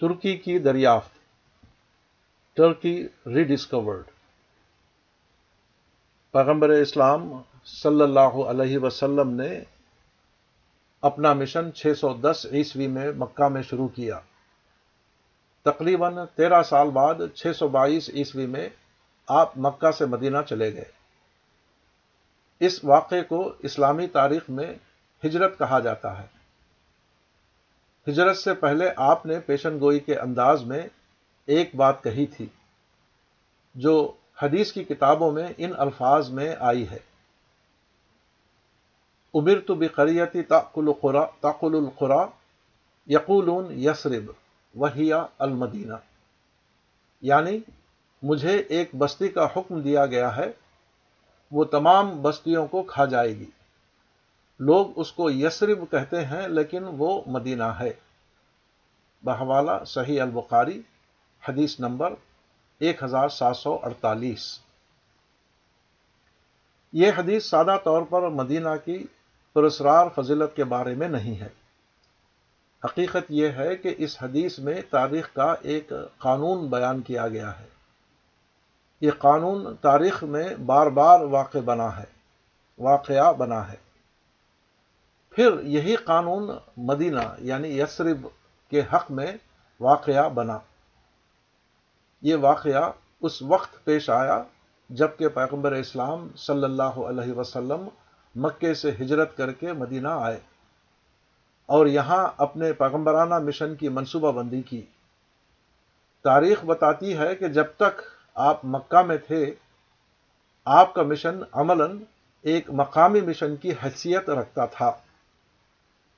ترکی کی دریافت ترکی ری ڈسکورڈ پیغمبر اسلام صلی اللہ علیہ وسلم نے اپنا مشن 610 سو دس عیسوی میں مکہ میں شروع کیا تقریباً تیرہ سال بعد 622 سو بائیس عیسوی میں آپ مکہ سے مدینہ چلے گئے اس واقعے کو اسلامی تاریخ میں ہجرت کہا جاتا ہے ہجرت سے پہلے آپ نے پیشن گوئی کے انداز میں ایک بات کہی تھی جو حدیث کی کتابوں میں ان الفاظ میں آئی ہے ابر تو بقریتی تاقل القرا الخرا یقولون یسرب وحی المدینہ یعنی مجھے ایک بستی کا حکم دیا گیا ہے وہ تمام بستیوں کو کھا جائے گی لوگ اس کو یسرب کہتے ہیں لیکن وہ مدینہ ہے بحوالہ صحیح البخاری حدیث نمبر ایک ہزار سات سو اڑتالیس یہ حدیث سادہ طور پر مدینہ کی پرسرار فضیلت کے بارے میں نہیں ہے حقیقت یہ ہے کہ اس حدیث میں تاریخ کا ایک قانون بیان کیا گیا ہے یہ قانون تاریخ میں بار بار واقع بنا ہے واقعہ بنا ہے پھر یہی قانون مدینہ یعنی یسرب کے حق میں واقعہ بنا یہ واقعہ اس وقت پیش آیا جب کہ پیغمبر اسلام صلی اللہ علیہ وسلم مکے سے ہجرت کر کے مدینہ آئے اور یہاں اپنے پیغمبرانہ مشن کی منصوبہ بندی کی تاریخ بتاتی ہے کہ جب تک آپ مکہ میں تھے آپ کا مشن عملاً ایک مقامی مشن کی حیثیت رکھتا تھا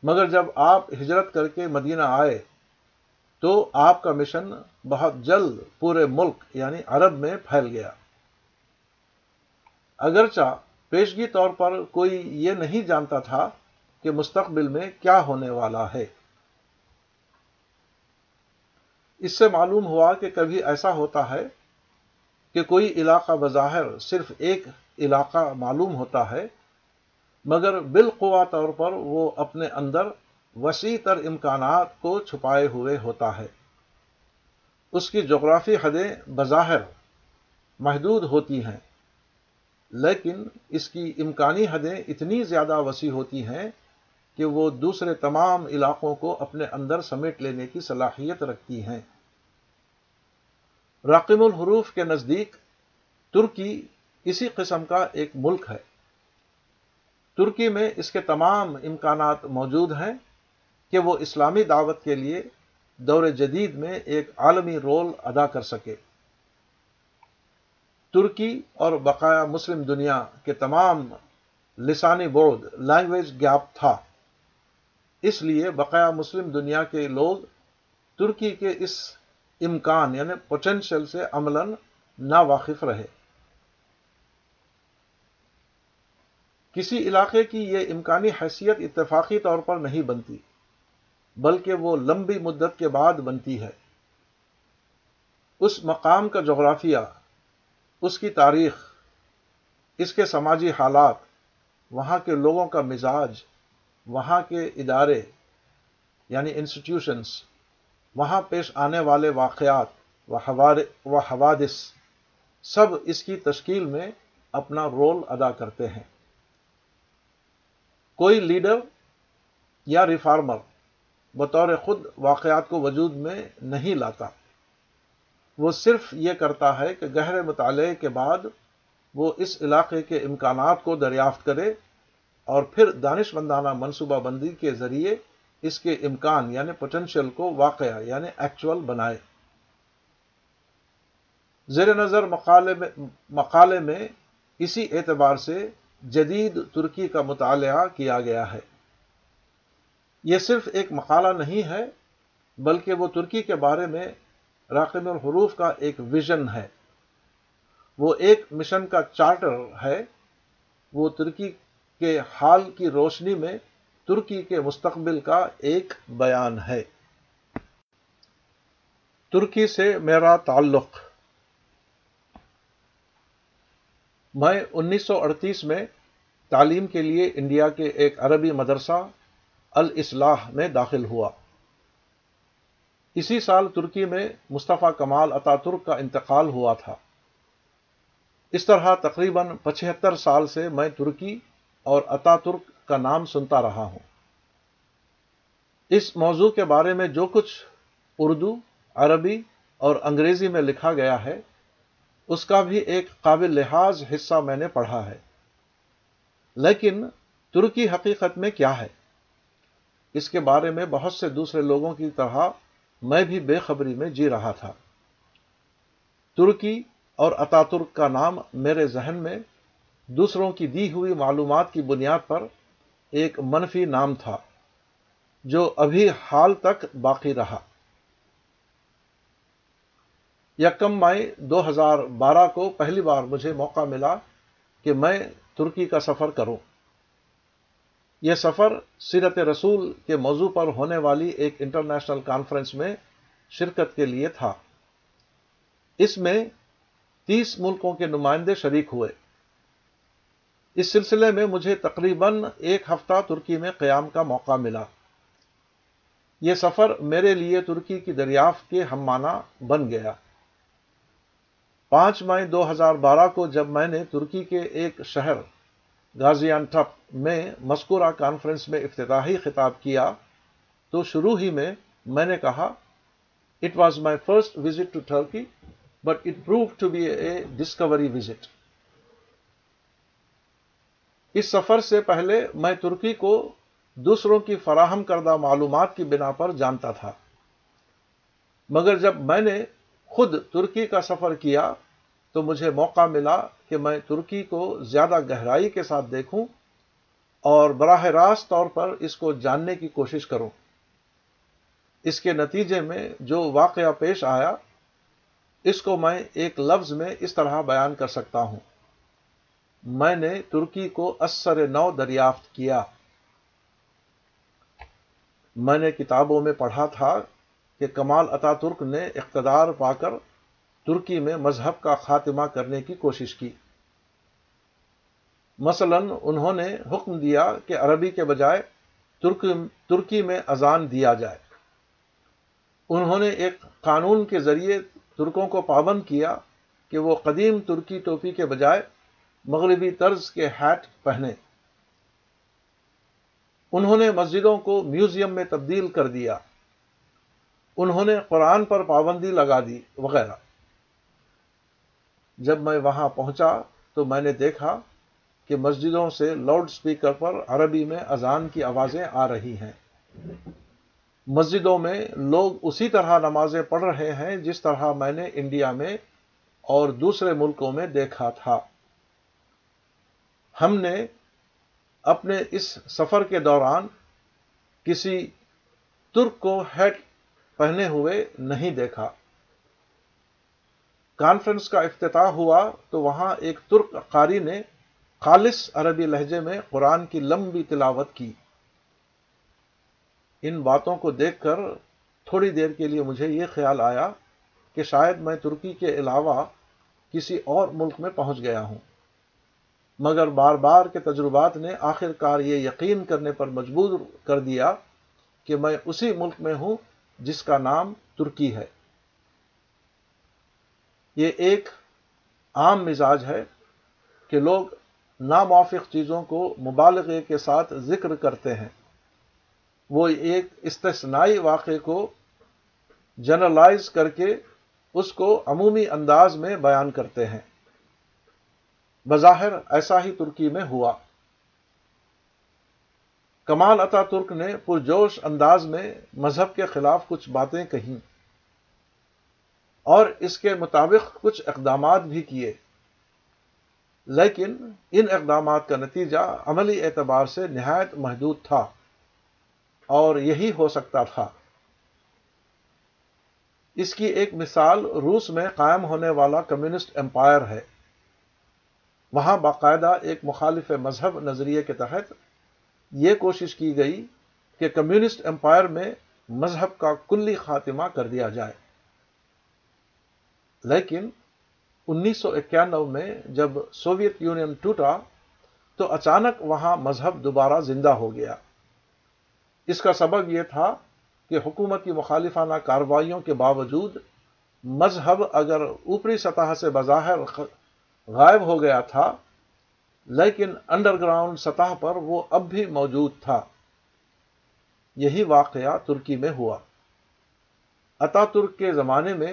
مگر جب آپ ہجرت کر کے مدینہ آئے تو آپ کا مشن بہت جلد پورے ملک یعنی عرب میں پھیل گیا اگرچہ پیشگی طور پر کوئی یہ نہیں جانتا تھا کہ مستقبل میں کیا ہونے والا ہے اس سے معلوم ہوا کہ کبھی ایسا ہوتا ہے کہ کوئی علاقہ بظاہر صرف ایک علاقہ معلوم ہوتا ہے مگر بالقوا طور پر وہ اپنے اندر وسیع تر امکانات کو چھپائے ہوئے ہوتا ہے اس کی جغرافی حدیں بظاہر محدود ہوتی ہیں لیکن اس کی امکانی حدیں اتنی زیادہ وسیع ہوتی ہیں کہ وہ دوسرے تمام علاقوں کو اپنے اندر سمیٹ لینے کی صلاحیت رکھتی ہیں راقم الحروف کے نزدیک ترکی اسی قسم کا ایک ملک ہے ترکی میں اس کے تمام امکانات موجود ہیں کہ وہ اسلامی دعوت کے لیے دور جدید میں ایک عالمی رول ادا کر سکے ترکی اور بقایا مسلم دنیا کے تمام لسانی بورڈ لینگویج گیپ تھا اس لیے بقایا مسلم دنیا کے لوگ ترکی کے اس امکان یعنی پوٹینشیل سے عملاً ناواقف رہے کسی علاقے کی یہ امکانی حیثیت اتفاقی طور پر نہیں بنتی بلکہ وہ لمبی مدت کے بعد بنتی ہے اس مقام کا جغرافیہ اس کی تاریخ اس کے سماجی حالات وہاں کے لوگوں کا مزاج وہاں کے ادارے یعنی انسٹیٹیوشنس وہاں پیش آنے والے واقعات و حوادث سب اس کی تشکیل میں اپنا رول ادا کرتے ہیں کوئی لیڈر یا ریفارمر بطور خود واقعات کو وجود میں نہیں لاتا وہ صرف یہ کرتا ہے کہ گہرے مطالعے کے بعد وہ اس علاقے کے امکانات کو دریافت کرے اور پھر دانش مندانہ منصوبہ بندی کے ذریعے اس کے امکان یعنی پوٹینشیل کو واقعہ یعنی ایکچول بنائے زیر نظر مقالے میں مقالے میں اسی اعتبار سے جدید ترکی کا مطالعہ کیا گیا ہے یہ صرف ایک مقالہ نہیں ہے بلکہ وہ ترکی کے بارے میں راقم الحروف کا ایک ویژن ہے وہ ایک مشن کا چارٹر ہے وہ ترکی کے حال کی روشنی میں ترکی کے مستقبل کا ایک بیان ہے ترکی سے میرا تعلق میں انیس سو اڑتیس میں تعلیم کے لیے انڈیا کے ایک عربی مدرسہ الاصلاح میں داخل ہوا اسی سال ترکی میں مصطفیٰ کمال عطا ترک کا انتقال ہوا تھا اس طرح تقریباً پچہتر سال سے میں ترکی اور عطا ترک کا نام سنتا رہا ہوں اس موضوع کے بارے میں جو کچھ اردو عربی اور انگریزی میں لکھا گیا ہے اس کا بھی ایک قابل لحاظ حصہ میں نے پڑھا ہے لیکن ترکی حقیقت میں کیا ہے اس کے بارے میں بہت سے دوسرے لوگوں کی طرح میں بھی بے خبری میں جی رہا تھا ترکی اور اتا ترک کا نام میرے ذہن میں دوسروں کی دی ہوئی معلومات کی بنیاد پر ایک منفی نام تھا جو ابھی حال تک باقی رہا یکم مائی مئی دو ہزار بارہ کو پہلی بار مجھے موقع ملا کہ میں ترکی کا سفر کروں یہ سفر سیرت رسول کے موضوع پر ہونے والی ایک انٹرنیشنل کانفرنس میں شرکت کے لیے تھا اس میں تیس ملکوں کے نمائندے شریک ہوئے اس سلسلے میں مجھے تقریباً ایک ہفتہ ترکی میں قیام کا موقع ملا یہ سفر میرے لیے ترکی کی دریافت کے ہم مانا بن گیا پانچ مئی دو ہزار بارہ کو جب میں نے ترکی کے ایک شہر غازی انٹپ میں مسکورہ کانفرنس میں افتتاحی خطاب کیا تو شروع ہی میں میں نے کہا it was my first visit to Turkey but it prove to be a discovery visit اس سفر سے پہلے میں ترکی کو دوسروں کی فراہم کردہ معلومات کی بنا پر جانتا تھا مگر جب میں نے خود ترکی کا سفر کیا تو مجھے موقع ملا کہ میں ترکی کو زیادہ گہرائی کے ساتھ دیکھوں اور براہ راست طور پر اس کو جاننے کی کوشش کروں اس کے نتیجے میں جو واقعہ پیش آیا اس کو میں ایک لفظ میں اس طرح بیان کر سکتا ہوں میں نے ترکی کو اثر نو دریافت کیا میں نے کتابوں میں پڑھا تھا کہ کمال اتا ترک نے اقتدار پا کر ترکی میں مذہب کا خاتمہ کرنے کی کوشش کی مثلا انہوں نے حکم دیا کہ عربی کے بجائے ترکی میں اذان دیا جائے انہوں نے ایک قانون کے ذریعے ترکوں کو پابند کیا کہ وہ قدیم ترکی ٹوپی کے بجائے مغربی طرز کے ہیٹ پہنے انہوں نے مسجدوں کو میوزیم میں تبدیل کر دیا انہوں نے قرآن پر پابندی لگا دی وغیرہ جب میں وہاں پہنچا تو میں نے دیکھا کہ مسجدوں سے لاؤڈ سپیکر پر عربی میں اذان کی آوازیں آ رہی ہیں مسجدوں میں لوگ اسی طرح نمازیں پڑھ رہے ہیں جس طرح میں نے انڈیا میں اور دوسرے ملکوں میں دیکھا تھا ہم نے اپنے اس سفر کے دوران کسی ترک کو ہیڈ پہنے ہوئے نہیں دیکھا کانفرنس کا افتتاح ہوا تو وہاں ایک ترک قاری نے خالص عربی لہجے میں قرآن کی لمبی تلاوت کی ان باتوں کو دیکھ کر تھوڑی دیر کے لیے مجھے یہ خیال آیا کہ شاید میں ترکی کے علاوہ کسی اور ملک میں پہنچ گیا ہوں مگر بار بار کے تجربات نے آخر کار یہ یقین کرنے پر مجبور کر دیا کہ میں اسی ملک میں ہوں جس کا نام ترکی ہے یہ ایک عام مزاج ہے کہ لوگ ناموافق چیزوں کو مبالغے کے ساتھ ذکر کرتے ہیں وہ ایک استثنا واقعے کو جنرلائز کر کے اس کو عمومی انداز میں بیان کرتے ہیں بظاہر ایسا ہی ترکی میں ہوا کمال عطا ترک نے پرجوش انداز میں مذہب کے خلاف کچھ باتیں کہیں اور اس کے مطابق کچھ اقدامات بھی کیے لیکن ان اقدامات کا نتیجہ عملی اعتبار سے نہایت محدود تھا اور یہی ہو سکتا تھا اس کی ایک مثال روس میں قائم ہونے والا کمیونسٹ امپائر ہے وہاں باقاعدہ ایک مخالف مذہب نظریے کے تحت یہ کوشش کی گئی کہ کمیونسٹ امپائر میں مذہب کا کلی خاتمہ کر دیا جائے لیکن انیس سو اکیانوے میں جب سوویت یونین ٹوٹا تو اچانک وہاں مذہب دوبارہ زندہ ہو گیا اس کا سبب یہ تھا کہ حکومت کی مخالفانہ کارروائیوں کے باوجود مذہب اگر اوپری سطح سے بظاہر غائب ہو گیا تھا لیکن انڈر گراؤنڈ سطح پر وہ اب بھی موجود تھا یہی واقعہ ترکی میں ہوا اتا ترک کے زمانے میں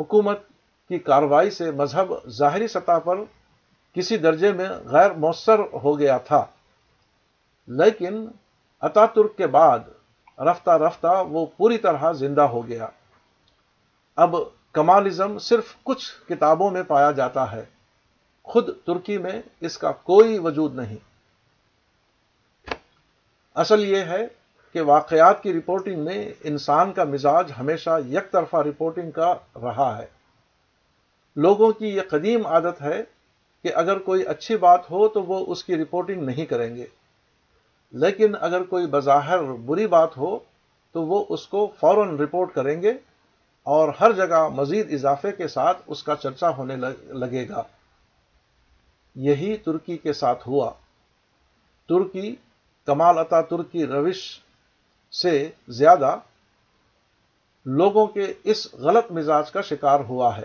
حکومت کی کاروائی سے مذہب ظاہری سطح پر کسی درجے میں غیر مؤثر ہو گیا تھا لیکن اتا ترک کے بعد رفتہ رفتہ وہ پوری طرح زندہ ہو گیا اب کمالزم صرف کچھ کتابوں میں پایا جاتا ہے خود ترکی میں اس کا کوئی وجود نہیں اصل یہ ہے کہ واقعات کی رپورٹنگ میں انسان کا مزاج ہمیشہ یک طرفہ رپورٹنگ کا رہا ہے لوگوں کی یہ قدیم عادت ہے کہ اگر کوئی اچھی بات ہو تو وہ اس کی رپورٹنگ نہیں کریں گے لیکن اگر کوئی بظاہر بری بات ہو تو وہ اس کو فوراً رپورٹ کریں گے اور ہر جگہ مزید اضافے کے ساتھ اس کا چرچا ہونے لگے گا یہی ترکی کے ساتھ ہوا ترکی کمال اتا ترکی روش سے زیادہ لوگوں کے اس غلط مزاج کا شکار ہوا ہے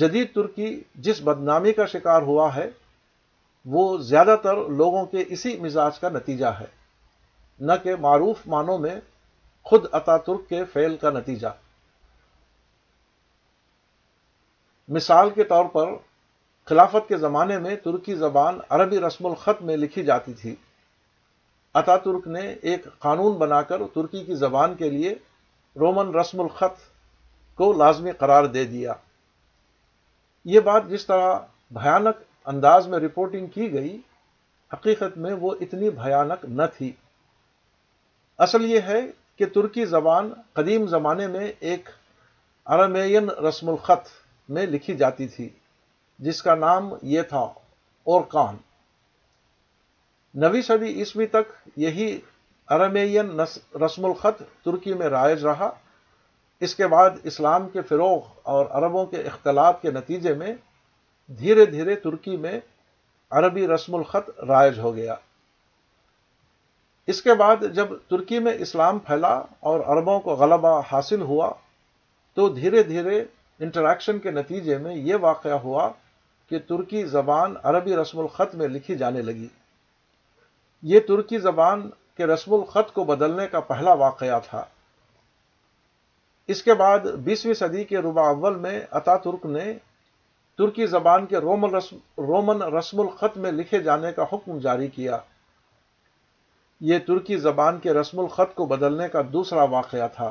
جدید ترکی جس بدنامی کا شکار ہوا ہے وہ زیادہ تر لوگوں کے اسی مزاج کا نتیجہ ہے نہ کہ معروف معنوں میں خود اتا ترک کے فعل کا نتیجہ مثال کے طور پر خلافت کے زمانے میں ترکی زبان عربی رسم الخط میں لکھی جاتی تھی اتا ترک نے ایک قانون بنا کر ترکی کی زبان کے لیے رومن رسم الخط کو لازمی قرار دے دیا یہ بات جس طرح بھیانک انداز میں رپورٹنگ کی گئی حقیقت میں وہ اتنی بھیانک نہ تھی اصل یہ ہے کہ ترکی زبان قدیم زمانے میں ایک ارمین رسم الخط میں لکھی جاتی تھی جس کا نام یہ تھا اور کان نویں صدی عیسوی تک یہی ارمین رسم الخط ترکی میں رائج رہا اس کے بعد اسلام کے فروغ اور عربوں کے اختلاط کے نتیجے میں دھیرے دھیرے ترکی میں عربی رسم الخط رائج ہو گیا اس کے بعد جب ترکی میں اسلام پھیلا اور عربوں کو غلبہ حاصل ہوا تو دھیرے دھیرے انٹریکشن کے نتیجے میں یہ واقعہ ہوا کہ ترکی زبان عربی رسم الخط میں لکھی جانے لگی یہ ترکی زبان کے رسم الخط کو بدلنے کا پہلا واقعہ تھا اس کے بعد بیسویں صدی کے ربا اول میں اتا ترک نے ترکی زبان کے رومن رسم الخط میں لکھے جانے کا حکم جاری کیا یہ ترکی زبان کے رسم الخط کو بدلنے کا دوسرا واقعہ تھا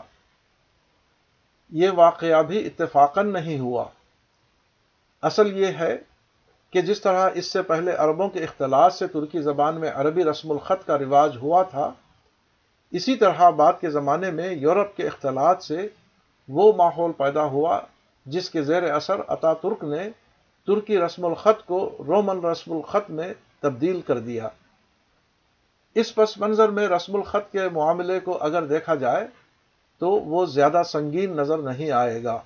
یہ واقعہ بھی اتفاقاً نہیں ہوا اصل یہ ہے کہ جس طرح اس سے پہلے عربوں کے اختلاط سے ترکی زبان میں عربی رسم الخط کا رواج ہوا تھا اسی طرح بعد کے زمانے میں یورپ کے اختلاط سے وہ ماحول پیدا ہوا جس کے زیر اثر عطا ترک نے ترکی رسم الخط کو رومن رسم الخط میں تبدیل کر دیا اس پس منظر میں رسم الخط کے معاملے کو اگر دیکھا جائے تو وہ زیادہ سنگین نظر نہیں آئے گا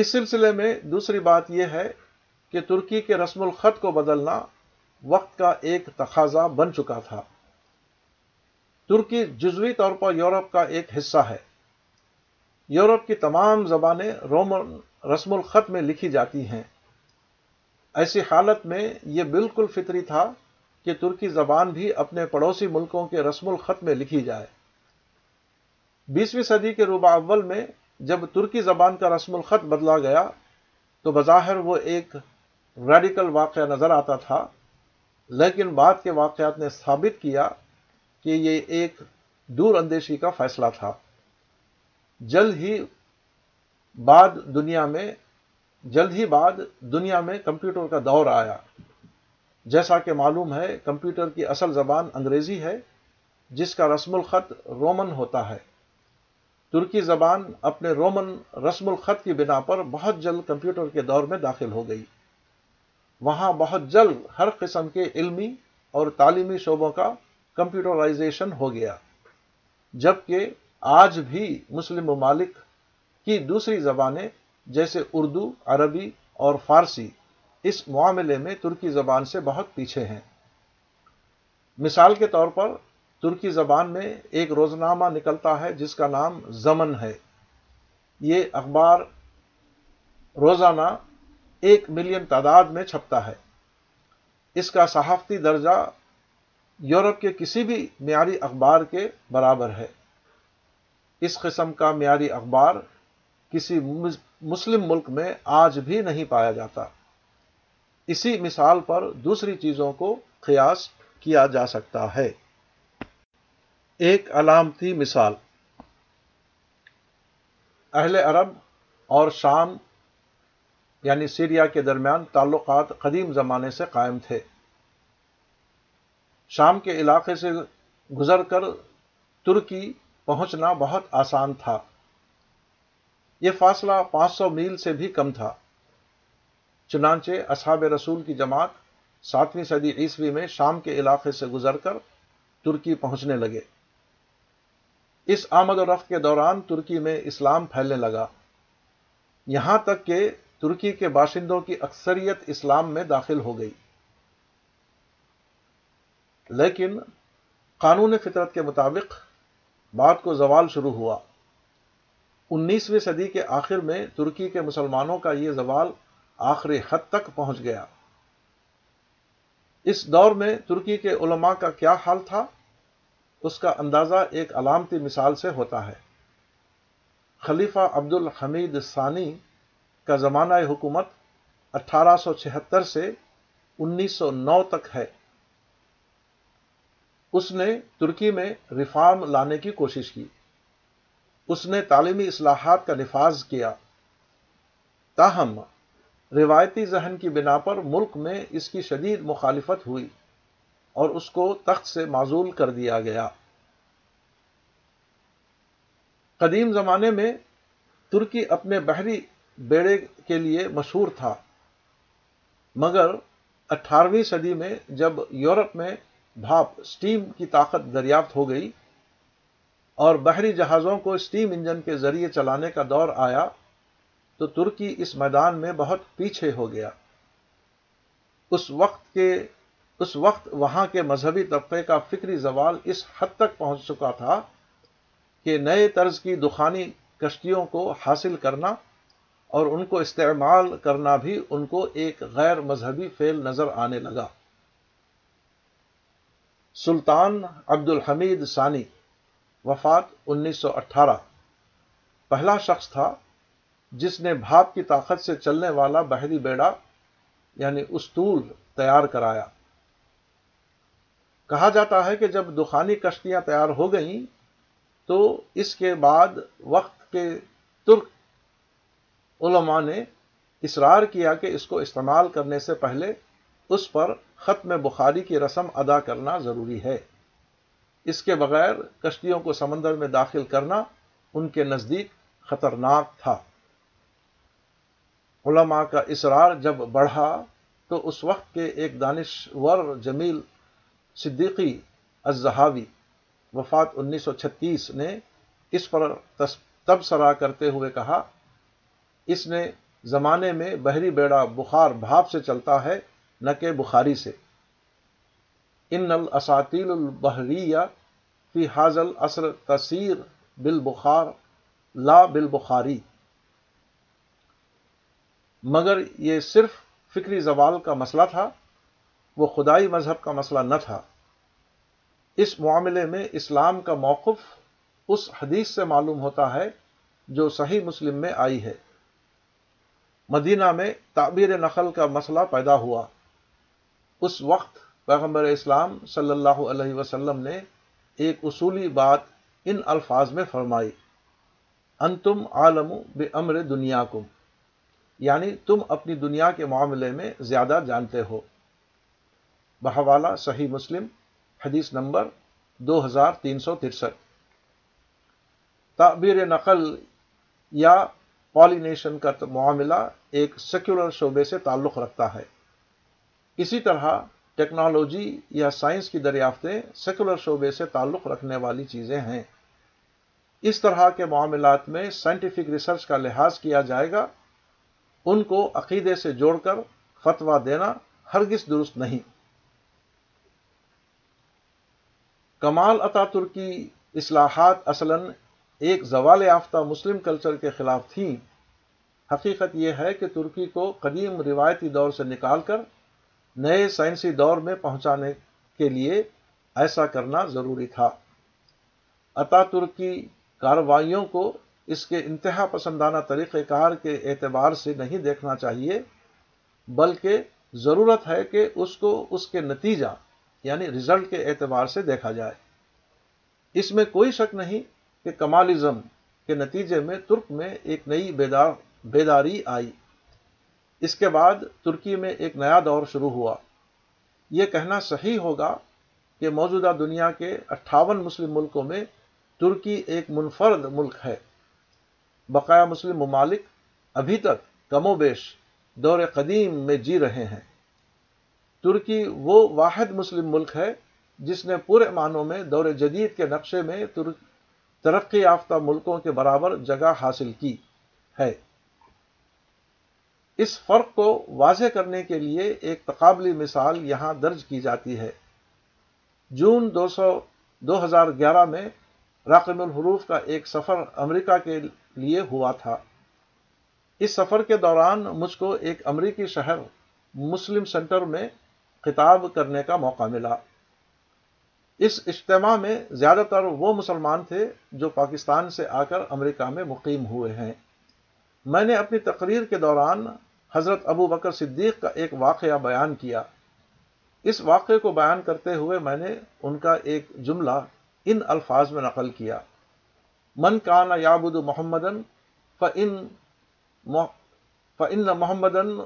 اس سلسلے میں دوسری بات یہ ہے کہ ترکی کے رسم الخط کو بدلنا وقت کا ایک تقاضا بن چکا تھا ترکی جزوی طور پر یورپ کا ایک حصہ ہے یورپ کی تمام زبانیں رومن رسم الخط میں لکھی جاتی ہیں ایسی حالت میں یہ بالکل فطری تھا کہ ترکی زبان بھی اپنے پڑوسی ملکوں کے رسم الخط میں لکھی جائے بیسویں صدی کے اول میں جب ترکی زبان کا رسم الخط بدلا گیا تو بظاہر وہ ایک ریڈیکل واقعہ نظر آتا تھا لیکن بعد کے واقعات نے ثابت کیا کہ یہ ایک دور اندیشی کا فیصلہ تھا جلد ہی بعد دنیا میں جلد ہی بعد دنیا میں کمپیوٹر کا دور آیا جیسا کہ معلوم ہے کمپیوٹر کی اصل زبان انگریزی ہے جس کا رسم الخط رومن ہوتا ہے ترکی زبان اپنے رومن رسم الخط کی بنا پر بہت جلد کمپیوٹر کے دور میں داخل ہو گئی وہاں بہت جلد ہر قسم کے علمی اور تعلیمی شعبوں کا کمپیوٹرائزیشن ہو گیا جبکہ آج بھی مسلم ممالک کی دوسری زبانیں جیسے اردو عربی اور فارسی اس معاملے میں ترکی زبان سے بہت پیچھے ہیں مثال کے طور پر ترکی زبان میں ایک روزنامہ نکلتا ہے جس کا نام زمن ہے یہ اخبار روزانہ ایک ملین تعداد میں چھپتا ہے اس کا صحافتی درجہ یورپ کے کسی بھی معیاری اخبار کے برابر ہے اس قسم کا معیاری اخبار کسی مسلم ملک میں آج بھی نہیں پایا جاتا اسی مثال پر دوسری چیزوں کو قیاس کیا جا سکتا ہے ایک علامتی مثال اہل عرب اور شام یعنی سیریا کے درمیان تعلقات قدیم زمانے سے قائم تھے شام کے علاقے سے گزر کر ترکی پہنچنا بہت آسان تھا یہ فاصلہ پانچ سو میل سے بھی کم تھا چنانچہ اصحاب رسول کی جماعت ساتویں صدی عیسوی میں شام کے علاقے سے گزر کر ترکی پہنچنے لگے اس آمد و رفت کے دوران ترکی میں اسلام پھیلنے لگا یہاں تک کہ ترکی کے باشندوں کی اکثریت اسلام میں داخل ہو گئی لیکن قانون فطرت کے مطابق بات کو زوال شروع ہوا انیسویں صدی کے آخر میں ترکی کے مسلمانوں کا یہ زوال آخری حد تک پہنچ گیا اس دور میں ترکی کے علماء کا کیا حال تھا اس کا اندازہ ایک علامتی مثال سے ہوتا ہے خلیفہ عبد الحمید ثانی کا زمانہ حکومت اٹھارہ سو چھہتر سے انیس سو نو تک ہے اس نے ترکی میں ریفارم لانے کی کوشش کی اس نے تعلیمی اصلاحات کا نفاذ کیا تاہم روایتی ذہن کی بنا پر ملک میں اس کی شدید مخالفت ہوئی اور اس کو تخت سے معذول کر دیا گیا قدیم زمانے میں ترکی اپنے بحری بیڑے کے لیے مشہور تھا مگر اٹھارہویں صدی میں جب یورپ میں بھاپ سٹیم کی طاقت دریافت ہو گئی اور بحری جہازوں کو سٹیم انجن کے ذریعے چلانے کا دور آیا تو ترکی اس میدان میں بہت پیچھے ہو گیا اس وقت کے اس وقت وہاں کے مذہبی طبقے کا فکری زوال اس حد تک پہنچ چکا تھا کہ نئے طرز کی دخانی کشتیوں کو حاصل کرنا اور ان کو استعمال کرنا بھی ان کو ایک غیر مذہبی فعل نظر آنے لگا سلطان عبد الحمید ثانی وفات انیس سو اٹھارہ پہلا شخص تھا جس نے بھاپ کی طاقت سے چلنے والا بحری بیڑا یعنی استول تیار کرایا کہا جاتا ہے کہ جب دخانی کشتیاں تیار ہو گئیں تو اس کے بعد وقت کے ترک علماء نے اسرار کیا کہ اس کو استعمال کرنے سے پہلے اس پر ختم بخاری کی رسم ادا کرنا ضروری ہے اس کے بغیر کشتیوں کو سمندر میں داخل کرنا ان کے نزدیک خطرناک تھا علماء کا اصرار جب بڑھا تو اس وقت کے ایک دانشور جمیل صدیقی الزہاوی وفات انیس سو چھتیس نے اس پر تبصرہ کرتے ہوئے کہا اس نے زمانے میں بحری بیڑا بخار بھاپ سے چلتا ہے نہ کہ بخاری سے ان اساتیل البحریہ فی حاضل اثر تصیر بال بخار لا بال بخاری مگر یہ صرف فکری زوال کا مسئلہ تھا وہ خدائی مذہب کا مسئلہ نہ تھا اس معاملے میں اسلام کا موقف اس حدیث سے معلوم ہوتا ہے جو صحیح مسلم میں آئی ہے مدینہ میں تعبیر نقل کا مسئلہ پیدا ہوا اس وقت پیغمبر اسلام صلی اللہ علیہ وسلم نے ایک اصولی بات ان الفاظ میں فرمائی ان تم عالم بے امر دنیا کم یعنی تم اپنی دنیا کے معاملے میں زیادہ جانتے ہو بحوالہ صحیح مسلم حدیث نمبر دو ہزار تین سو ترسٹھ تعبیر نقل یا پالینیشن کا معاملہ ایک سیکولر شعبے سے تعلق رکھتا ہے اسی طرح ٹیکنالوجی یا سائنس کی دریافتیں سیکولر شعبے سے تعلق رکھنے والی چیزیں ہیں اس طرح کے معاملات میں سائنٹیفک ریسرچ کا لحاظ کیا جائے گا ان کو عقیدے سے جوڑ کر فتویٰ دینا ہرگز درست نہیں کمال عطا ترکی اصلاحات اصلاً ایک زوال یافتہ مسلم کلچر کے خلاف تھیں حقیقت یہ ہے کہ ترکی کو قدیم روایتی دور سے نکال کر نئے سائنسی دور میں پہنچانے کے لیے ایسا کرنا ضروری تھا عطا ترکی کارروائیوں کو اس کے انتہا پسندانہ طریقہ کار کے اعتبار سے نہیں دیکھنا چاہیے بلکہ ضرورت ہے کہ اس کو اس کے نتیجہ یعنی رزلٹ کے اعتبار سے دیکھا جائے اس میں کوئی شک نہیں کہ کمالزم کے نتیجے میں ترک میں ایک نئی بیداری آئی اس کے بعد ترکی میں ایک نیا دور شروع ہوا یہ کہنا صحیح ہوگا کہ موجودہ دنیا کے اٹھاون مسلم ملکوں میں ترکی ایک منفرد ملک ہے بقایا مسلم ممالک ابھی تک کم و بیش دور قدیم میں جی رہے ہیں ترکی وہ واحد مسلم ملک ہے جس نے پورے معنوں میں دور جدید کے نقشے میں ترقی یافتہ ملکوں کے برابر جگہ حاصل کی ہے اس فرق کو واضح کرنے کے لیے ایک تقابلی مثال یہاں درج کی جاتی ہے جون دو سو دو ہزار گیارہ میں راقم الحروف کا ایک سفر امریکہ کے لیے ہوا تھا اس سفر کے دوران مجھ کو ایک امریکی شہر مسلم سینٹر میں خطاب کرنے کا موقع ملا اس اجتماع میں زیادہ تر وہ مسلمان تھے جو پاکستان سے آ کر امریکہ میں مقیم ہوئے ہیں میں نے اپنی تقریر کے دوران حضرت ابو بکر صدیق کا ایک واقعہ بیان کیا اس واقعے کو بیان کرتے ہوئے میں نے ان کا ایک جملہ ان الفاظ میں نقل کیا من کانا یابود محمدن فن محمدن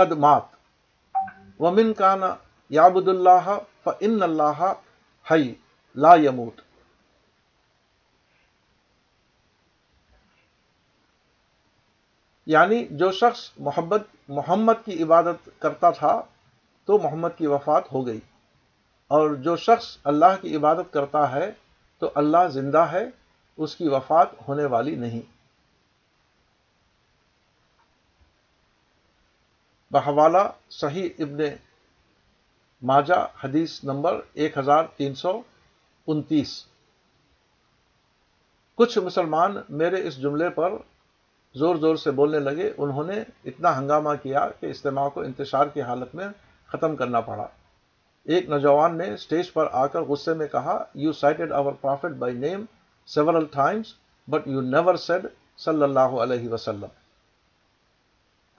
قدمات ومن کانا یابد اللہ فن اللہ لا یموت یعنی جو شخص محبت محمد کی عبادت کرتا تھا تو محمد کی وفات ہو گئی اور جو شخص اللہ کی عبادت کرتا ہے تو اللہ زندہ ہے اس کی وفات ہونے والی نہیں بحوالہ صحیح ابن ماجا حدیث نمبر ایک ہزار تین سو انتیس کچھ مسلمان میرے اس جملے پر زور زور سے بولنے لگے انہوں نے اتنا ہنگامہ کیا کہ اجتماع کو انتشار کی حالت میں ختم کرنا پڑا ایک نوجوان نے اسٹیج پر آ کر غصے میں کہا you cited our prophet by name several times but you never said صلی اللہ علیہ وسلم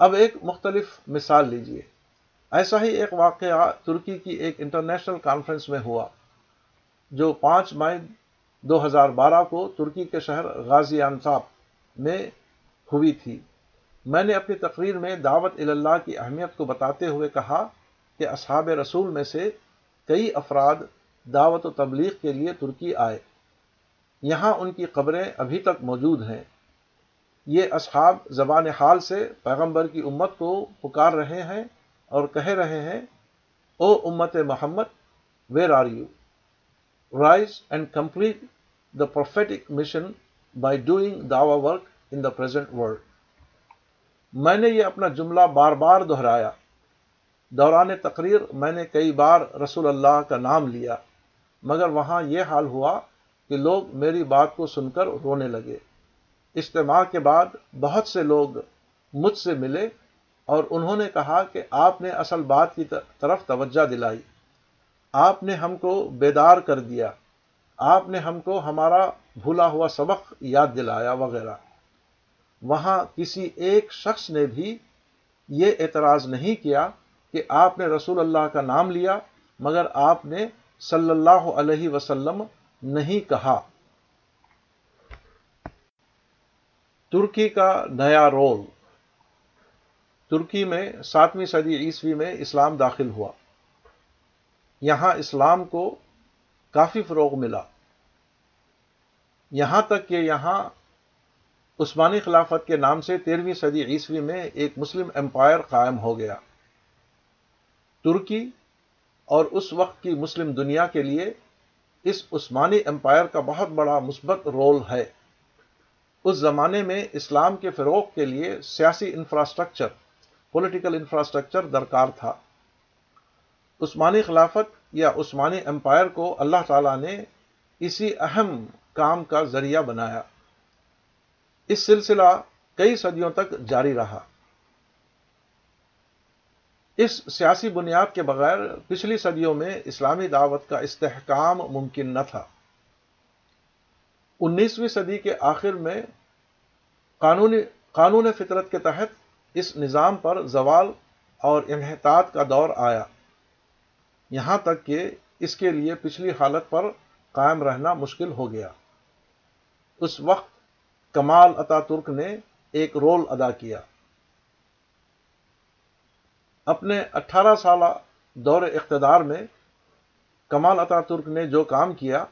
اب ایک مختلف مثال لیجئے ایسا ہی ایک واقعہ ترکی کی ایک انٹرنیشنل کانفرنس میں ہوا جو پانچ مئی دو ہزار بارہ کو ترکی کے شہر غازی انصاف میں ہوئی تھی میں نے اپنی تقریر میں دعوت اللہ کی اہمیت کو بتاتے ہوئے کہا کہ اصحاب رسول میں سے کئی افراد دعوت و تبلیغ کے لیے ترکی آئے یہاں ان کی قبریں ابھی تک موجود ہیں یہ اصحاب زبان حال سے پیغمبر کی امت کو پکار رہے ہیں اور کہہ رہے ہیں او امت Muhammad where are you rise and complete the prophetic mission by doing Dawa work in the present world میں نے یہ اپنا جملہ بار بار دہرایا دوران تقریر میں نے کئی بار رسول اللہ کا نام لیا مگر وہاں یہ حال ہوا کہ لوگ میری بات کو سن کر رونے لگے اجتماع کے بعد بہت سے لوگ مجھ سے ملے اور انہوں نے کہا کہ آپ نے اصل بات کی طرف توجہ دلائی آپ نے ہم کو بیدار کر دیا آپ نے ہم کو ہمارا بھولا ہوا سبق یاد دلایا وغیرہ وہاں کسی ایک شخص نے بھی یہ اعتراض نہیں کیا کہ آپ نے رسول اللہ کا نام لیا مگر آپ نے صلی اللہ علیہ وسلم نہیں کہا ترکی کا نیا رول ترکی میں ساتویں صدی عیسوی میں اسلام داخل ہوا یہاں اسلام کو کافی فروغ ملا یہاں تک کہ یہاں عثمانی خلافت کے نام سے تیرہویں صدی عیسوی میں ایک مسلم امپائر قائم ہو گیا ترکی اور اس وقت کی مسلم دنیا کے لیے اس عثمانی امپائر کا بہت بڑا مثبت رول ہے اس زمانے میں اسلام کے فروغ کے لیے سیاسی انفراسٹرکچر پولیٹیکل انفراسٹرکچر درکار تھا عثمانی خلافت یا عثمانی امپائر کو اللہ تعالیٰ نے اسی اہم کام کا ذریعہ بنایا اس سلسلہ کئی صدیوں تک جاری رہا اس سیاسی بنیاد کے بغیر پچھلی صدیوں میں اسلامی دعوت کا استحکام ممکن نہ تھا انیسویں صدی کے آخر میں قانون فطرت کے تحت اس نظام پر زوال اور انحطاط کا دور آیا یہاں تک کہ اس کے لیے پچھلی حالت پر قائم رہنا مشکل ہو گیا اس وقت کمال اتا ترک نے ایک رول ادا کیا اپنے اٹھارہ سالہ دور اقتدار میں کمال اتا ترک نے جو کام کیا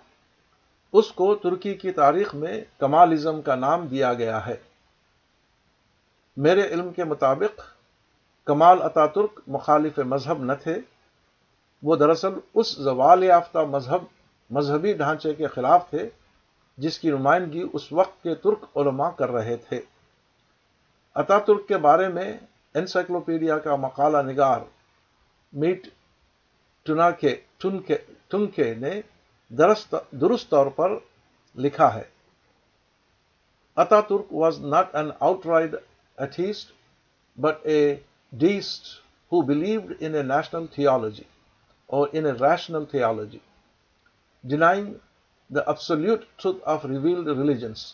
اس کو ترکی کی تاریخ میں کمالزم کا نام دیا گیا ہے میرے علم کے مطابق کمال اتا ترک مخالف مذہب نہ تھے وہ دراصل اس زوال یافتہ مذہب مذہبی ڈھانچے کے خلاف تھے جس کی نمائندگی اس وقت کے ترک علماء کر رہے تھے اتا ترک کے بارے میں انسائکلوپیڈیا کا مقالہ نگار میٹ ٹنکے ٹنکے نے درست درست طور پر لکھا ہے Ataturk was not an outright atheist but a deist who believed in a national theology or in a rational theology denying the absolute truth of revealed religions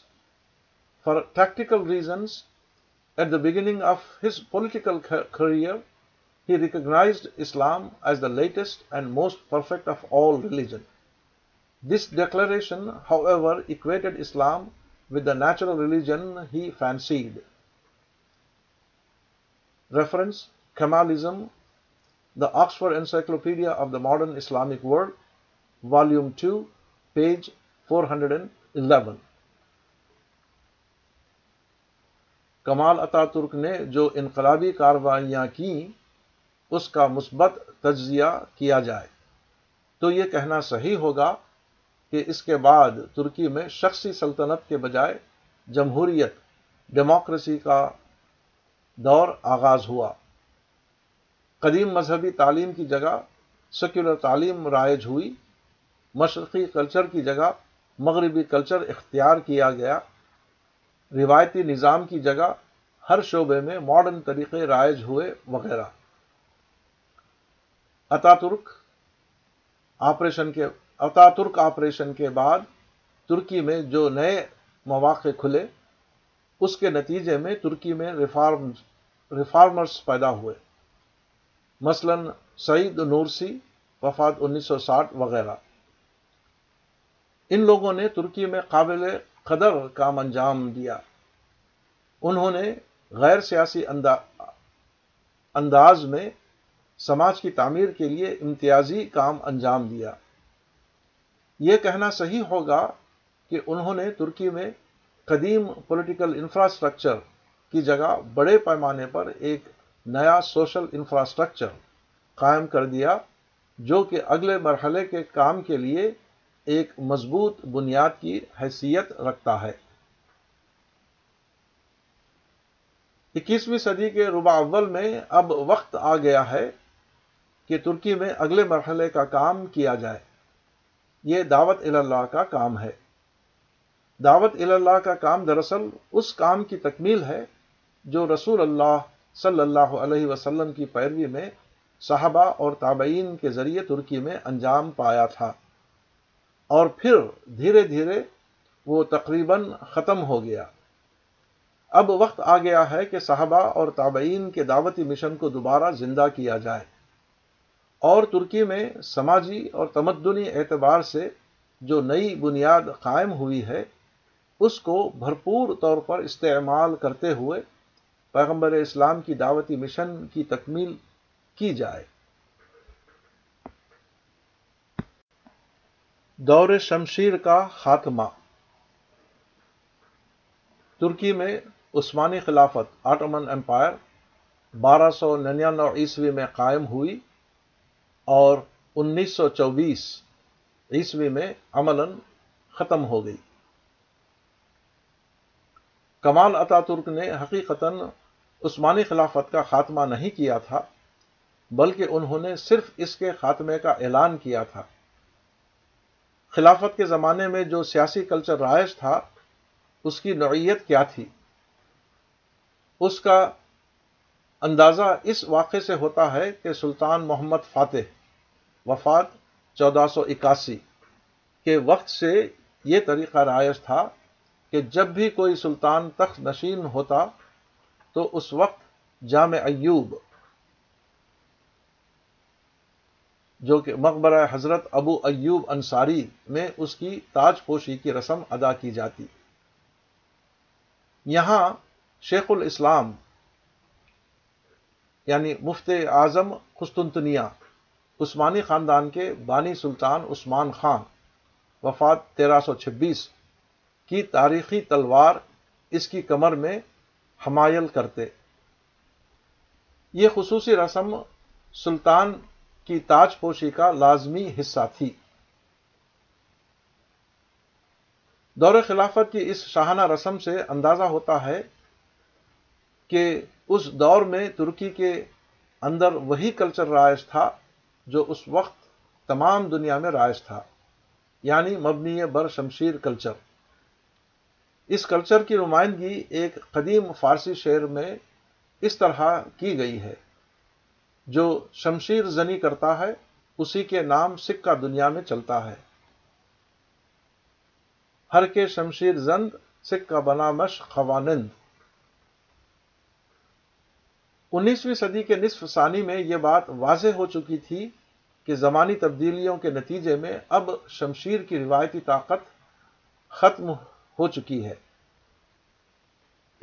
for tactical reasons at the beginning of his political career he recognised Islam as the latest and most perfect of all religions This declaration, however, equated Islam with the natural religion he fancied. Reference Kamalism, the Oxford Encyclopedia of the Modern Islamic World, Volume 2, page 411. Kemal Ataturk نے جو انقلابی کاروائیاں کیں اس کا مثبت تجزیہ کیا جائے تو یہ کہنا صحیح ہوگا کہ اس کے بعد ترکی میں شخصی سلطنت کے بجائے جمہوریت ڈیموکریسی کا دور آغاز ہوا قدیم مذہبی تعلیم کی جگہ سیکولر تعلیم رائج ہوئی مشرقی کلچر کی جگہ مغربی کلچر اختیار کیا گیا روایتی نظام کی جگہ ہر شعبے میں ماڈرن طریقے رائج ہوئے وغیرہ اتا ترک آپریشن کے اتا ترک آپریشن کے بعد ترکی میں جو نئے مواقع کھلے اس کے نتیجے میں ترکی میں ریفارمرس پیدا ہوئے مثلا سعید نورسی وفات انیس سو ساٹھ وغیرہ ان لوگوں نے ترکی میں قابل قدر کام انجام دیا انہوں نے غیر سیاسی انداز میں سماج کی تعمیر کے لیے امتیازی کام انجام دیا یہ کہنا صحیح ہوگا کہ انہوں نے ترکی میں قدیم پولیٹیکل انفراسٹرکچر کی جگہ بڑے پیمانے پر ایک نیا سوشل انفراسٹرکچر قائم کر دیا جو کہ اگلے مرحلے کے کام کے لیے ایک مضبوط بنیاد کی حیثیت رکھتا ہے اکیسویں صدی کے اول میں اب وقت آ گیا ہے کہ ترکی میں اگلے مرحلے کا کام کیا جائے یہ دعوت اللہ کا کام ہے دعوت اللہ کا کام دراصل اس کام کی تکمیل ہے جو رسول اللہ صلی اللہ علیہ وسلم کی پیروی میں صحابہ اور تابعین کے ذریعے ترکی میں انجام پایا تھا اور پھر دھیرے دھیرے وہ تقریباً ختم ہو گیا اب وقت آ گیا ہے کہ صحابہ اور تابعین کے دعوتی مشن کو دوبارہ زندہ کیا جائے اور ترکی میں سماجی اور تمدنی اعتبار سے جو نئی بنیاد قائم ہوئی ہے اس کو بھرپور طور پر استعمال کرتے ہوئے پیغمبر اسلام کی دعوتی مشن کی تکمیل کی جائے دور شمشیر کا خاتمہ ترکی میں عثمانی خلافت آٹمن امپائر بارہ سو ننانوے عیسوی میں قائم ہوئی اور انیس سو چوبیس عیسوی میں عمل ختم ہو گئی کمال اتا ترک نے حقیقت عثمانی خلافت کا خاتمہ نہیں کیا تھا بلکہ انہوں نے صرف اس کے خاتمے کا اعلان کیا تھا خلافت کے زمانے میں جو سیاسی کلچر رائج تھا اس کی نوعیت کیا تھی اس کا اندازہ اس واقعے سے ہوتا ہے کہ سلطان محمد فاتح وفات چودہ سو اکاسی کے وقت سے یہ طریقہ رائج تھا کہ جب بھی کوئی سلطان تخت نشین ہوتا تو اس وقت جامع ایوب جو کہ مقبرہ حضرت ابو ایوب انصاری میں اس کی تاج پوشی کی رسم ادا کی جاتی یہاں شیخ الاسلام یعنی مفت اعظم خستنتنیا عثمانی خاندان کے بانی سلطان عثمان خان وفات تیرہ سو چھبیس کی تاریخی تلوار اس کی کمر میں حمایل کرتے یہ خصوصی رسم سلطان کی تاج پوشی کا لازمی حصہ تھی دور خلافت کی اس شاہانہ رسم سے اندازہ ہوتا ہے کہ اس دور میں ترکی کے اندر وہی کلچر رائج تھا جو اس وقت تمام دنیا میں رائج تھا یعنی مبنی بر شمشیر کلچر اس کلچر کی نمائندگی ایک قدیم فارسی شعر میں اس طرح کی گئی ہے جو شمشیر زنی کرتا ہے اسی کے نام سکہ دنیا میں چلتا ہے ہر کے شمشیر زند سکہ بنا مش خوانند انیسویں صدی کے نصف ثانی میں یہ بات واضح ہو چکی تھی کہ زمانی تبدیلیوں کے نتیجے میں اب شمشیر کی روایتی طاقت ختم ہو چکی ہے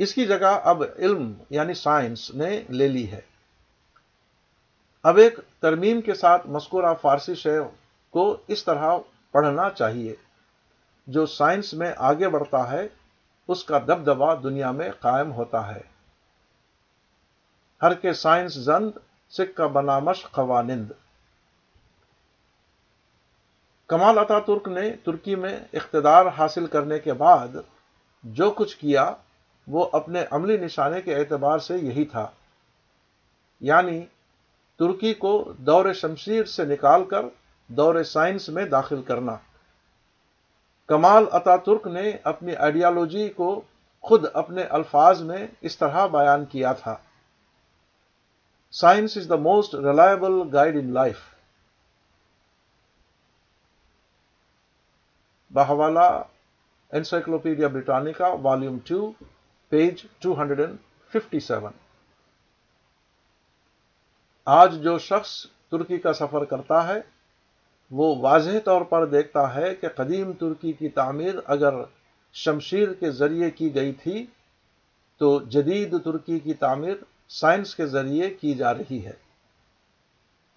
اس کی جگہ اب علم یعنی سائنس نے لے لی ہے اب ایک ترمیم کے ساتھ مذکورہ فارسی شے کو اس طرح پڑھنا چاہیے جو سائنس میں آگے بڑھتا ہے اس کا دبدبا دنیا میں قائم ہوتا ہے ہر کے سائنس زند سکھ کا بنا مشق کمال اتا ترک نے ترکی میں اقتدار حاصل کرنے کے بعد جو کچھ کیا وہ اپنے عملی نشانے کے اعتبار سے یہی تھا یعنی ترکی کو دور شمشیر سے نکال کر دور سائنس میں داخل کرنا کمال اتا ترک نے اپنی آئیڈیالوجی کو خود اپنے الفاظ میں اس طرح بیان کیا تھا science is the most reliable guide in life بہوالا Encyclopaedia Britannica page two hundred and fifty seven آج جو شخص ترکی کا سفر کرتا ہے وہ واضح طور پر دیکھتا ہے کہ قدیم ترکی کی تعمیر اگر شمشیر کے ذریعے کی گئی تھی تو جدید ترکی کی تعمیر سائنس کے ذریعے کی جا رہی ہے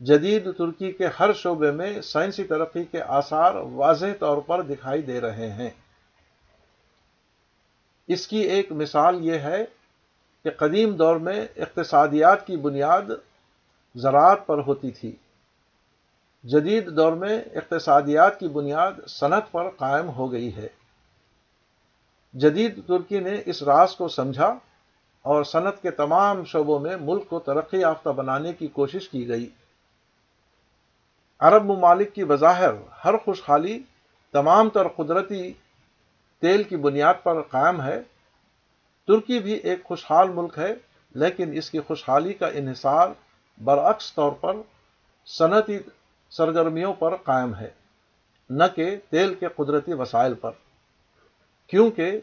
جدید ترکی کے ہر شعبے میں سائنسی ترقی کے آثار واضح طور پر دکھائی دے رہے ہیں اس کی ایک مثال یہ ہے کہ قدیم دور میں اقتصادیات کی بنیاد زراعت پر ہوتی تھی جدید دور میں اقتصادیات کی بنیاد صنعت پر قائم ہو گئی ہے جدید ترکی نے اس راز کو سمجھا اور صنعت کے تمام شعبوں میں ملک کو ترقی یافتہ بنانے کی کوشش کی گئی عرب ممالک کی بظاہر ہر خوشحالی تمام تر قدرتی تیل کی بنیاد پر قائم ہے ترکی بھی ایک خوشحال ملک ہے لیکن اس کی خوشحالی کا انحصار برعکس طور پر صنعتی سرگرمیوں پر قائم ہے نہ کہ تیل کے قدرتی وسائل پر کیونکہ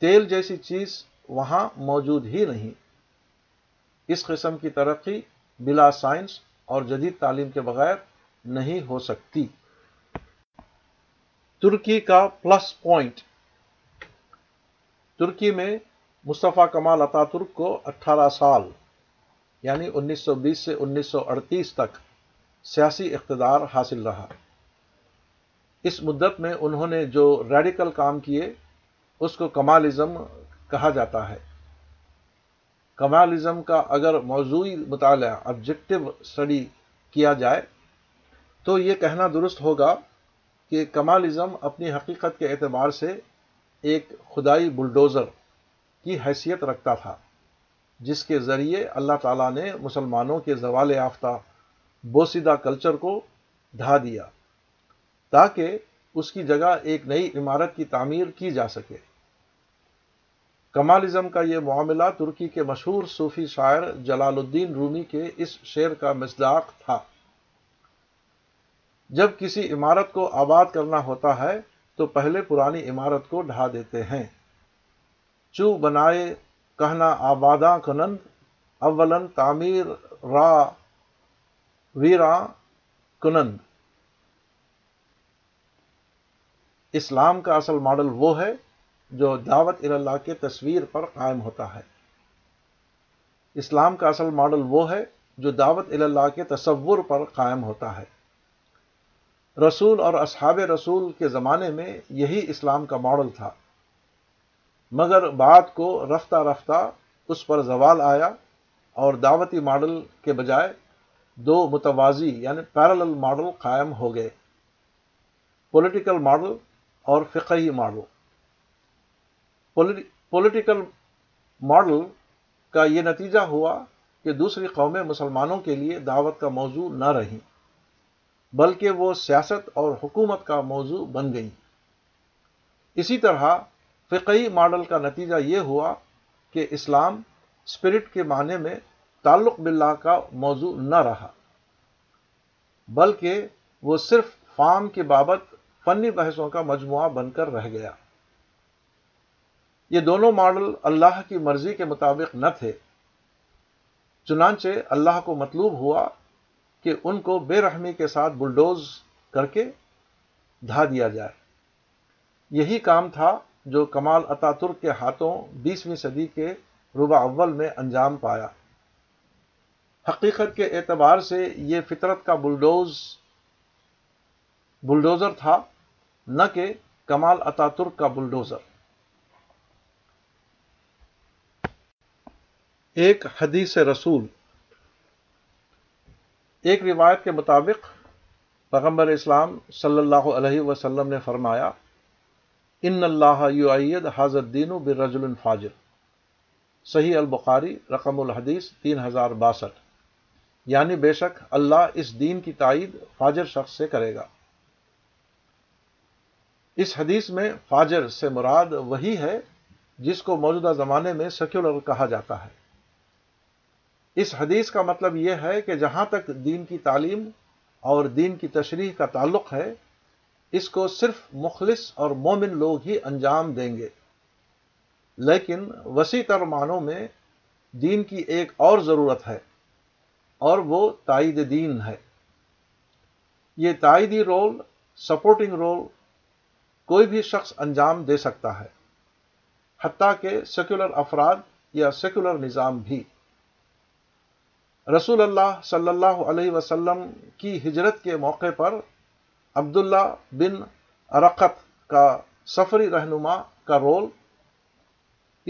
تیل جیسی چیز وہاں موجود ہی نہیں اس قسم کی ترقی بلا سائنس اور جدید تعلیم کے بغیر نہیں ہو سکتی ترکی کا پلس پوائنٹ ترکی میں مصطفیٰ کمال عطا ترک کو اٹھارہ سال یعنی انیس سو بیس سے انیس سو اڑتیس تک سیاسی اقتدار حاصل رہا اس مدت میں انہوں نے جو ریڈیکل کام کیے اس کو کمالزم کہا جاتا ہے کمالزم کا اگر موضوعی مطالعہ آبجیکٹو اسٹڈی کیا جائے تو یہ کہنا درست ہوگا کہ کمالزم اپنی حقیقت کے اعتبار سے ایک خدائی بلڈوزر کی حیثیت رکھتا تھا جس کے ذریعے اللہ تعالیٰ نے مسلمانوں کے زوال یافتہ بوسیدہ کلچر کو ڈھا دیا تاکہ اس کی جگہ ایک نئی عمارت کی تعمیر کی جا سکے کمالزم کا یہ معاملہ ترکی کے مشہور صوفی شاعر جلال الدین رومی کے اس شعر کا مزداق تھا جب کسی عمارت کو آباد کرنا ہوتا ہے تو پہلے پرانی عمارت کو ڈھا دیتے ہیں چو بنائے کہنا آباداں کنند اولن تعمیر را ویرا کنند اسلام کا اصل ماڈل وہ ہے جو دعوت اللہ کے تصویر پر قائم ہوتا ہے اسلام کا اصل ماڈل وہ ہے جو دعوت الا کے تصور پر قائم ہوتا ہے رسول اور اصحاب رسول کے زمانے میں یہی اسلام کا ماڈل تھا مگر بعد کو رفتہ رفتہ اس پر زوال آیا اور دعوتی ماڈل کے بجائے دو متوازی یعنی پیرل ماڈل قائم ہو گئے پولیٹیکل ماڈل اور فقہی ماڈل پولیٹیکل ماڈل کا یہ نتیجہ ہوا کہ دوسری قومیں مسلمانوں کے لیے دعوت کا موضوع نہ رہیں بلکہ وہ سیاست اور حکومت کا موضوع بن گئیں اسی طرح فقی ماڈل کا نتیجہ یہ ہوا کہ اسلام اسپرٹ کے معنی میں تعلق باللہ کا موضوع نہ رہا بلکہ وہ صرف فام کے بابت فنی بحثوں کا مجموعہ بن کر رہ گیا یہ دونوں ماڈل اللہ کی مرضی کے مطابق نہ تھے چنانچہ اللہ کو مطلوب ہوا کہ ان کو بے رحمی کے ساتھ بلڈوز کر کے دھا دیا جائے یہی کام تھا جو کمال اتا ترک کے ہاتھوں بیسویں صدی کے ربا اول میں انجام پایا حقیقت کے اعتبار سے یہ فطرت کا بلڈوز بلڈوزر تھا نہ کہ کمال اتا ترک کا بلڈوزر ایک حدیث رسول ایک روایت کے مطابق پیغمبر اسلام صلی اللہ علیہ وسلم نے فرمایا ان اللہ حاضر دین بر رضول الفاجر صحیح البخاری رقم الحدیث تین ہزار باسٹھ یعنی بے شک اللہ اس دین کی تائید فاجر شخص سے کرے گا اس حدیث میں فاجر سے مراد وہی ہے جس کو موجودہ زمانے میں سیکولر کہا جاتا ہے اس حدیث کا مطلب یہ ہے کہ جہاں تک دین کی تعلیم اور دین کی تشریح کا تعلق ہے اس کو صرف مخلص اور مومن لوگ ہی انجام دیں گے لیکن وسیع تر معنوں میں دین کی ایک اور ضرورت ہے اور وہ تائید دین ہے یہ تائیدی رول سپورٹنگ رول کوئی بھی شخص انجام دے سکتا ہے حتیٰ کہ سیکولر افراد یا سیکولر نظام بھی رسول اللہ صلی اللہ علیہ وسلم کی ہجرت کے موقع پر عبداللہ بن ارقت کا سفری رہنما کا رول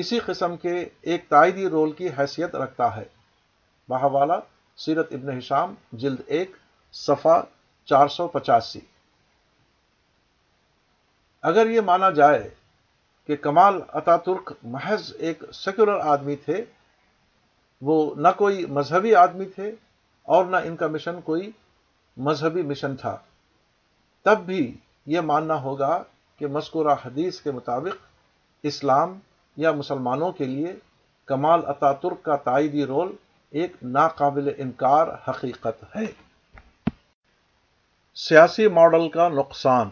اسی قسم کے ایک تائیدی رول کی حیثیت رکھتا ہے بہوالا سیرت ابن حشام جلد ایک صفا چار سو پچاسی اگر یہ مانا جائے کہ کمال اتا ترک محض ایک سیکولر آدمی تھے وہ نہ کوئی مذہبی آدمی تھے اور نہ ان کا مشن کوئی مذہبی مشن تھا تب بھی یہ ماننا ہوگا کہ مذکورہ حدیث کے مطابق اسلام یا مسلمانوں کے لیے کمال اتا ترک کا تائیدی رول ایک ناقابل انکار حقیقت ہے سیاسی ماڈل کا نقصان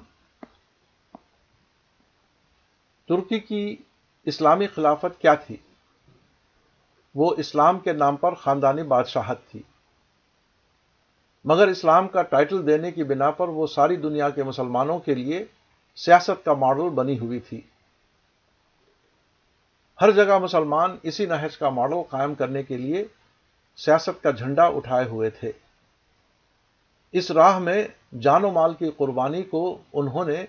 ترکی کی اسلامی خلافت کیا تھی وہ اسلام کے نام پر خاندانی بادشاہت تھی مگر اسلام کا ٹائٹل دینے کی بنا پر وہ ساری دنیا کے مسلمانوں کے لیے سیاست کا ماڈل بنی ہوئی تھی ہر جگہ مسلمان اسی نہج کا ماڈل قائم کرنے کے لیے سیاست کا جھنڈا اٹھائے ہوئے تھے اس راہ میں جان و مال کی قربانی کو انہوں نے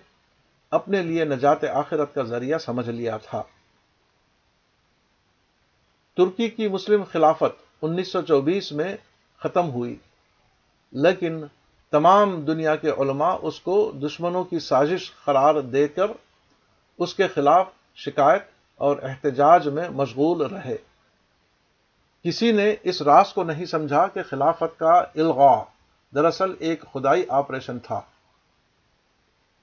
اپنے لیے نجات آخرت کا ذریعہ سمجھ لیا تھا ترکی کی مسلم خلافت انیس سو چوبیس میں ختم ہوئی لیکن تمام دنیا کے علماء اس کو دشمنوں کی سازش قرار دے کر اس کے خلاف شکایت اور احتجاج میں مشغول رہے کسی نے اس راس کو نہیں سمجھا کہ خلافت کا الغا دراصل ایک خدائی آپریشن تھا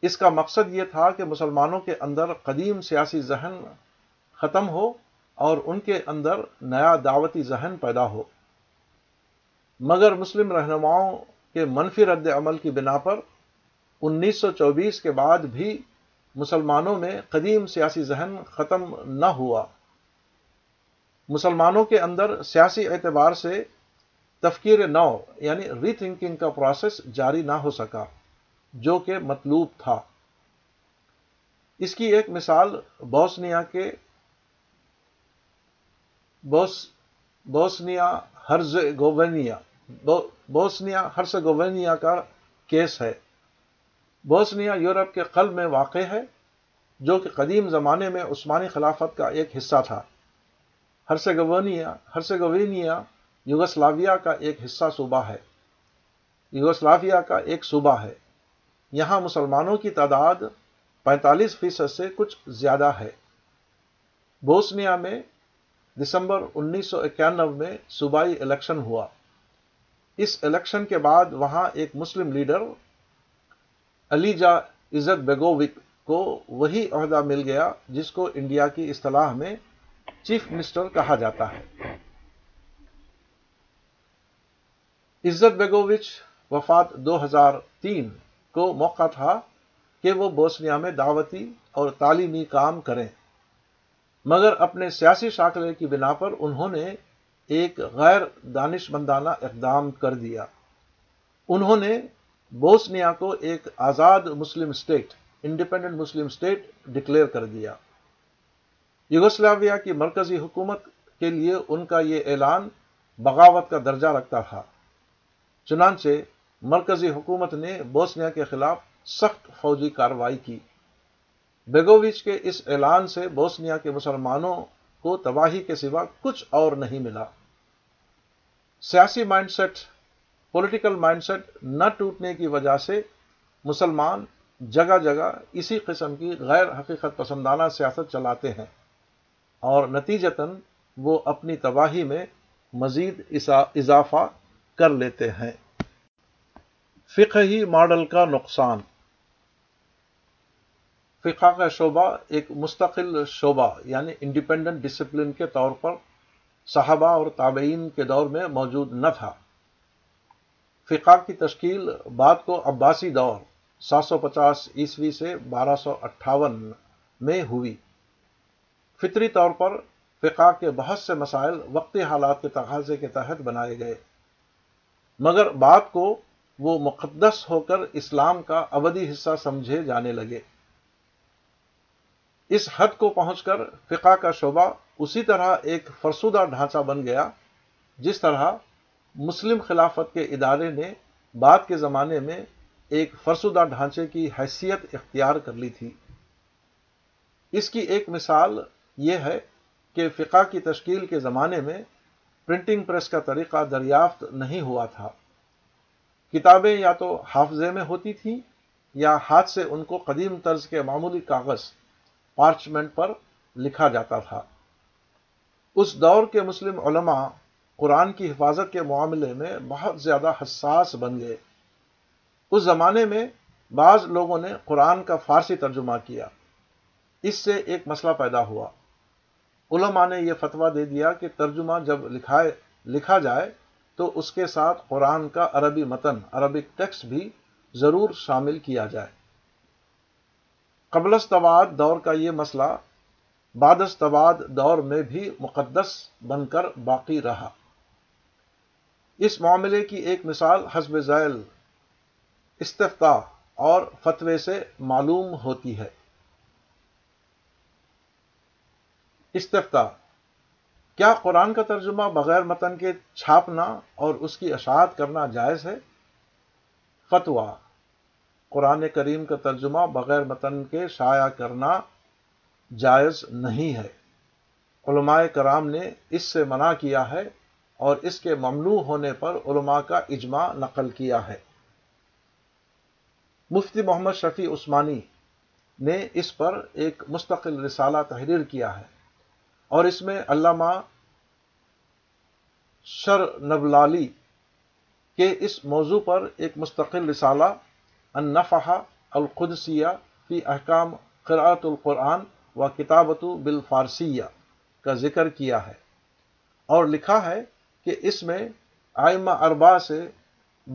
اس کا مقصد یہ تھا کہ مسلمانوں کے اندر قدیم سیاسی ذہن ختم ہو اور ان کے اندر نیا دعوتی ذہن پیدا ہو مگر مسلم رہنماؤں کے منفی رد عمل کی بنا پر انیس سو چوبیس کے بعد بھی مسلمانوں میں قدیم سیاسی ذہن ختم نہ ہوا مسلمانوں کے اندر سیاسی اعتبار سے تفکیر نو یعنی ری تھنکنگ کا پروسیس جاری نہ ہو سکا جو کہ مطلوب تھا اس کی ایک مثال بوسنیا کے بوس Bosnia Herzegovina Bosnia Herzegovina کا کیس ہے بوسنیا یورپ کے قلب میں واقع ہے جو کہ قدیم زمانے میں عثمانی خلافت کا ایک حصہ تھا ہرسگوینیا ہرسگوینیا یوگسلاویا کا ایک حصہ صوبہ ہے یوگسلاویا کا ایک صوبہ ہے یہاں مسلمانوں کی تعداد پینتالیس فیصد سے کچھ زیادہ ہے بوسنیا میں دسمبر اکیانوے میں صوبائی الیکشن ہوا اس الیکشن کے بعد وہاں ایک مسلم لیڈر علی جا عزت بیگوک کو وہی عہدہ مل گیا جس کو انڈیا کی اصطلاح میں چیف منسٹر کہا جاتا ہے عزت بیگوچ وفات دو ہزار تین کو موقع تھا کہ وہ بوسنیا میں دعوتی اور تعلیمی کام کریں مگر اپنے سیاسی شاخلے کی بنا پر انہوں نے ایک غیر دانش مندانہ اقدام کر دیا انہوں نے بوسنیا کو ایک آزاد مسلم state independent Muslim state declare کر دیا یوگوسلاویا کی مرکزی حکومت کے لیے ان کا یہ اعلان بغاوت کا درجہ رکھتا تھا چنانچہ مرکزی حکومت نے بوسنیا کے خلاف سخت فوجی کارروائی کی بیگوویچ کے اس اعلان سے بوسنیا کے مسلمانوں کو تباہی کے سوا کچھ اور نہیں ملا سیاسی mindset political mindset نہ ٹوٹنے کی وجہ سے مسلمان جگہ جگہ اسی قسم کی غیر حقیقت پسندانہ سیاست چلاتے ہیں اور نتیجتاً وہ اپنی تباہی میں مزید اضافہ کر لیتے ہیں فقہی ماڈل کا نقصان فقہ کا شعبہ ایک مستقل شعبہ یعنی انڈیپینڈنٹ ڈسپلن کے طور پر صحابہ اور تابعین کے دور میں موجود نہ تھا فقہ کی تشکیل بعد کو عباسی دور سات سو پچاس عیسوی سے بارہ سو اٹھاون میں ہوئی فطری طور پر فقہ کے بہت سے مسائل وقتی حالات کے تقاضے کے تحت بنائے گئے مگر بعد کو وہ مقدس ہو کر اسلام کا اودھی حصہ سمجھے جانے لگے اس حد کو پہنچ کر فقہ کا شعبہ اسی طرح ایک فرسودہ ڈھانچہ بن گیا جس طرح مسلم خلافت کے ادارے نے بعد کے زمانے میں ایک فرسودہ ڈھانچے کی حیثیت اختیار کر لی تھی اس کی ایک مثال یہ ہے کہ فقہ کی تشکیل کے زمانے میں پرنٹنگ پریس کا طریقہ دریافت نہیں ہوا تھا کتابیں یا تو حافظے میں ہوتی تھیں یا ہاتھ سے ان کو قدیم طرز کے معمولی کاغذ پارچمنٹ پر لکھا جاتا تھا اس دور کے مسلم علماء قرآن کی حفاظت کے معاملے میں بہت زیادہ حساس بن گئے اس زمانے میں بعض لوگوں نے قرآن کا فارسی ترجمہ کیا اس سے ایک مسئلہ پیدا ہوا علماء نے یہ فتویٰ دے دیا کہ ترجمہ جب لکھائے لکھا جائے تو اس کے ساتھ قرآن کا عربی متن عربی ٹیکسٹ بھی ضرور شامل کیا جائے قبل استواد دور کا یہ مسئلہ بعد استواد دور میں بھی مقدس بن کر باقی رہا اس معاملے کی ایک مثال حزب ذیل استفتا اور فتوے سے معلوم ہوتی ہے استفتا کیا قرآن کا ترجمہ بغیر متن کے چھاپنا اور اس کی اشاعت کرنا جائز ہے فتویٰ قرآن کریم کا ترجمہ بغیر متن کے شائع کرنا جائز نہیں ہے علماء کرام نے اس سے منع کیا ہے اور اس کے ممنوع ہونے پر علماء کا اجماع نقل کیا ہے مفتی محمد شفیع عثمانی نے اس پر ایک مستقل رسالہ تحریر کیا ہے اور اس میں علامہ شر نبلالی کے اس موضوع پر ایک مستقل رسالہ النفح القدسیہ فی احکام قراعۃ القرآن و کتابت بالفارسیہ کا ذکر کیا ہے اور لکھا ہے کہ اس میں آئمہ اربا سے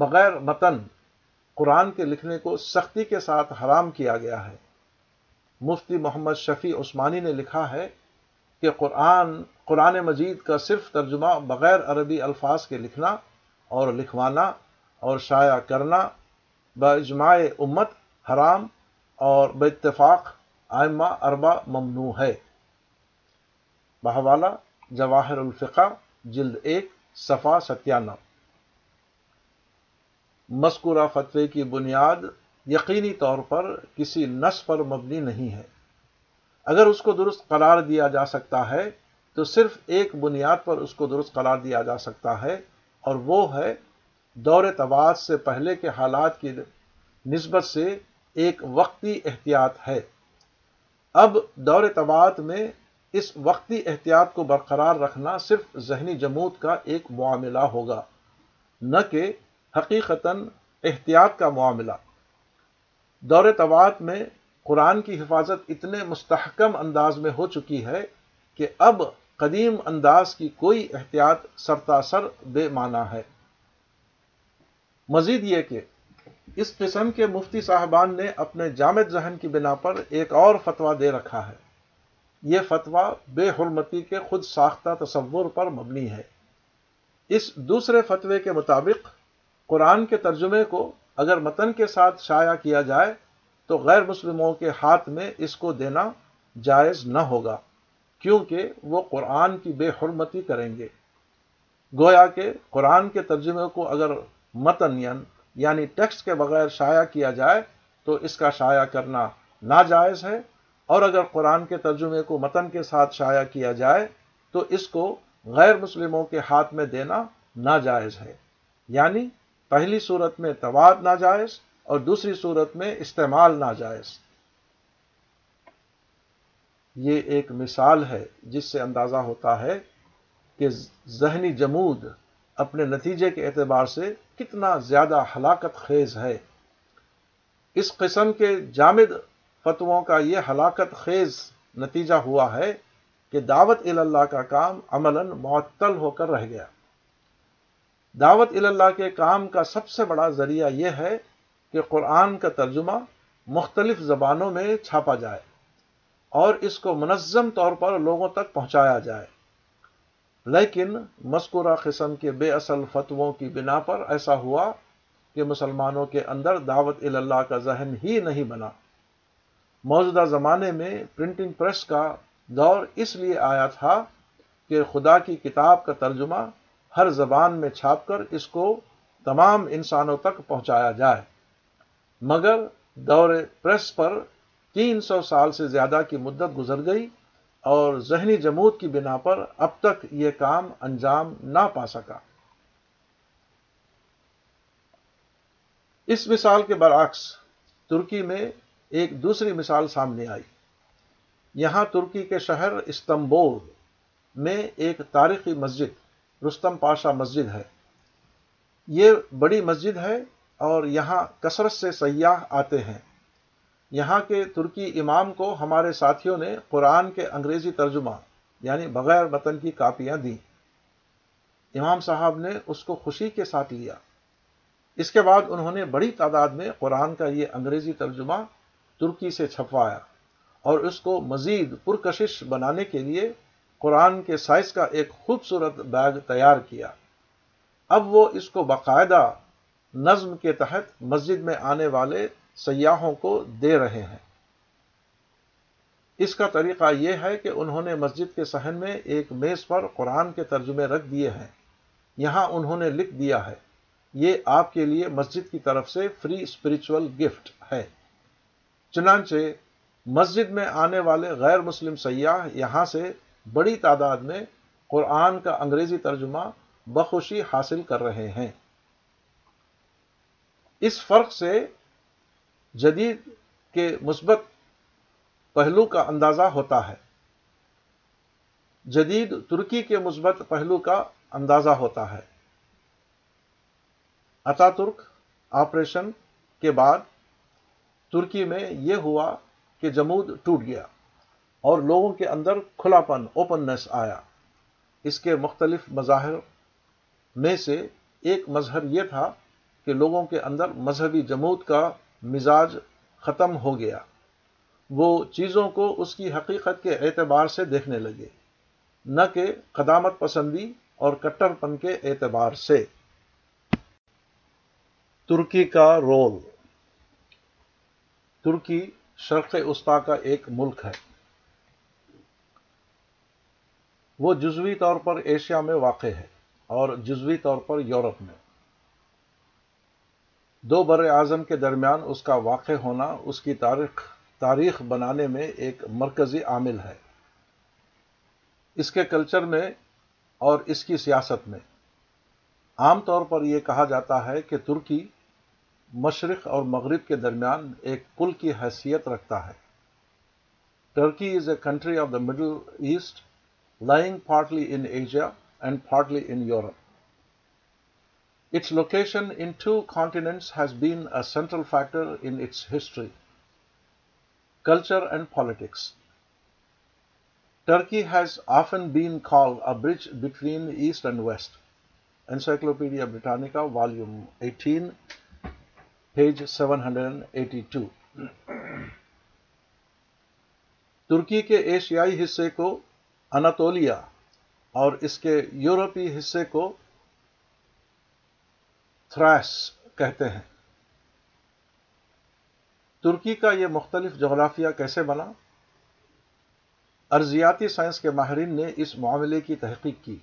بغیر متن قرآن کے لکھنے کو سختی کے ساتھ حرام کیا گیا ہے مفتی محمد شفیع عثمانی نے لکھا ہے کہ قرآن قرآن مجید کا صرف ترجمہ بغیر عربی الفاظ کے لکھنا اور لکھوانا اور شائع کرنا بجماع امت حرام اور اتفاق آئمہ اربا ممنوع ہے بہوالا جواہر الفقا جلد ایک صفا ستیانہ مذکورہ فتوی کی بنیاد یقینی طور پر کسی نس پر مبنی نہیں ہے اگر اس کو درست قرار دیا جا سکتا ہے تو صرف ایک بنیاد پر اس کو درست قرار دیا جا سکتا ہے اور وہ ہے دور تواز سے پہلے کے حالات کی نسبت سے ایک وقتی احتیاط ہے اب دور طبعات میں اس وقتی احتیاط کو برقرار رکھنا صرف ذہنی جمود کا ایک معاملہ ہوگا نہ کہ حقیقتاً احتیاط کا معاملہ دور طبعات میں قرآن کی حفاظت اتنے مستحکم انداز میں ہو چکی ہے کہ اب قدیم انداز کی کوئی احتیاط سرتا سر بے معنی ہے مزید یہ کہ اس قسم کے مفتی صاحبان نے اپنے جامد ذہن کی بنا پر ایک اور فتویٰ دے رکھا ہے یہ فتویٰ بے حرمتی کے خود ساختہ تصور پر مبنی ہے اس دوسرے فتوے کے مطابق قرآن کے ترجمے کو اگر متن کے ساتھ شائع کیا جائے تو غیر مسلموں کے ہاتھ میں اس کو دینا جائز نہ ہوگا کیونکہ وہ قرآن کی بے حرمتی کریں گے گویا کہ قرآن کے ترجمے کو اگر متن یعنی ٹیکسٹ کے بغیر شائع کیا جائے تو اس کا شائع کرنا ناجائز ہے اور اگر قرآن کے ترجمے کو متن کے ساتھ شائع کیا جائے تو اس کو غیر مسلموں کے ہاتھ میں دینا ناجائز ہے یعنی پہلی صورت میں تواد ناجائز اور دوسری صورت میں استعمال ناجائز یہ ایک مثال ہے جس سے اندازہ ہوتا ہے کہ ذہنی جمود اپنے نتیجے کے اعتبار سے کتنا زیادہ ہلاکت خیز ہے اس قسم کے جامد فتووں کا یہ ہلاکت خیز نتیجہ ہوا ہے کہ دعوت الا کا کا کام عملاً معطل ہو کر رہ گیا دعوت الا کے کام کا سب سے بڑا ذریعہ یہ ہے کہ قرآن کا ترجمہ مختلف زبانوں میں چھاپا جائے اور اس کو منظم طور پر لوگوں تک پہنچایا جائے لیکن مذکورہ قسم کے بے اصل فتووں کی بنا پر ایسا ہوا کہ مسلمانوں کے اندر دعوت اللہ کا ذہن ہی نہیں بنا موجودہ زمانے میں پرنٹنگ پریس کا دور اس لیے آیا تھا کہ خدا کی کتاب کا ترجمہ ہر زبان میں چھاپ کر اس کو تمام انسانوں تک پہنچایا جائے مگر دور پریس پر تین سو سال سے زیادہ کی مدت گزر گئی اور ذہنی جمود کی بنا پر اب تک یہ کام انجام نہ پا سکا اس مثال کے برعکس ترکی میں ایک دوسری مثال سامنے آئی یہاں ترکی کے شہر استنبول میں ایک تاریخی مسجد رستم پاشا مسجد ہے یہ بڑی مسجد ہے اور یہاں کثرت سے سیاح آتے ہیں یہاں کے ترکی امام کو ہمارے ساتھیوں نے قرآن کے انگریزی ترجمہ یعنی بغیر وطن کی کاپیاں دیں امام صاحب نے اس کو خوشی کے ساتھ لیا اس کے بعد انہوں نے بڑی تعداد میں قرآن کا یہ انگریزی ترجمہ ترکی سے چھپوایا اور اس کو مزید پرکشش بنانے کے لیے قرآن کے سائز کا ایک خوبصورت بیگ تیار کیا اب وہ اس کو باقاعدہ نظم کے تحت مسجد میں آنے والے سیاحوں کو دے رہے ہیں اس کا طریقہ یہ ہے کہ انہوں نے مسجد کے صحن میں ایک میز پر قرآن کے ترجمے رکھ دیے ہیں یہاں انہوں نے لکھ دیا ہے یہ آپ کے لیے مسجد کی طرف سے فری اسپرچل گفٹ ہے چنانچہ مسجد میں آنے والے غیر مسلم سیاح یہاں سے بڑی تعداد میں قرآن کا انگریزی ترجمہ بخوشی حاصل کر رہے ہیں اس فرق سے جدید کے مثبت پہلو کا اندازہ ہوتا ہے جدید ترکی کے مثبت پہلو کا اندازہ ہوتا ہے اتا ترک آپریشن کے بعد ترکی میں یہ ہوا کہ جمود ٹوٹ گیا اور لوگوں کے اندر کھلا پن اوپنس آیا اس کے مختلف مظاہر میں سے ایک مظہر یہ تھا کہ لوگوں کے اندر مذہبی جمود کا مزاج ختم ہو گیا وہ چیزوں کو اس کی حقیقت کے اعتبار سے دیکھنے لگے نہ کہ قدامت پسندی اور کٹر پن کے اعتبار سے ترکی کا رول ترکی شرق استا کا ایک ملک ہے وہ جزوی طور پر ایشیا میں واقع ہے اور جزوی طور پر یورپ میں دو بر اعظم کے درمیان اس کا واقع ہونا اس کی تاریخ تاریخ بنانے میں ایک مرکزی عامل ہے اس کے کلچر میں اور اس کی سیاست میں عام طور پر یہ کہا جاتا ہے کہ ترکی مشرق اور مغرب کے درمیان ایک پل کی حیثیت رکھتا ہے Turkey is a country of the Middle East lying partly in Asia and partly in Europe Its location in two continents has been a central factor in its history. Culture and Politics Turkey has often been called a bridge between East and West. Encyclopedia Britannica, Volume 18, page 782. ترکی کے ایشیائی حصے کو Anatolia اور اس کے یورپی حصے کو تھراس کہتے ہیں ترکی کا یہ مختلف جغرافیہ کیسے بنا ارضیاتی سائنس کے ماہرین نے اس معاملے کی تحقیق کی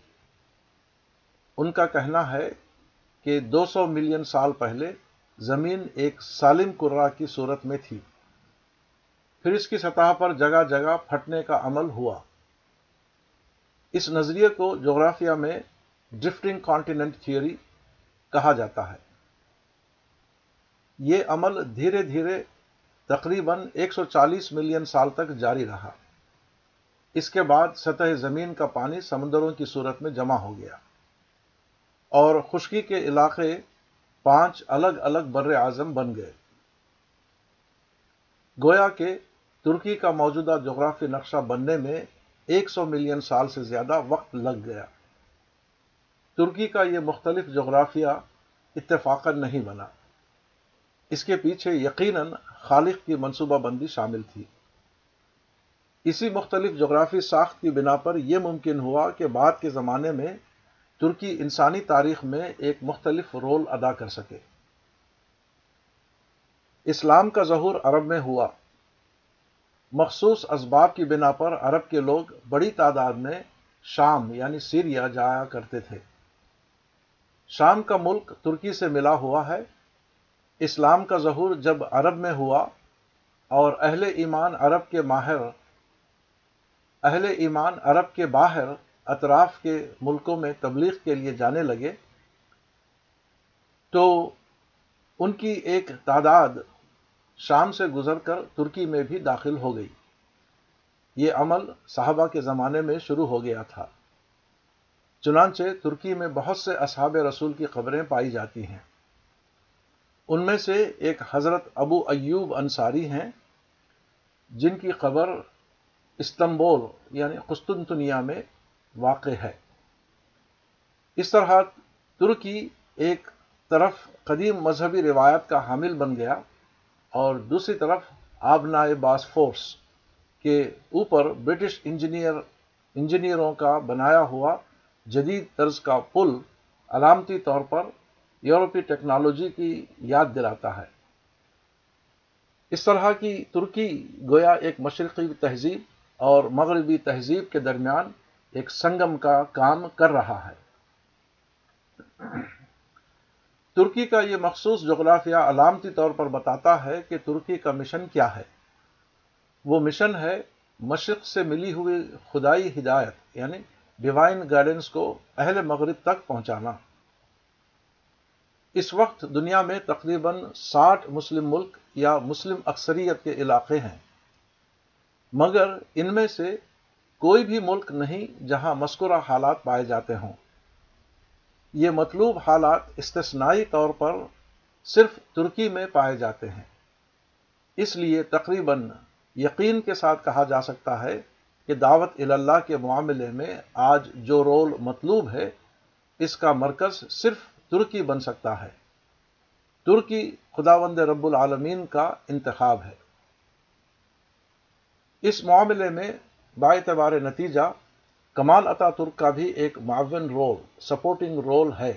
ان کا کہنا ہے کہ دو سو ملین سال پہلے زمین ایک سالم کرا کی صورت میں تھی پھر اس کی سطح پر جگہ جگہ پھٹنے کا عمل ہوا اس نظریے کو جغرافیہ میں ڈرفٹنگ کانٹیننٹ تھیوری کہا جاتا ہے یہ عمل دھیرے دھیرے تقریباً ایک سو چالیس ملین سال تک جاری رہا اس کے بعد سطح زمین کا پانی سمندروں کی صورت میں جمع ہو گیا اور خشکی کے علاقے پانچ الگ الگ بر اعظم بن گئے گویا کہ ترکی کا موجودہ جغرافی نقشہ بننے میں ایک سو ملین سال سے زیادہ وقت لگ گیا ترکی کا یہ مختلف جغرافیہ اتفاقا نہیں بنا اس کے پیچھے یقیناً خالق کی منصوبہ بندی شامل تھی اسی مختلف جغرافی ساخت کی بنا پر یہ ممکن ہوا کہ بعد کے زمانے میں ترکی انسانی تاریخ میں ایک مختلف رول ادا کر سکے اسلام کا ظہور عرب میں ہوا مخصوص اسباب کی بنا پر عرب کے لوگ بڑی تعداد میں شام یعنی سیریا جایا کرتے تھے شام کا ملک ترکی سے ملا ہوا ہے اسلام کا ظہور جب عرب میں ہوا اور اہل ایمان عرب کے ماہر اہل ایمان عرب کے باہر اطراف کے ملکوں میں تبلیغ کے لیے جانے لگے تو ان کی ایک تعداد شام سے گزر کر ترکی میں بھی داخل ہو گئی یہ عمل صحابہ کے زمانے میں شروع ہو گیا تھا چنانچہ ترکی میں بہت سے اصحاب رسول کی خبریں پائی جاتی ہیں ان میں سے ایک حضرت ابو ایوب انصاری ہیں جن کی خبر استنبول یعنی قسطنطنیہ میں واقع ہے اس طرح ترکی ایک طرف قدیم مذہبی روایت کا حامل بن گیا اور دوسری طرف آبنائے باس فورس کے اوپر برٹش انجینئر انجینئروں کا بنایا ہوا جدید طرز کا پل علامتی طور پر یورپی ٹیکنالوجی کی یاد دلاتا ہے اس طرح کی ترکی گویا ایک مشرقی تہذیب اور مغربی تہذیب کے درمیان ایک سنگم کا کام کر رہا ہے ترکی کا یہ مخصوص جغرافیہ علامتی طور پر بتاتا ہے کہ ترکی کا مشن کیا ہے وہ مشن ہے مشرق سے ملی ہوئی خدائی ہدایت یعنی ڈیوائن گائیڈنس کو اہل مغرب تک پہنچانا اس وقت دنیا میں تقریباً ساٹھ مسلم ملک یا مسلم اکثریت کے علاقے ہیں مگر ان میں سے کوئی بھی ملک نہیں جہاں مسکرہ حالات پائے جاتے ہوں یہ مطلوب حالات استثنائی طور پر صرف ترکی میں پائے جاتے ہیں اس لیے تقریباً یقین کے ساتھ کہا جا سکتا ہے کہ دعوت اللہ کے معاملے میں آج جو رول مطلوب ہے اس کا مرکز صرف ترکی بن سکتا ہے ترکی خداوند رب العالمین کا انتخاب ہے اس معاملے میں با نتیجہ کمال عطا ترک کا بھی ایک معاون رول سپورٹنگ رول ہے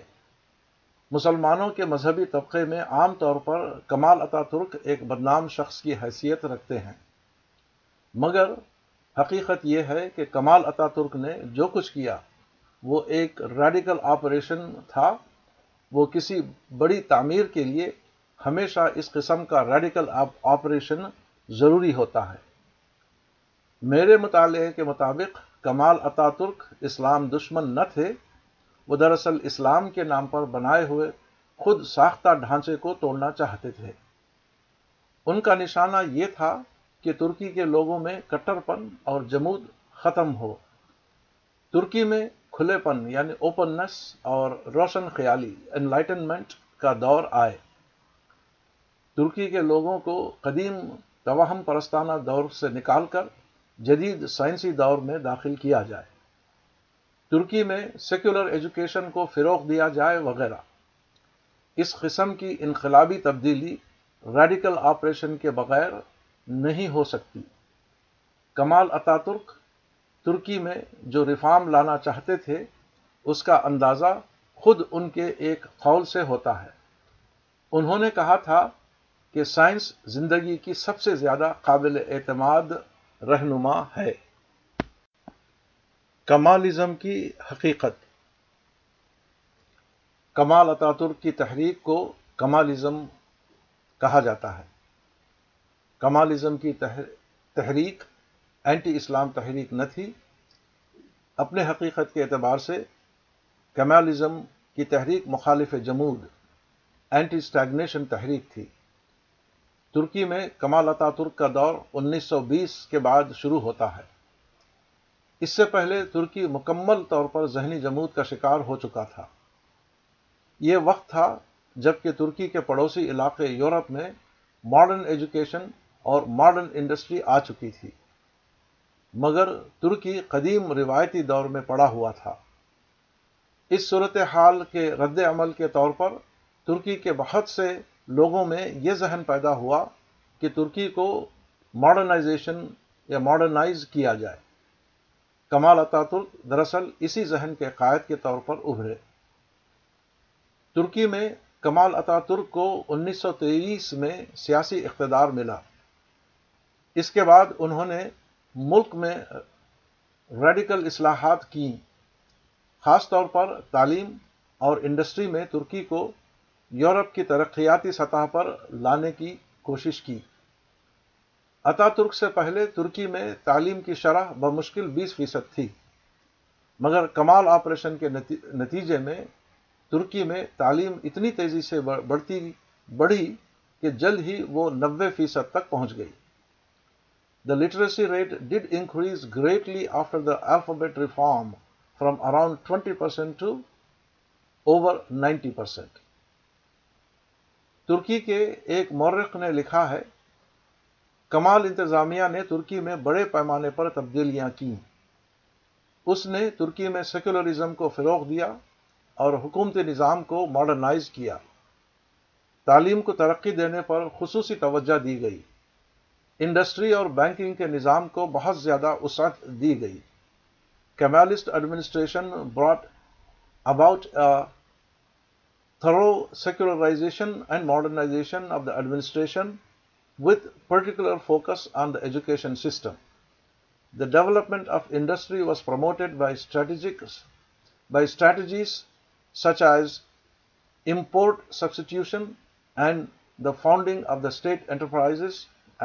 مسلمانوں کے مذہبی طبقے میں عام طور پر کمال عطا ترک ایک بدنام شخص کی حیثیت رکھتے ہیں مگر حقیقت یہ ہے کہ کمال عطا ترک نے جو کچھ کیا وہ ایک ریڈیکل آپریشن تھا وہ کسی بڑی تعمیر کے لیے ہمیشہ اس قسم کا ریڈیکل آپریشن ضروری ہوتا ہے میرے مطالعے کے مطابق کمال اتا ترک اسلام دشمن نہ تھے وہ دراصل اسلام کے نام پر بنائے ہوئے خود ساختہ ڈھانچے کو توڑنا چاہتے تھے ان کا نشانہ یہ تھا کہ ترکی کے لوگوں میں کٹر پن اور جمود ختم ہو ترکی میں کھلے پن یعنی اوپننس اور روشن خیالی انلائٹنمنٹ کا دور آئے ترکی کے لوگوں کو قدیم توہم پرستانہ دور سے نکال کر جدید سائنسی دور میں داخل کیا جائے ترکی میں سیکولر ایجوکیشن کو فروغ دیا جائے وغیرہ اس قسم کی انقلابی تبدیلی ریڈیکل آپریشن کے بغیر نہیں ہو سکتی کمال اتا ترک ترکی میں جو ریفارم لانا چاہتے تھے اس کا اندازہ خود ان کے ایک قول سے ہوتا ہے انہوں نے کہا تھا کہ سائنس زندگی کی سب سے زیادہ قابل اعتماد رہنما ہے کمالزم کی حقیقت کمال اتا ترک کی تحریک کو کمالزم کہا جاتا ہے کمالزم کی تحریک اینٹی اسلام تحریک نہ تھی اپنے حقیقت کے اعتبار سے کمالزم کی تحریک مخالف جمود اینٹی اسٹیگنیشن تحریک تھی ترکی میں کمال اتا ترک کا دور انیس سو بیس کے بعد شروع ہوتا ہے اس سے پہلے ترکی مکمل طور پر ذہنی جمود کا شکار ہو چکا تھا یہ وقت تھا جبکہ ترکی کے پڑوسی علاقے یورپ میں ماڈرن ایجوکیشن اور ماڈرن انڈسٹری آ چکی تھی مگر ترکی قدیم روایتی دور میں پڑا ہوا تھا اس صورت حال کے رد عمل کے طور پر ترکی کے بہت سے لوگوں میں یہ ذہن پیدا ہوا کہ ترکی کو ماڈرنائزیشن یا ماڈرنائز کیا جائے کمال اتا ترک دراصل اسی ذہن کے قائد کے طور پر ابھرے ترکی میں کمال اتا ترک کو انیس سو تیئیس میں سیاسی اقتدار ملا اس کے بعد انہوں نے ملک میں ریڈیکل اصلاحات کی خاص طور پر تعلیم اور انڈسٹری میں ترکی کو یورپ کی ترقیاتی سطح پر لانے کی کوشش کی اتا ترک سے پہلے ترکی میں تعلیم کی شرح بمشکل بیس فیصد تھی مگر کمال آپریشن کے نتیجے میں ترکی میں تعلیم اتنی تیزی سے بڑھتی بڑھی کہ جلد ہی وہ نوے فیصد تک پہنچ گئی the literacy rate did increase greatly after the alphabet reform from around 20% to over 90%. ترکی کے ایک مورخ نے لکھا ہے کمال انتظامیہ نے ترکی میں بڑے پیمانے پر تبدیلیاں کی اس نے ترکی میں سیکولرزم کو فروغ دیا اور حکومتی نظام کو ماڈرنائز کیا تعلیم کو ترقی دینے پر خصوصی توجہ دی گئی انڈسٹری اور بینکنگ کے نظام کو بہت زیادہ وسعت دی گئی Kemalist administration brought about through secularisation and modernisation of the administration with particular focus on the education system the development of industry was promoted by strategic by strategies such as import substitution and the founding of the state enterprise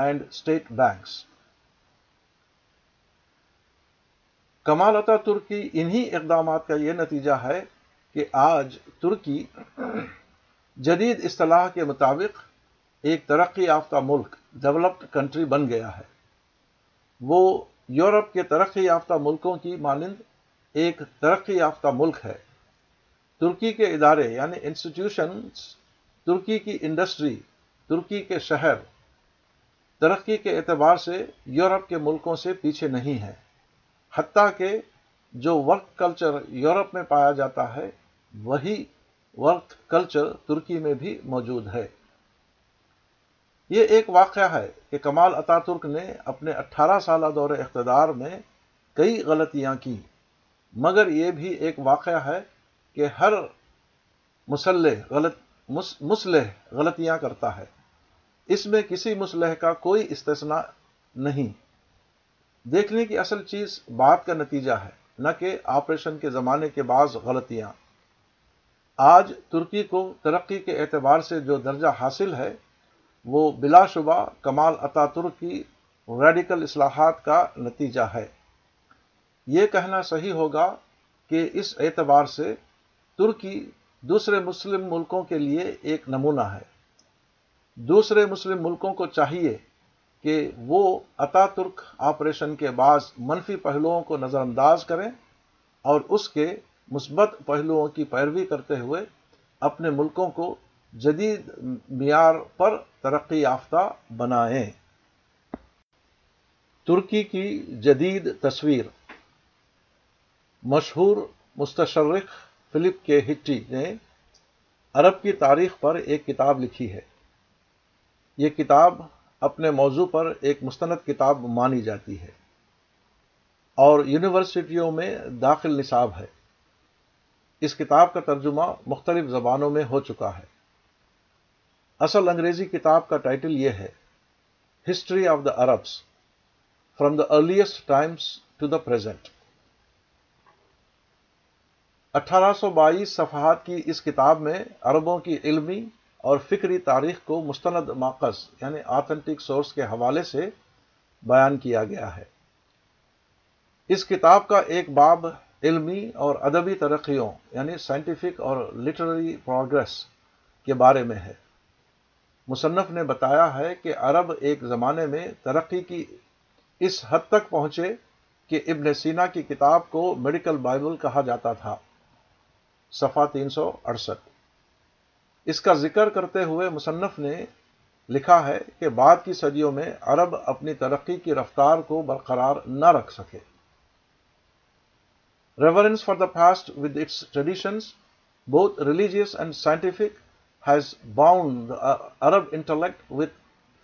and state banks کمالتا ترکی انہی اقدامات کا یہ نتیجہ ہے کہ آج ترکی جدید اصطلاح کے مطابق ایک ترقی یافتہ ملک ڈیولپڈ کنٹری بن گیا ہے وہ یورپ کے ترقی یافتہ ملکوں کی مانند ایک ترقی یافتہ ملک ہے ترکی کے ادارے یعنی انسٹیٹیوشن ترکی کی انڈسٹری ترکی کے شہر ترقی کے اعتبار سے یورپ کے ملکوں سے پیچھے نہیں ہے حتیٰ کہ جو ورک کلچر یورپ میں پایا جاتا ہے وہی ورک کلچر ترکی میں بھی موجود ہے یہ ایک واقعہ ہے کہ کمال اتا ترک نے اپنے اٹھارہ سالہ دور اقتدار میں کئی غلطیاں کی مگر یہ بھی ایک واقعہ ہے کہ ہر مسلح غلط مسلح غلطیاں کرتا ہے اس میں کسی مسلح کا کوئی استثنا نہیں دیکھنے کی اصل چیز بات کا نتیجہ ہے نہ کہ آپریشن کے زمانے کے بعض غلطیاں آج ترکی کو ترقی کے اعتبار سے جو درجہ حاصل ہے وہ بلا شبہ کمال عطا ترکی ریڈیکل اصلاحات کا نتیجہ ہے یہ کہنا صحیح ہوگا کہ اس اعتبار سے ترکی دوسرے مسلم ملکوں کے لیے ایک نمونہ ہے دوسرے مسلم ملکوں کو چاہیے کہ وہ عطا ترک آپریشن کے بعض منفی پہلوؤں کو نظر انداز کریں اور اس کے مثبت پہلوؤں کی پیروی کرتے ہوئے اپنے ملکوں کو جدید معیار پر ترقی یافتہ بنائیں ترکی کی جدید تصویر مشہور مستشرق فلپ کے ہٹی نے عرب کی تاریخ پر ایک کتاب لکھی ہے یہ کتاب اپنے موضوع پر ایک مستند کتاب مانی جاتی ہے اور یونیورسٹیوں میں داخل نصاب ہے اس کتاب کا ترجمہ مختلف زبانوں میں ہو چکا ہے اصل انگریزی کتاب کا ٹائٹل یہ ہے history of the Arabs from the earliest times to the present اٹھارہ سو بائیس صفحات کی اس کتاب میں عربوں کی علمی اور فکری تاریخ کو مستند ماقص یعنی آتھنٹک سورس کے حوالے سے بیان کیا گیا ہے اس کتاب کا ایک باب علمی اور ادبی ترقیوں یعنی سائنٹیفک اور لٹرری پروگرس کے بارے میں ہے مصنف نے بتایا ہے کہ عرب ایک زمانے میں ترقی کی اس حد تک پہنچے کہ ابن سینا کی کتاب کو میڈیکل بائبل کہا جاتا تھا صفحہ تین سو اڑسٹھ اس کا ذکر کرتے ہوئے مصنف نے لکھا ہے کہ بعد کی صدیوں میں عرب اپنی ترقی کی رفتار کو برقرار نہ رکھ سکے reverence for the past with its traditions both religious and scientific has bound Arab intellect with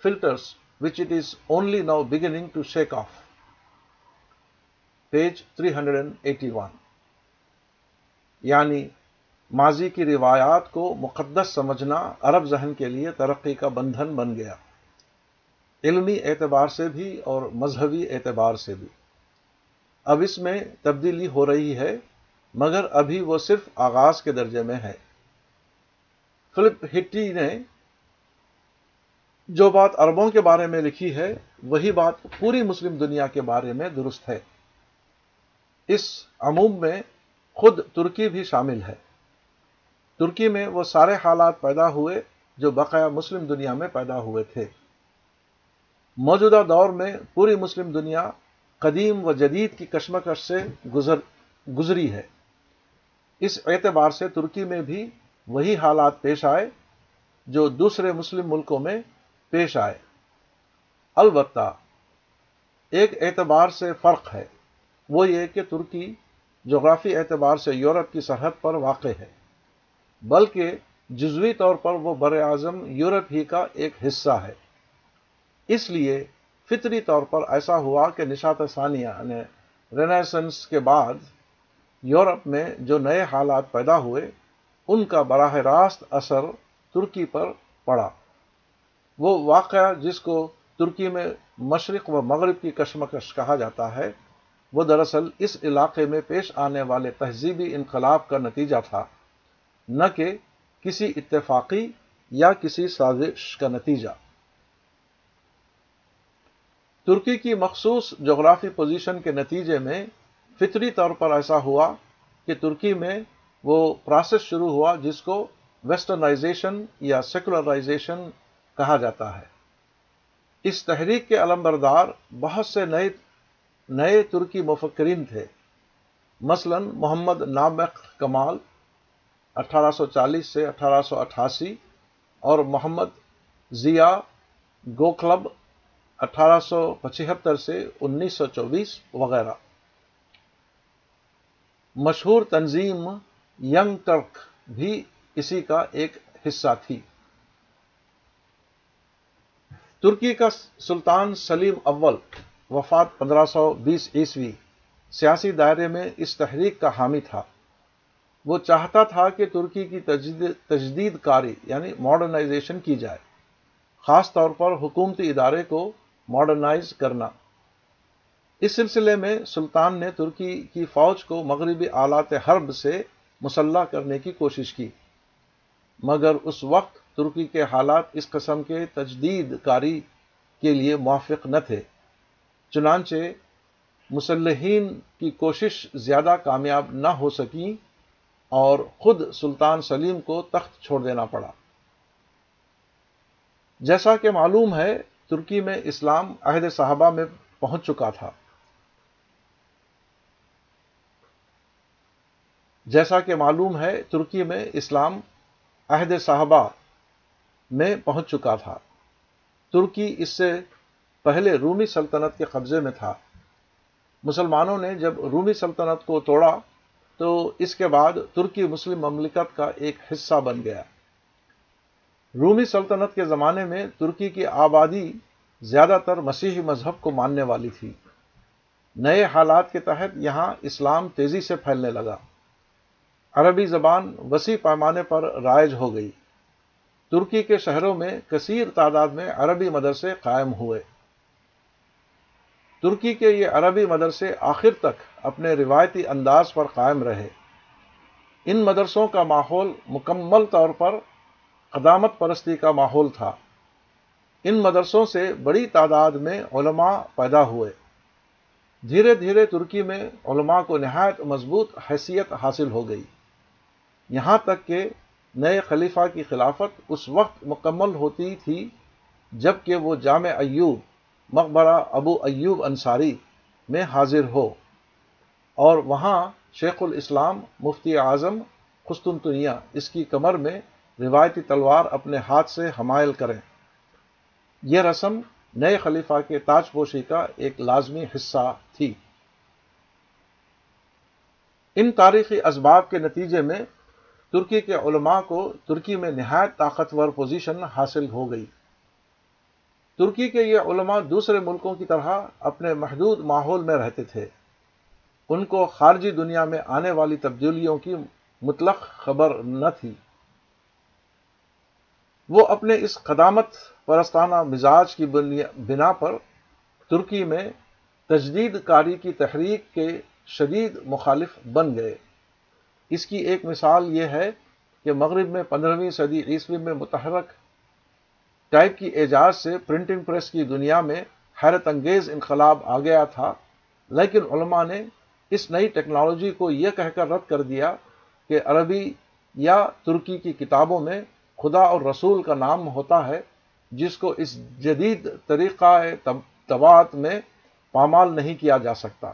filters which it is only now beginning to shake off page 381 یعنی ماضی کی روایات کو مقدس سمجھنا عرب ذہن کے لیے ترقی کا بندھن بن گیا علمی اعتبار سے بھی اور مذہبی اعتبار سے بھی اب اس میں تبدیلی ہو رہی ہے مگر ابھی وہ صرف آغاز کے درجے میں ہے فلپ ہٹی نے جو بات عربوں کے بارے میں لکھی ہے وہی بات پوری مسلم دنیا کے بارے میں درست ہے اس عموم میں خود ترکی بھی شامل ہے ترکی میں وہ سارے حالات پیدا ہوئے جو بقایا مسلم دنیا میں پیدا ہوئے تھے موجودہ دور میں پوری مسلم دنیا قدیم و جدید کی کشمکش سے گزر گزری ہے اس اعتبار سے ترکی میں بھی وہی حالات پیش آئے جو دوسرے مسلم ملکوں میں پیش آئے البتہ ایک اعتبار سے فرق ہے وہ یہ کہ ترکی جغرافی اعتبار سے یورپ کی سرحد پر واقع ہے بلکہ جزوی طور پر وہ بر اعظم یورپ ہی کا ایک حصہ ہے اس لیے فطری طور پر ایسا ہوا کہ نشاط ثانیہ نے یعنی رینیسنس کے بعد یورپ میں جو نئے حالات پیدا ہوئے ان کا براہ راست اثر ترکی پر پڑا وہ واقعہ جس کو ترکی میں مشرق و مغرب کی کشمکش کہا جاتا ہے وہ دراصل اس علاقے میں پیش آنے والے تہذیبی انقلاب کا نتیجہ تھا نہ کہ کسی اتفاقی یا کسی سازش کا نتیجہ ترکی کی مخصوص جغرافی پوزیشن کے نتیجے میں فطری طور پر ایسا ہوا کہ ترکی میں وہ پروسیس شروع ہوا جس کو ویسٹرنائزیشن یا سیکولرائزیشن کہا جاتا ہے اس تحریک کے علمبردار بہت سے نئے نئے ترکی مفکرین تھے مثلا محمد نامق کمال اٹھارہ سو چالیس سے اٹھارہ سو اٹھاسی اور محمد ضیا گو اٹھارہ سو پچہتر سے انیس سو چوبیس وغیرہ مشہور تنظیم ینگ ٹرک بھی اسی کا ایک حصہ تھی ترکی کا سلطان سلیم اول وفات پندرہ سو بیس عیسوی سیاسی دائرے میں اس تحریک کا حامی تھا وہ چاہتا تھا کہ ترکی کی تجدید تجدید کاری یعنی ماڈرنائزیشن کی جائے خاص طور پر حکومتی ادارے کو ماڈرنائز کرنا اس سلسلے میں سلطان نے ترکی کی فوج کو مغربی آلات حرب سے مسلح کرنے کی کوشش کی مگر اس وقت ترکی کے حالات اس قسم کے تجدید کاری کے لیے موافق نہ تھے چنانچہ مسلحین کی کوشش زیادہ کامیاب نہ ہو سکیں اور خود سلطان سلیم کو تخت چھوڑ دینا پڑا جیسا کہ معلوم ہے ترکی میں اسلام عہد صحابہ میں پہنچ چکا تھا جیسا کہ معلوم ہے ترکی میں اسلام عہد صحابہ میں پہنچ چکا تھا ترکی اس سے پہلے رومی سلطنت کے قبضے میں تھا مسلمانوں نے جب رومی سلطنت کو توڑا تو اس کے بعد ترکی مسلم مملکت کا ایک حصہ بن گیا رومی سلطنت کے زمانے میں ترکی کی آبادی زیادہ تر مسیحی مذہب کو ماننے والی تھی نئے حالات کے تحت یہاں اسلام تیزی سے پھیلنے لگا عربی زبان وسیع پیمانے پر رائج ہو گئی ترکی کے شہروں میں کثیر تعداد میں عربی مدرسے قائم ہوئے ترکی کے یہ عربی مدرسے آخر تک اپنے روایتی انداز پر قائم رہے ان مدرسوں کا ماحول مکمل طور پر قدامت پرستی کا ماحول تھا ان مدرسوں سے بڑی تعداد میں علماء پیدا ہوئے دھیرے دھیرے ترکی میں علماء کو نہایت مضبوط حیثیت حاصل ہو گئی یہاں تک کہ نئے خلیفہ کی خلافت اس وقت مکمل ہوتی تھی جب کہ وہ جامع ایوب مقبرہ ابو ایوب انصاری میں حاضر ہو اور وہاں شیخ الاسلام مفتی اعظم خستنتنیا اس کی کمر میں روایتی تلوار اپنے ہاتھ سے حمائل کریں یہ رسم نئے خلیفہ کے تاج پوشی کا ایک لازمی حصہ تھی ان تاریخی اسباب کے نتیجے میں ترکی کے علماء کو ترکی میں نہایت طاقتور پوزیشن حاصل ہو گئی ترکی کے یہ علماء دوسرے ملکوں کی طرح اپنے محدود ماحول میں رہتے تھے ان کو خارجی دنیا میں آنے والی تبدیلیوں کی مطلق خبر نہ تھی وہ اپنے اس قدامت پرستانہ مزاج کی بنا پر ترکی میں تجدید کاری کی تحریک کے شدید مخالف بن گئے اس کی ایک مثال یہ ہے کہ مغرب میں پندرہویں صدی عیسوی میں متحرک ٹائپ کی اعجاز سے پرنٹنگ پریس کی دنیا میں حیرت انگیز انقلاب آ گیا تھا لیکن علماء نے اس نئی ٹیکنالوجی کو یہ کہہ کر رد کر دیا کہ عربی یا ترکی کی کتابوں میں خدا اور رسول کا نام ہوتا ہے جس کو اس جدید طریقہ طباعت میں پامال نہیں کیا جا سکتا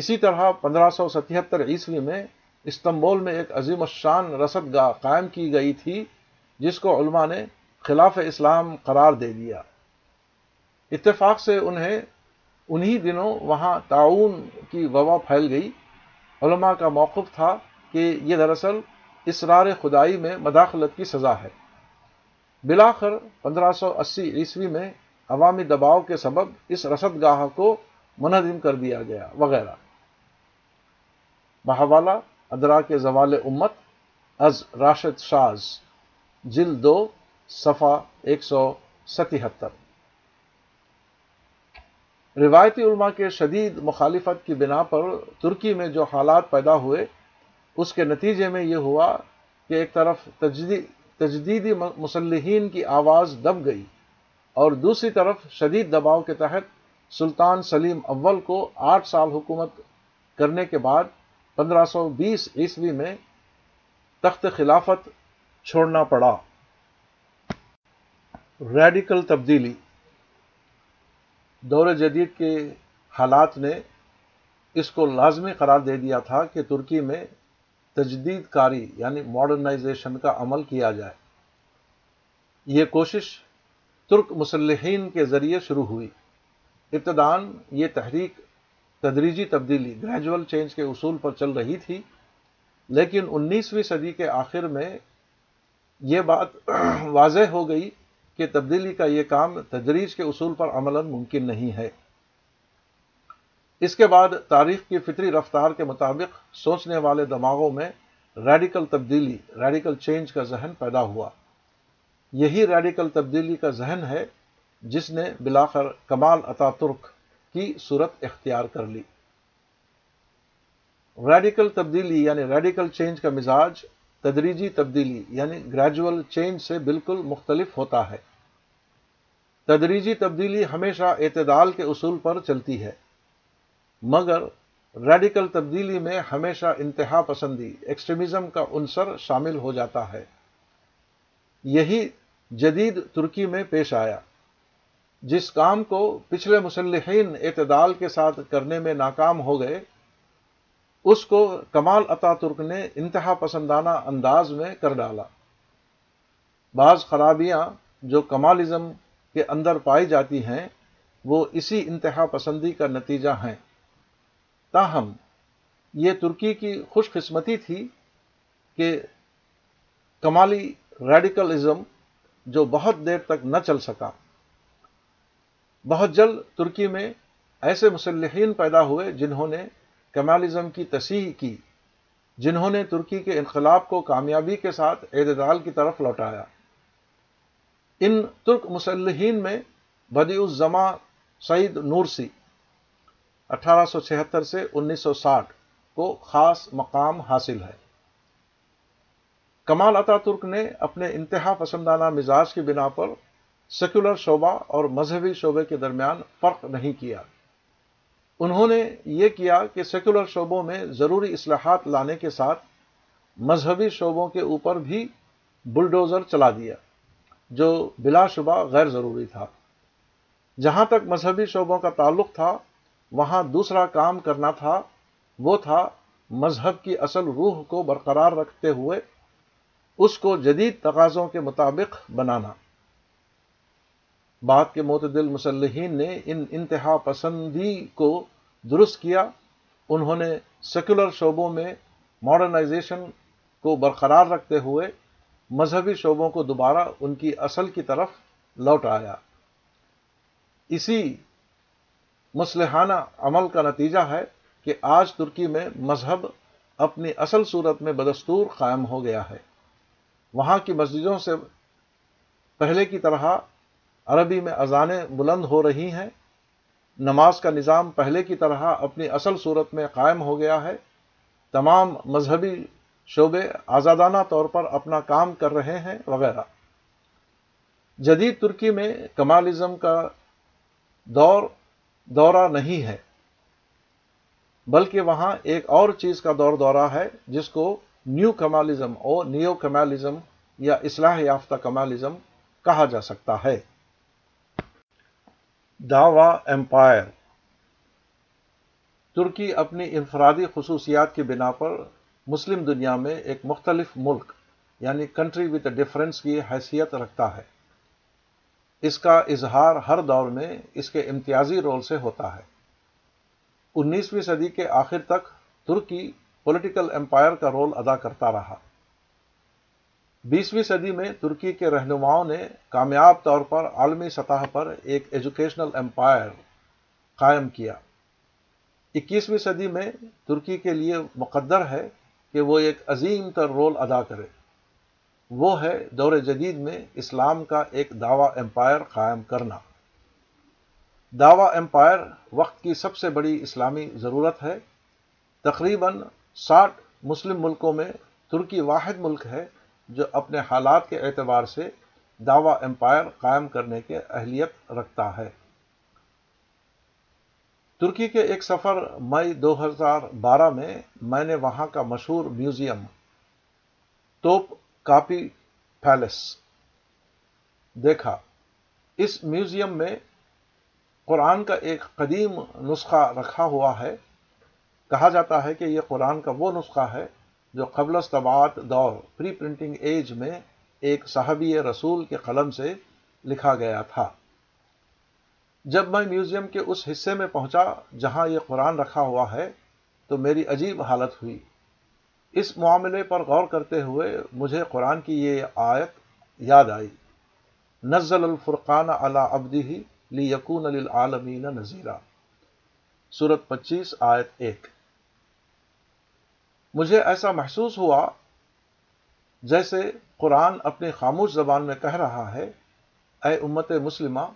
اسی طرح پندرہ سو ستہتر عیسوی میں استنبول میں ایک عظیم الشان رسد گاہ قائم کی گئی تھی جس کو علماء نے خلاف اسلام قرار دے دیا اتفاق سے انہیں انہی دنوں وہاں تعاون کی وبا پھیل گئی علماء کا موقف تھا کہ یہ دراصل اسرار خدائی میں مداخلت کی سزا ہے بلاخر پندرہ سو اسی عیسوی میں عوامی دباؤ کے سبب اس رسد گاہ کو منہدم کر دیا گیا وغیرہ بہوالہ ادرا کے زوال امت از راشد جل جلد صفا ایک سو ستہتر روایتی علماء کے شدید مخالفت کی بنا پر ترکی میں جو حالات پیدا ہوئے اس کے نتیجے میں یہ ہوا کہ ایک طرف تجدیدی مسلحین کی آواز دب گئی اور دوسری طرف شدید دباؤ کے تحت سلطان سلیم اول کو آٹھ سال حکومت کرنے کے بعد پندرہ سو بیس عیسوی میں تخت خلافت چھوڑنا پڑا ریڈیکل تبدیلی دور جدید کے حالات نے اس کو لازمی قرار دے دیا تھا کہ ترکی میں تجدید کاری یعنی ماڈرنائزیشن کا عمل کیا جائے یہ کوشش ترک مسلحین کے ذریعے شروع ہوئی ابتدا یہ تحریک تدریجی تبدیلی گریجول چینج کے اصول پر چل رہی تھی لیکن انیسویں صدی کے آخر میں یہ بات واضح ہو گئی کہ تبدیلی کا یہ کام تدریج کے اصول پر عمل ممکن نہیں ہے اس کے بعد تاریخ کی فطری رفتار کے مطابق سوچنے والے دماغوں میں ریڈیکل تبدیلی ریڈیکل چینج کا ذہن پیدا ہوا یہی ریڈیکل تبدیلی کا ذہن ہے جس نے بلاخر کمال عطا ترک کی صورت اختیار کر لی ریڈیکل تبدیلی یعنی ریڈیکل چینج کا مزاج تدریجی تبدیلی یعنی گریجول چینج سے بالکل مختلف ہوتا ہے تدریجی تبدیلی ہمیشہ اعتدال کے اصول پر چلتی ہے مگر ریڈیکل تبدیلی میں ہمیشہ انتہا پسندی ایکسٹریمزم کا عنصر شامل ہو جاتا ہے یہی جدید ترکی میں پیش آیا جس کام کو پچھلے مسلحین اعتدال کے ساتھ کرنے میں ناکام ہو گئے اس کو کمال عطا ترک نے انتہا پسندانہ انداز میں کر ڈالا بعض خرابیاں جو کمالزم کے اندر پائی جاتی ہیں وہ اسی انتہا پسندی کا نتیجہ ہیں تاہم یہ ترکی کی خوش قسمتی تھی کہ کمالی ریڈیکلزم جو بہت دیر تک نہ چل سکا بہت جلد ترکی میں ایسے مسلحین پیدا ہوئے جنہوں نے کمالزم کی تصحیح کی جنہوں نے ترکی کے انقلاب کو کامیابی کے ساتھ اعتدال کی طرف لوٹایا ان ترک مسلحین میں الزماں سعید نورسی اٹھارہ سو چھہتر سے انیس سو ساٹھ کو خاص مقام حاصل ہے کمال عطا ترک نے اپنے انتہا پسندانہ مزاج کی بنا پر سیکولر شعبہ اور مذہبی شعبے کے درمیان فرق نہیں کیا انہوں نے یہ کیا کہ سیکولر شعبوں میں ضروری اصلاحات لانے کے ساتھ مذہبی شعبوں کے اوپر بھی بلڈوزر چلا دیا جو بلا شبہ غیر ضروری تھا جہاں تک مذہبی شعبوں کا تعلق تھا وہاں دوسرا کام کرنا تھا وہ تھا مذہب کی اصل روح کو برقرار رکھتے ہوئے اس کو جدید تقاضوں کے مطابق بنانا بعد کے معتدل مسلحین نے ان انتہا پسندی کو درست کیا انہوں نے سیکولر شعبوں میں ماڈرنائزیشن کو برقرار رکھتے ہوئے مذہبی شعبوں کو دوبارہ ان کی اصل کی طرف لوٹ آیا اسی مسلحانہ عمل کا نتیجہ ہے کہ آج ترکی میں مذہب اپنی اصل صورت میں بدستور قائم ہو گیا ہے وہاں کی مسجدوں سے پہلے کی طرح عربی میں اذانیں بلند ہو رہی ہیں نماز کا نظام پہلے کی طرح اپنی اصل صورت میں قائم ہو گیا ہے تمام مذہبی شعبے آزادانہ طور پر اپنا کام کر رہے ہیں وغیرہ جدید ترکی میں کمالزم کا دور دورہ نہیں ہے بلکہ وہاں ایک اور چیز کا دور دورہ ہے جس کو نیو کمالزم اور نیو کمالزم یا اصلاح یافتہ کمالزم کہا جا سکتا ہے داوا امپائر ترکی اپنی انفرادی خصوصیات کی بنا پر مسلم دنیا میں ایک مختلف ملک یعنی کنٹری اے ڈفرینس کی حیثیت رکھتا ہے اس کا اظہار ہر دور میں اس کے امتیازی رول سے ہوتا ہے انیسویں صدی کے آخر تک ترکی پولیٹیکل امپائر کا رول ادا کرتا رہا بیسویں صدی میں ترکی کے رہنماؤں نے کامیاب طور پر عالمی سطح پر ایک ایجوکیشنل امپائر قائم کیا اکیسویں صدی میں ترکی کے لیے مقدر ہے کہ وہ ایک عظیم تر رول ادا کرے وہ ہے دور جدید میں اسلام کا ایک دعویٰ امپائر قائم کرنا دعویٰ امپائر وقت کی سب سے بڑی اسلامی ضرورت ہے تقریباً ساٹھ مسلم ملکوں میں ترکی واحد ملک ہے جو اپنے حالات کے اعتبار سے دعویٰ امپائر قائم کرنے کے اہلیت رکھتا ہے ترکی کے ایک سفر مئی دو ہزار بارہ میں میں نے وہاں کا مشہور میوزیم توپ کاپی پیلس دیکھا اس میوزیم میں قرآن کا ایک قدیم نسخہ رکھا ہوا ہے کہا جاتا ہے کہ یہ قرآن کا وہ نسخہ ہے جو قبل استباعت دور پری پرنٹنگ ایج میں ایک صحابی رسول کے قلم سے لکھا گیا تھا جب میں میوزیم کے اس حصے میں پہنچا جہاں یہ قرآن رکھا ہوا ہے تو میری عجیب حالت ہوئی اس معاملے پر غور کرتے ہوئے مجھے قرآن کی یہ آیت یاد آئی نزل الفرقان ابدی لی یقون العالمی نذیرہ صورت پچیس آیت ایک مجھے ایسا محسوس ہوا جیسے قرآن اپنی خاموش زبان میں کہہ رہا ہے اے امت مسلمہ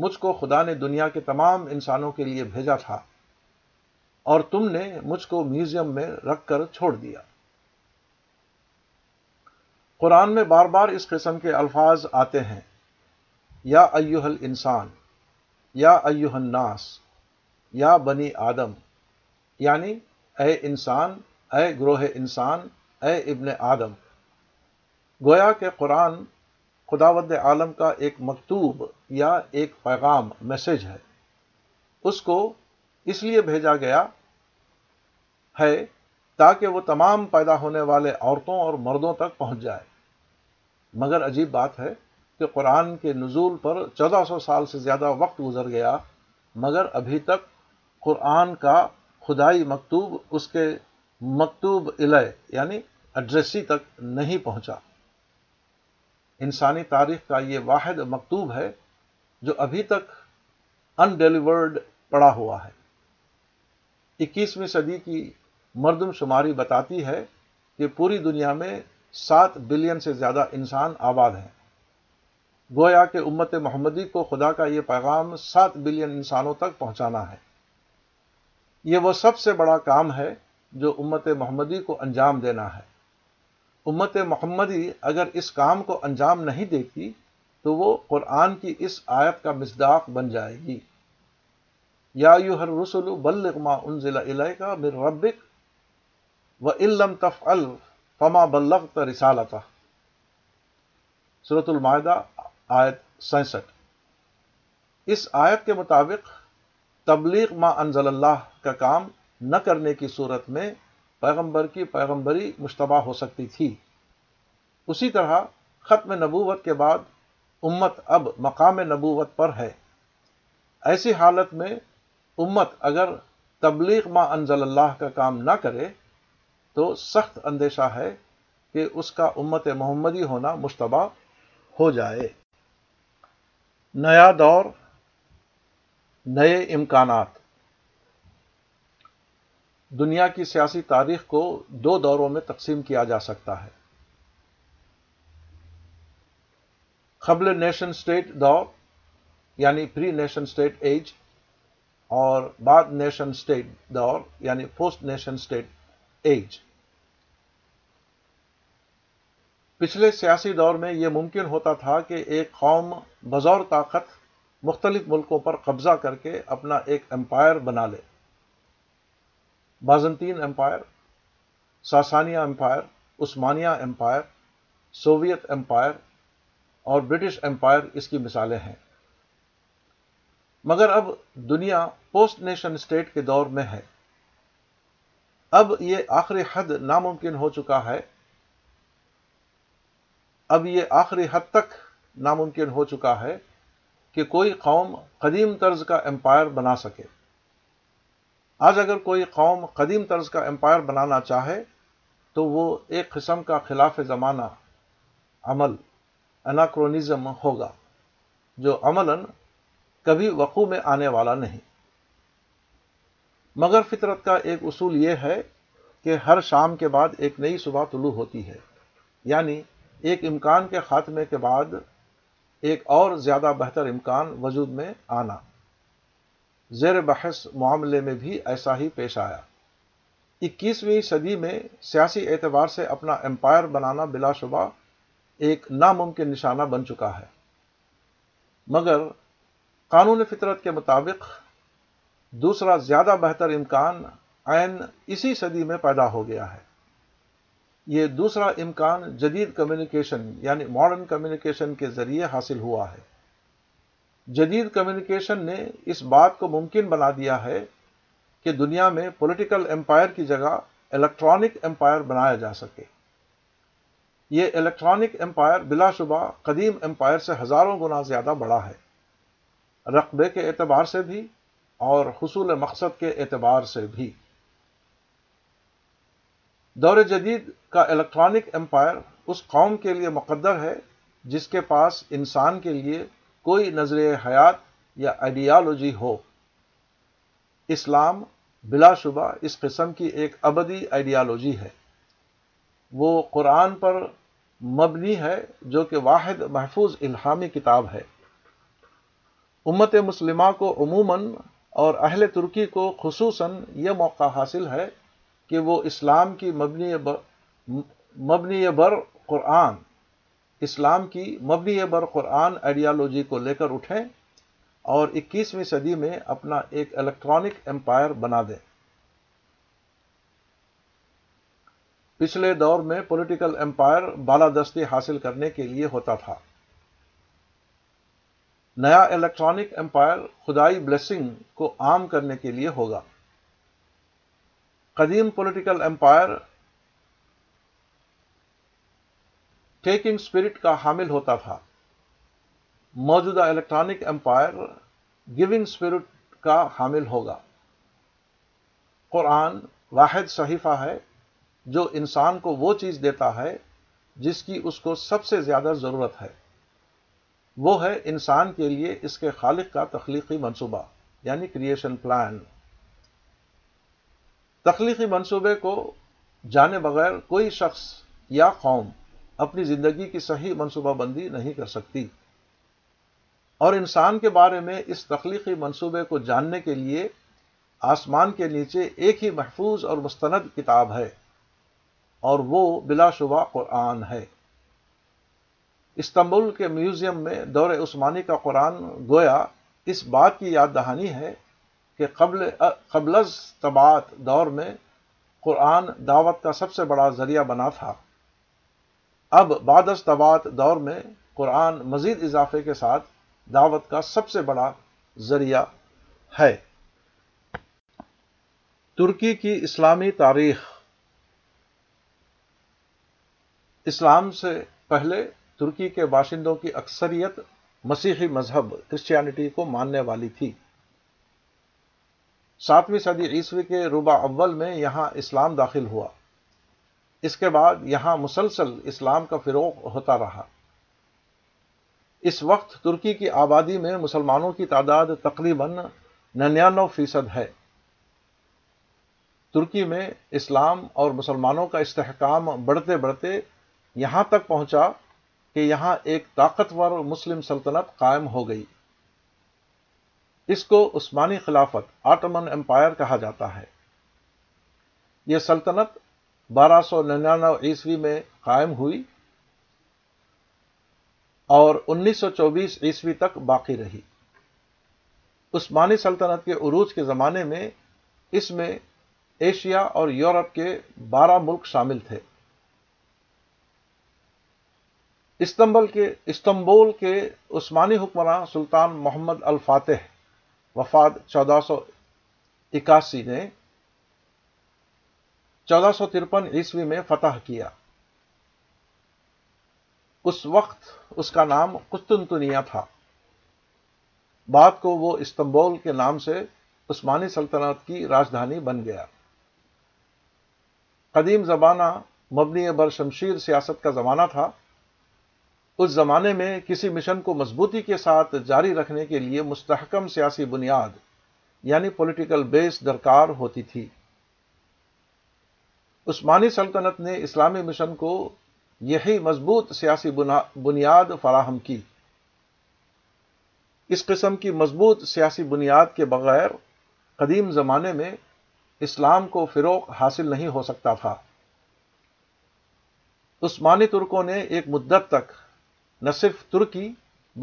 مجھ کو خدا نے دنیا کے تمام انسانوں کے لیے بھیجا تھا اور تم نے مجھ کو میوزیم میں رکھ کر چھوڑ دیا قرآن میں بار بار اس قسم کے الفاظ آتے ہیں یا ایوہل انسان یا ایوہ ناس یا بنی آدم یعنی اے انسان اے گروہ انسان اے ابن آدم گویا کہ قرآن خداوند عالم کا ایک مکتوب یا ایک پیغام میسج ہے اس کو اس لیے بھیجا گیا ہے تاکہ وہ تمام پیدا ہونے والے عورتوں اور مردوں تک پہنچ جائے مگر عجیب بات ہے کہ قرآن کے نزول پر چودہ سو سال سے زیادہ وقت گزر گیا مگر ابھی تک قرآن کا خدائی مکتوب اس کے مکتوب علئے یعنی ایڈریسی تک نہیں پہنچا انسانی تاریخ کا یہ واحد مکتوب ہے جو ابھی تک انڈیلیورڈ پڑا ہوا ہے اکیسویں صدی کی مردم شماری بتاتی ہے کہ پوری دنیا میں سات بلین سے زیادہ انسان آباد ہیں گویا کہ امت محمدی کو خدا کا یہ پیغام سات بلین انسانوں تک پہنچانا ہے یہ وہ سب سے بڑا کام ہے جو امت محمدی کو انجام دینا ہے امت محمدی اگر اس کام کو انجام نہیں دیتی تو وہ قرآن کی اس آیت کا مزداق بن جائے گی یا یو ہر رسول و علم تف ال پما بلقت رسالت صورت المائدہ آیت سینسٹھ اس آیت کے مطابق تبلیغ ما انزل اللہ کا کام نہ کرنے کی صورت میں پیغمبر کی پیغمبری مشتبہ ہو سکتی تھی اسی طرح ختم نبوت کے بعد امت اب مقام نبوت پر ہے ایسی حالت میں امت اگر تبلیغ ما انزل اللہ کا کام نہ کرے تو سخت اندیشہ ہے کہ اس کا امت محمدی ہونا مشتبہ ہو جائے نیا دور نئے امکانات دنیا کی سیاسی تاریخ کو دو دوروں میں تقسیم کیا جا سکتا ہے قبل نیشن اسٹیٹ دور یعنی پری نیشن اسٹیٹ ایج اور بعد نیشن اسٹیٹ دور یعنی پوسٹ نیشن اسٹیٹ ایج پچھلے سیاسی دور میں یہ ممکن ہوتا تھا کہ ایک قوم بزور طاقت مختلف ملکوں پر قبضہ کر کے اپنا ایک امپائر بنا لے بازنطین امپائر ساسانیہ امپائر عثمانیہ امپائر سوویت امپائر اور برٹش امپائر اس کی مثالیں ہیں مگر اب دنیا پوسٹ نیشن اسٹیٹ کے دور میں ہے اب یہ آخری حد ناممکن ہو چکا ہے اب یہ آخری حد تک ناممکن ہو چکا ہے کہ کوئی قوم قدیم طرز کا امپائر بنا سکے آج اگر کوئی قوم قدیم طرز کا امپائر بنانا چاہے تو وہ ایک قسم کا خلاف زمانہ عمل اناکرونزم ہوگا جو عملاً کبھی وقوع میں آنے والا نہیں مگر فطرت کا ایک اصول یہ ہے کہ ہر شام کے بعد ایک نئی صبح طلوع ہوتی ہے یعنی ایک امکان کے خاتمے کے بعد ایک اور زیادہ بہتر امکان وجود میں آنا زیر بحث معاملے میں بھی ایسا ہی پیش آیا اکیسویں صدی میں سیاسی اعتبار سے اپنا امپائر بنانا بلا شبہ ایک ناممکن نشانہ بن چکا ہے مگر قانون فطرت کے مطابق دوسرا زیادہ بہتر امکان عین اسی صدی میں پیدا ہو گیا ہے یہ دوسرا امکان جدید کمیونیکیشن یعنی ماڈرن کمیونیکیشن کے ذریعے حاصل ہوا ہے جدید کمیونیکیشن نے اس بات کو ممکن بنا دیا ہے کہ دنیا میں پولیٹیکل امپائر کی جگہ الیکٹرانک امپائر بنایا جا سکے یہ الیکٹرانک امپائر بلا شبہ قدیم امپائر سے ہزاروں گنا زیادہ بڑا ہے رقبے کے اعتبار سے بھی اور حصول مقصد کے اعتبار سے بھی دور جدید کا الیکٹرانک امپائر اس قوم کے لیے مقدر ہے جس کے پاس انسان کے لیے کوئی نظر حیات یا آئیڈیالوجی ہو اسلام بلا شبہ اس قسم کی ایک ابدی آئیڈیالوجی ہے وہ قرآن پر مبنی ہے جو کہ واحد محفوظ الہامی کتاب ہے امت مسلمہ کو عموماً اور اہل ترکی کو خصوصاً یہ موقع حاصل ہے کہ وہ اسلام کی مبنی بر مبنی بر قرآن اسلام کی مبنی بر قرآن آئیڈیالوجی کو لے کر اٹھیں اور اکیسویں صدی میں اپنا ایک الیکٹرانک امپائر بنا دیں پچھلے دور میں پولیٹیکل امپائر بالادستی حاصل کرنے کے لیے ہوتا تھا نیا الیکٹرانک امپائر خدائی بلیسنگ کو عام کرنے کے لیے ہوگا قدیم پولیٹیکل امپائر ٹیکنگ اسپرٹ کا حامل ہوتا تھا موجودہ الیکٹرانک امپائر گونگ اسپرٹ کا حامل ہوگا قرآن واحد صحیفہ ہے جو انسان کو وہ چیز دیتا ہے جس کی اس کو سب سے زیادہ ضرورت ہے وہ ہے انسان کے لیے اس کے خالق کا تخلیقی منصوبہ یعنی کریشن پلان تخلیقی منصوبے کو جانے بغیر کوئی شخص یا قوم اپنی زندگی کی صحیح منصوبہ بندی نہیں کر سکتی اور انسان کے بارے میں اس تخلیقی منصوبے کو جاننے کے لیے آسمان کے نیچے ایک ہی محفوظ اور مستند کتاب ہے اور وہ بلا شبہ قرآن ہے استنبول کے میوزیم میں دور عثمانی کا قرآن گویا اس بات کی یاد دہانی ہے کہ قبل قبلز قبل دور میں قرآن دعوت کا سب سے بڑا ذریعہ بنا تھا اب بعد اشتبات دور میں قرآن مزید اضافے کے ساتھ دعوت کا سب سے بڑا ذریعہ ہے ترکی کی اسلامی تاریخ اسلام سے پہلے ترکی کے باشندوں کی اکثریت مسیحی مذہب کرسچینٹی کو ماننے والی تھی ساتویں صدی عیسوی کے روبا اول میں یہاں اسلام داخل ہوا اس کے بعد یہاں مسلسل اسلام کا فروغ ہوتا رہا اس وقت ترکی کی آبادی میں مسلمانوں کی تعداد تقریباً ننانوے فیصد ہے ترکی میں اسلام اور مسلمانوں کا استحکام بڑھتے بڑھتے یہاں تک پہنچا کہ یہاں ایک طاقتور مسلم سلطنت قائم ہو گئی اس کو عثمانی خلافت آٹمن امپائر کہا جاتا ہے یہ سلطنت بارہ سو ننانوے عیسوی میں قائم ہوئی اور انیس سو چوبیس عیسوی تک باقی رہی عثمانی سلطنت کے عروج کے زمانے میں اس میں ایشیا اور یورپ کے بارہ ملک شامل تھے استنبول کے استنبول کے عثمانی حکمراں سلطان محمد الفاتح وفاد چودہ سو اکاسی نے چودہ سو ترپن عیسوی میں فتح کیا اس وقت اس کا نام قطنتنیا تھا بعد کو وہ استنبول کے نام سے عثمانی سلطنت کی راجدھانی بن گیا قدیم زمانہ مبنی بر شمشیر سیاست کا زمانہ تھا اس زمانے میں کسی مشن کو مضبوطی کے ساتھ جاری رکھنے کے لیے مستحکم سیاسی بنیاد یعنی پولیٹیکل بیس درکار ہوتی تھی عثمانی سلطنت نے اسلامی مشن کو یہی مضبوط سیاسی بنیاد فراہم کی اس قسم کی مضبوط سیاسی بنیاد کے بغیر قدیم زمانے میں اسلام کو فروغ حاصل نہیں ہو سکتا تھا عثمانی ترکوں نے ایک مدت تک نہ صرف ترکی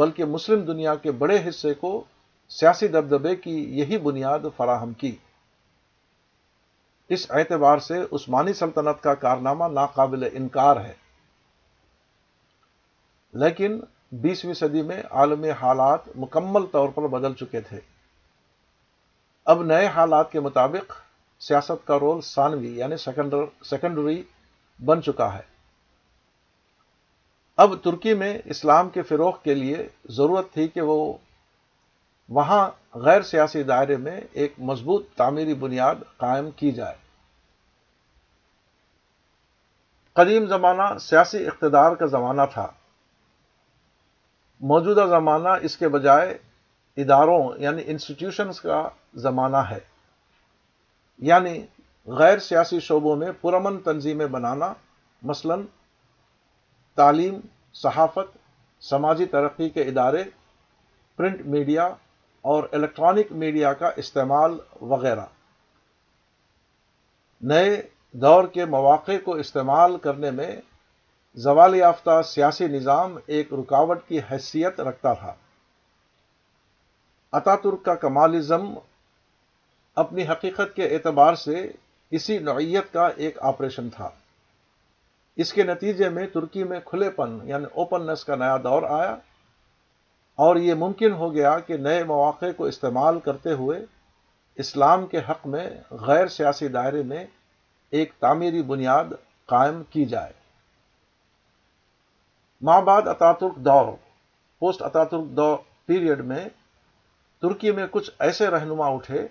بلکہ مسلم دنیا کے بڑے حصے کو سیاسی دبدبے کی یہی بنیاد فراہم کی اس اعتبار سے عثمانی سلطنت کا کارنامہ ناقابل انکار ہے لیکن بیسویں صدی میں عالمی حالات مکمل طور پر بدل چکے تھے اب نئے حالات کے مطابق سیاست کا رول ثانوی یعنی سیکنڈری بن چکا ہے اب ترکی میں اسلام کے فروغ کے لیے ضرورت تھی کہ وہ وہاں غیر سیاسی دائرے میں ایک مضبوط تعمیری بنیاد قائم کی جائے قدیم زمانہ سیاسی اقتدار کا زمانہ تھا موجودہ زمانہ اس کے بجائے اداروں یعنی انسٹیٹیوشنس کا زمانہ ہے یعنی غیر سیاسی شعبوں میں پرامن تنظیمیں بنانا مثلا تعلیم صحافت سماجی ترقی کے ادارے پرنٹ میڈیا اور الیکٹرانک میڈیا کا استعمال وغیرہ نئے دور کے مواقع کو استعمال کرنے میں زوال یافتہ سیاسی نظام ایک رکاوٹ کی حیثیت رکھتا تھا اتا ترک کا کمالزم اپنی حقیقت کے اعتبار سے اسی نوعیت کا ایک آپریشن تھا اس کے نتیجے میں ترکی میں کھلے پن یعنی اوپننس کا نیا دور آیا اور یہ ممکن ہو گیا کہ نئے مواقع کو استعمال کرتے ہوئے اسلام کے حق میں غیر سیاسی دائرے میں ایک تعمیری بنیاد قائم کی جائے ماں بعد اتاترک دور پوسٹ اتاترک دور پیریڈ میں ترکی میں کچھ ایسے رہنما اٹھے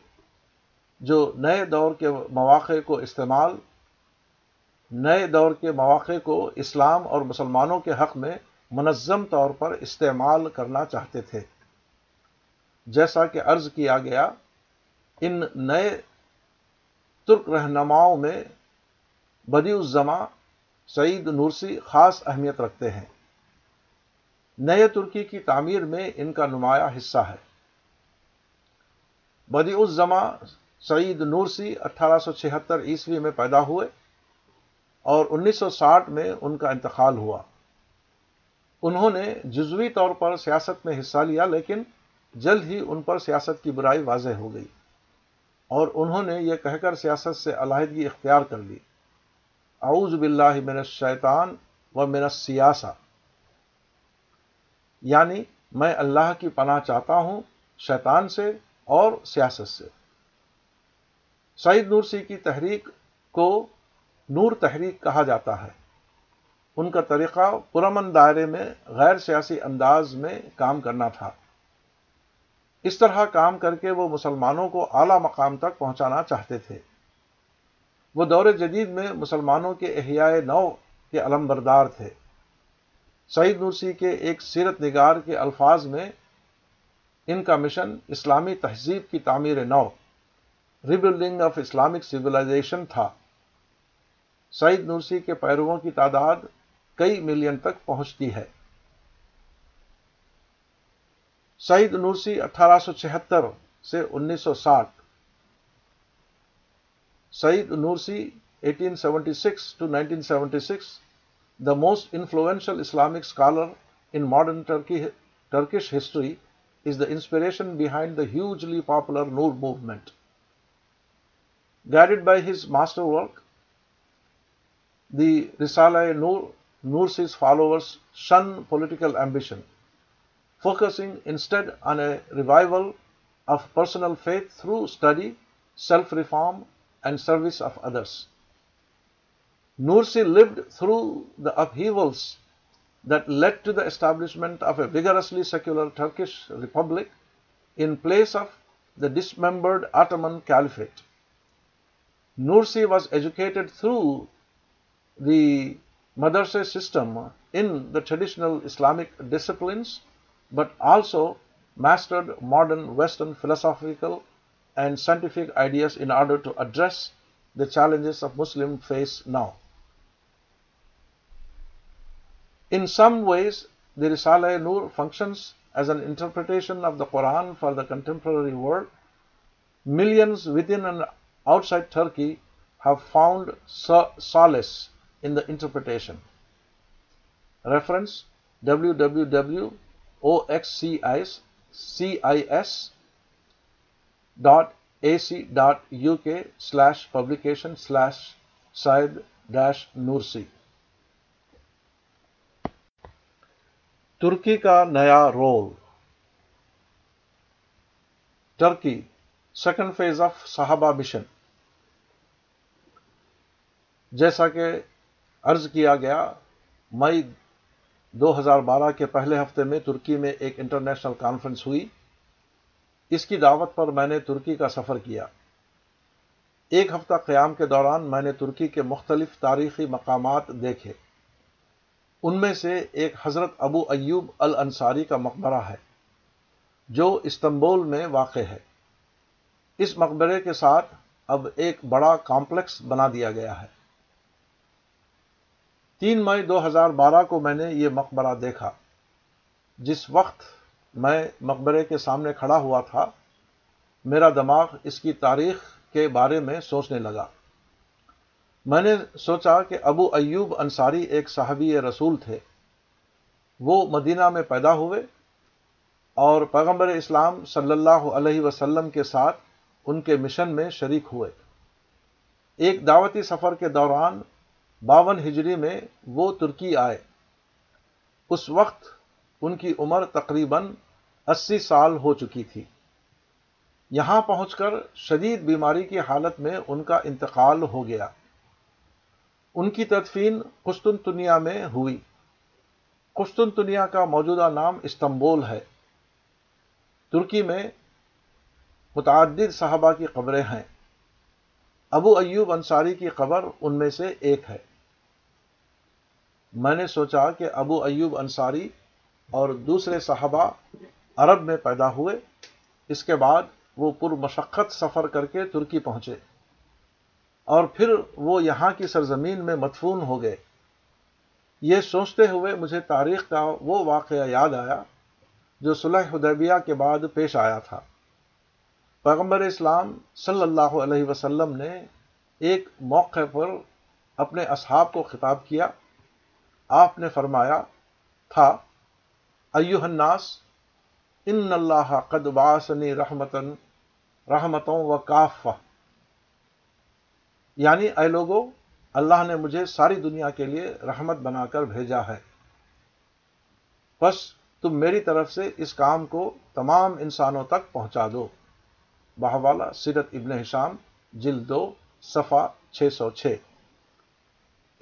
جو نئے دور کے مواقع کو استعمال نئے دور کے مواقع کو اسلام اور مسلمانوں کے حق میں منظم طور پر استعمال کرنا چاہتے تھے جیسا کہ عرض کیا گیا ان نئے ترک رہنماؤں میں بدی الزما سعید نورسی خاص اہمیت رکھتے ہیں نئے ترکی کی تعمیر میں ان کا نمایاں حصہ ہے بدی الزما سعید نورسی اٹھارہ سو چھہتر عیسوی میں پیدا ہوئے اور انیس سو ساٹھ میں ان کا انتقال ہوا انہوں نے جزوی طور پر سیاست میں حصہ لیا لیکن جلد ہی ان پر سیاست کی برائی واضح ہو گئی اور انہوں نے یہ کہہ کر سیاست سے علیحدگی اختیار کر لی اعوذ باللہ من الشیطان و من السیاسہ یعنی میں اللہ کی پناہ چاہتا ہوں شیطان سے اور سیاست سے سعید نورسی کی تحریک کو نور تحریک کہا جاتا ہے ان کا طریقہ پرامن دائرے میں غیر سیاسی انداز میں کام کرنا تھا اس طرح کام کر کے وہ مسلمانوں کو اعلی مقام تک پہنچانا چاہتے تھے وہ دور جدید میں مسلمانوں کے احیائے نو کے علم بردار تھے سعید نوسی کے ایک سیرت نگار کے الفاظ میں ان کا مشن اسلامی تہذیب کی تعمیر نو ریبلڈنگ آف اسلامک سویلائزیشن تھا سعید نورسی کے پیرووں کی تعداد کئی ملین تک پہنچتی ہے سعید نورسی اٹھارہ سو چھہتر سے انیس سو ساٹھ Said Nursi eighteen seventy six to nineteen seventy six the most influential Islamic scholar in modern Turkish history is the inspiration behind the hugely popular Nur movement guided by his master work the Risale Nur Mursi's followers shun political ambition, focusing instead on a revival of personal faith through study, self-reform, and service of others. Nursi lived through the upheavals that led to the establishment of a vigorously secular Turkish republic in place of the dismembered Ottoman Caliphate. Nursi was educated through the madrasa system in the traditional Islamic disciplines, but also mastered modern Western philosophical and scientific ideas in order to address the challenges of Muslim faith now. In some ways, the Risale-e-Nur functions as an interpretation of the Quran for the contemporary world. Millions within and outside Turkey have found solace in the interpretation. Reference www.oxcis.ac.uk slash publication slash Saib dash Nursi. ترکی کا نیا role Turkey second phase of صحابہ mission جیسا کہ عرض کیا گیا مئی دو ہزار بارہ کے پہلے ہفتے میں ترکی میں ایک انٹرنیشنل کانفرنس ہوئی اس کی دعوت پر میں نے ترکی کا سفر کیا ایک ہفتہ قیام کے دوران میں نے ترکی کے مختلف تاریخی مقامات دیکھے ان میں سے ایک حضرت ابو ایوب الانصاری کا مقبرہ ہے جو استنبول میں واقع ہے اس مقبرے کے ساتھ اب ایک بڑا کمپلیکس بنا دیا گیا ہے تین مئی دو ہزار بارہ کو میں نے یہ مقبرہ دیکھا جس وقت میں مقبرے کے سامنے کھڑا ہوا تھا میرا دماغ اس کی تاریخ کے بارے میں سوچنے لگا میں نے سوچا کہ ابو ایوب انصاری ایک صحابی رسول تھے وہ مدینہ میں پیدا ہوئے اور پیغمبر اسلام صلی اللہ علیہ وسلم کے ساتھ ان کے مشن میں شریک ہوئے ایک دعوتی سفر کے دوران باون ہجری میں وہ ترکی آئے اس وقت ان کی عمر تقریباً اسی سال ہو چکی تھی یہاں پہنچ کر شدید بیماری کی حالت میں ان کا انتقال ہو گیا ان کی تدفین قسطنطنیہ میں ہوئی قسطنطنیہ کا موجودہ نام استنبول ہے ترکی میں متعدد صحابہ کی قبریں ہیں ابو ایوب انصاری کی قبر ان میں سے ایک ہے میں نے سوچا کہ ابو ایوب انصاری اور دوسرے صحابہ عرب میں پیدا ہوئے اس کے بعد وہ پرمشقت سفر کر کے ترکی پہنچے اور پھر وہ یہاں کی سرزمین میں مدفون ہو گئے یہ سوچتے ہوئے مجھے تاریخ کا وہ واقعہ یاد آیا جو صلح حدیبیہ کے بعد پیش آیا تھا پیغمبر اسلام صلی اللہ علیہ وسلم نے ایک موقع پر اپنے اصحاب کو خطاب کیا آپ نے فرمایا تھا الناس ان اللہ قد باسنی رحمتن رحمتوں و کافہ یعنی اے لوگوں اللہ نے مجھے ساری دنیا کے لیے رحمت بنا کر بھیجا ہے بس تم میری طرف سے اس کام کو تمام انسانوں تک پہنچا دو بہوالا سیرت ابن حشام جلد دو صفا چھ سو چھ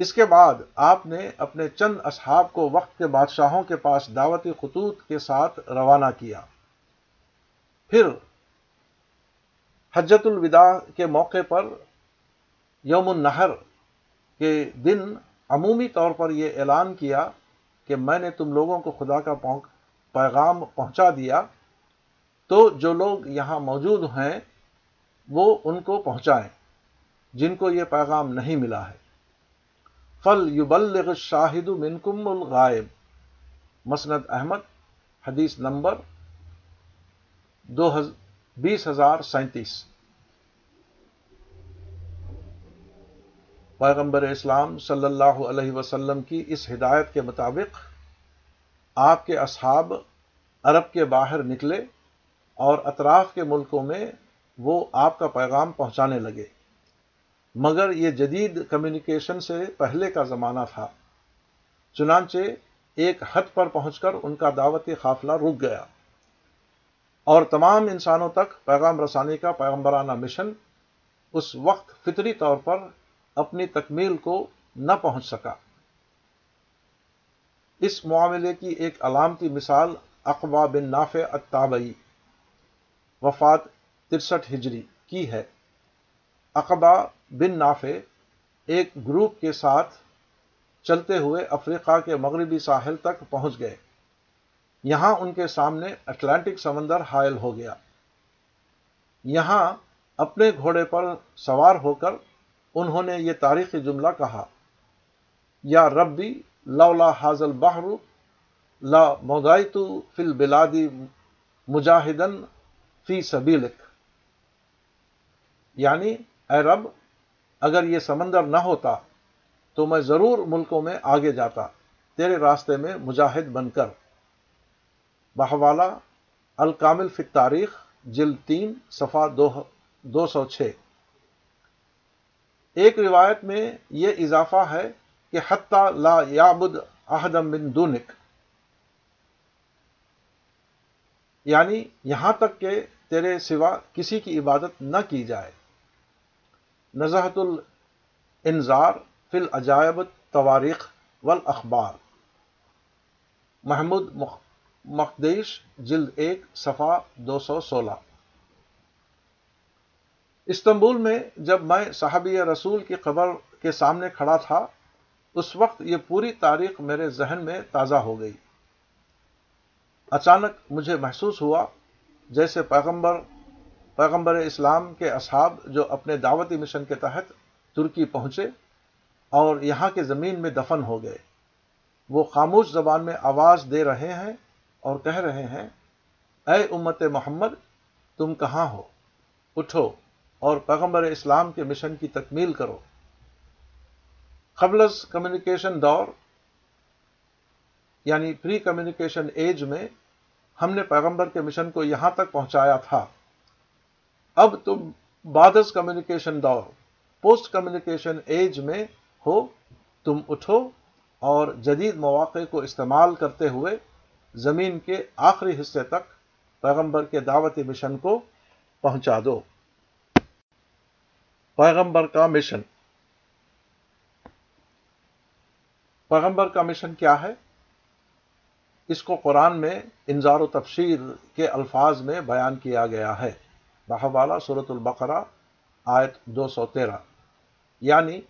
اس کے بعد آپ نے اپنے چند اصحاب کو وقت کے بادشاہوں کے پاس دعوتی خطوط کے ساتھ روانہ کیا پھر حجت الوداع کے موقع پر یوم النہر کے دن عمومی طور پر یہ اعلان کیا کہ میں نے تم لوگوں کو خدا کا پیغام پہنچا دیا تو جو لوگ یہاں موجود ہیں وہ ان کو پہنچائیں جن کو یہ پیغام نہیں ملا ہے فل یبلغ شاہد منکم الغائب مسند احمد حدیث نمبر دو ہز ہزار سینتیس پیغمبر اسلام صلی اللہ علیہ وسلم کی اس ہدایت کے مطابق آپ کے اصحاب عرب کے باہر نکلے اور اطراف کے ملکوں میں وہ آپ کا پیغام پہنچانے لگے مگر یہ جدید کمیونیکیشن سے پہلے کا زمانہ تھا چنانچہ ایک حد پر پہنچ کر ان کا دعوتی قافلہ رک گیا اور تمام انسانوں تک پیغام رسانی کا پیغمبرانہ مشن اس وقت فطری طور پر اپنی تکمیل کو نہ پہنچ سکا اس معاملے کی ایک علامتی مثال اقبا بن نافع اتابئی وفات ترسٹھ ہجری کی ہے اقبا بن نافع ایک گروپ کے ساتھ چلتے ہوئے افریقہ کے مغربی ساحل تک پہنچ گئے یہاں ان کے سامنے اٹلانٹک سمندر حائل ہو گیا یہاں اپنے گھوڑے پر سوار ہو کر انہوں نے یہ تاریخی جملہ کہا یا ربی لولا حاضل بہرو لا موگیتو فل بلادی مجاہدن فی سبیلک یعنی اے رب اگر یہ سمندر نہ ہوتا تو میں ضرور ملکوں میں آگے جاتا تیرے راستے میں مجاہد بن کر بہوالا الکامل فی تاریخ جل تین صفا دو سو چھ ایک روایت میں یہ اضافہ ہے کہ حتیٰ لا یابد احدم بن دونک یعنی یہاں تک کہ تیرے سوا کسی کی عبادت نہ کی جائے فی العجائب تواریخ والاخبار محمود مقدیش جلد ایک صفا دو سو سولہ استنبول میں جب میں صحابی رسول کی قبر کے سامنے کھڑا تھا اس وقت یہ پوری تاریخ میرے ذہن میں تازہ ہو گئی اچانک مجھے محسوس ہوا جیسے پیغمبر پیغمبر اسلام کے اصحاب جو اپنے دعوتی مشن کے تحت ترکی پہنچے اور یہاں کے زمین میں دفن ہو گئے وہ خاموش زبان میں آواز دے رہے ہیں اور کہہ رہے ہیں اے امت محمد تم کہاں ہو اٹھو اور پیغمبر اسلام کے مشن کی تکمیل کرو قبلز کمیونیکیشن دور یعنی پری کمیونیکیشن ایج میں ہم نے پیغمبر کے مشن کو یہاں تک پہنچایا تھا اب تم بادس کمیونیکیشن دور پوسٹ کمیونیکیشن ایج میں ہو تم اٹھو اور جدید مواقع کو استعمال کرتے ہوئے زمین کے آخری حصے تک پیغمبر کے دعوتی مشن کو پہنچا دو پیغمبر کا مشن پیغمبر کا مشن کیا ہے اس کو قرآن میں انظار و تفسیر کے الفاظ میں بیان کیا گیا ہے بحوالہ صورت البقرا آیت دو سو تیرہ یعنی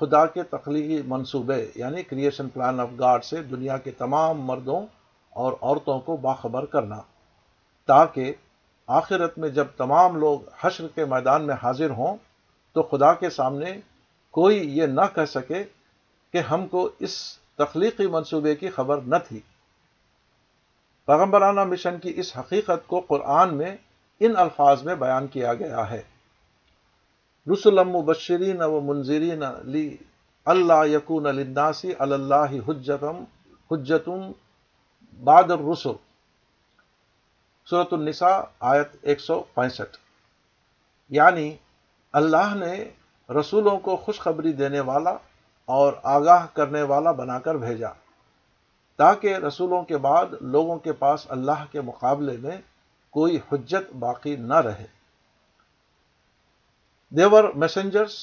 خدا کے تخلیقی منصوبے یعنی کریشن پلان آف گاڈ سے دنیا کے تمام مردوں اور عورتوں کو باخبر کرنا تاکہ آخرت میں جب تمام لوگ حشر کے میدان میں حاضر ہوں تو خدا کے سامنے کوئی یہ نہ کہہ سکے کہ ہم کو اس تخلیقی منصوبے کی خبر نہ تھی پیغمبرانہ مشن کی اس حقیقت کو قرآن میں ان الفاظ میں بیان کیا گیا ہے رسول الرسل آیت النساء آیت 165 یعنی اللہ نے رسولوں کو خوشخبری دینے والا اور آگاہ کرنے والا بنا کر بھیجا تاکہ رسولوں کے بعد لوگوں کے پاس اللہ کے مقابلے میں کوئی حجت باقی نہ رہے they were messengers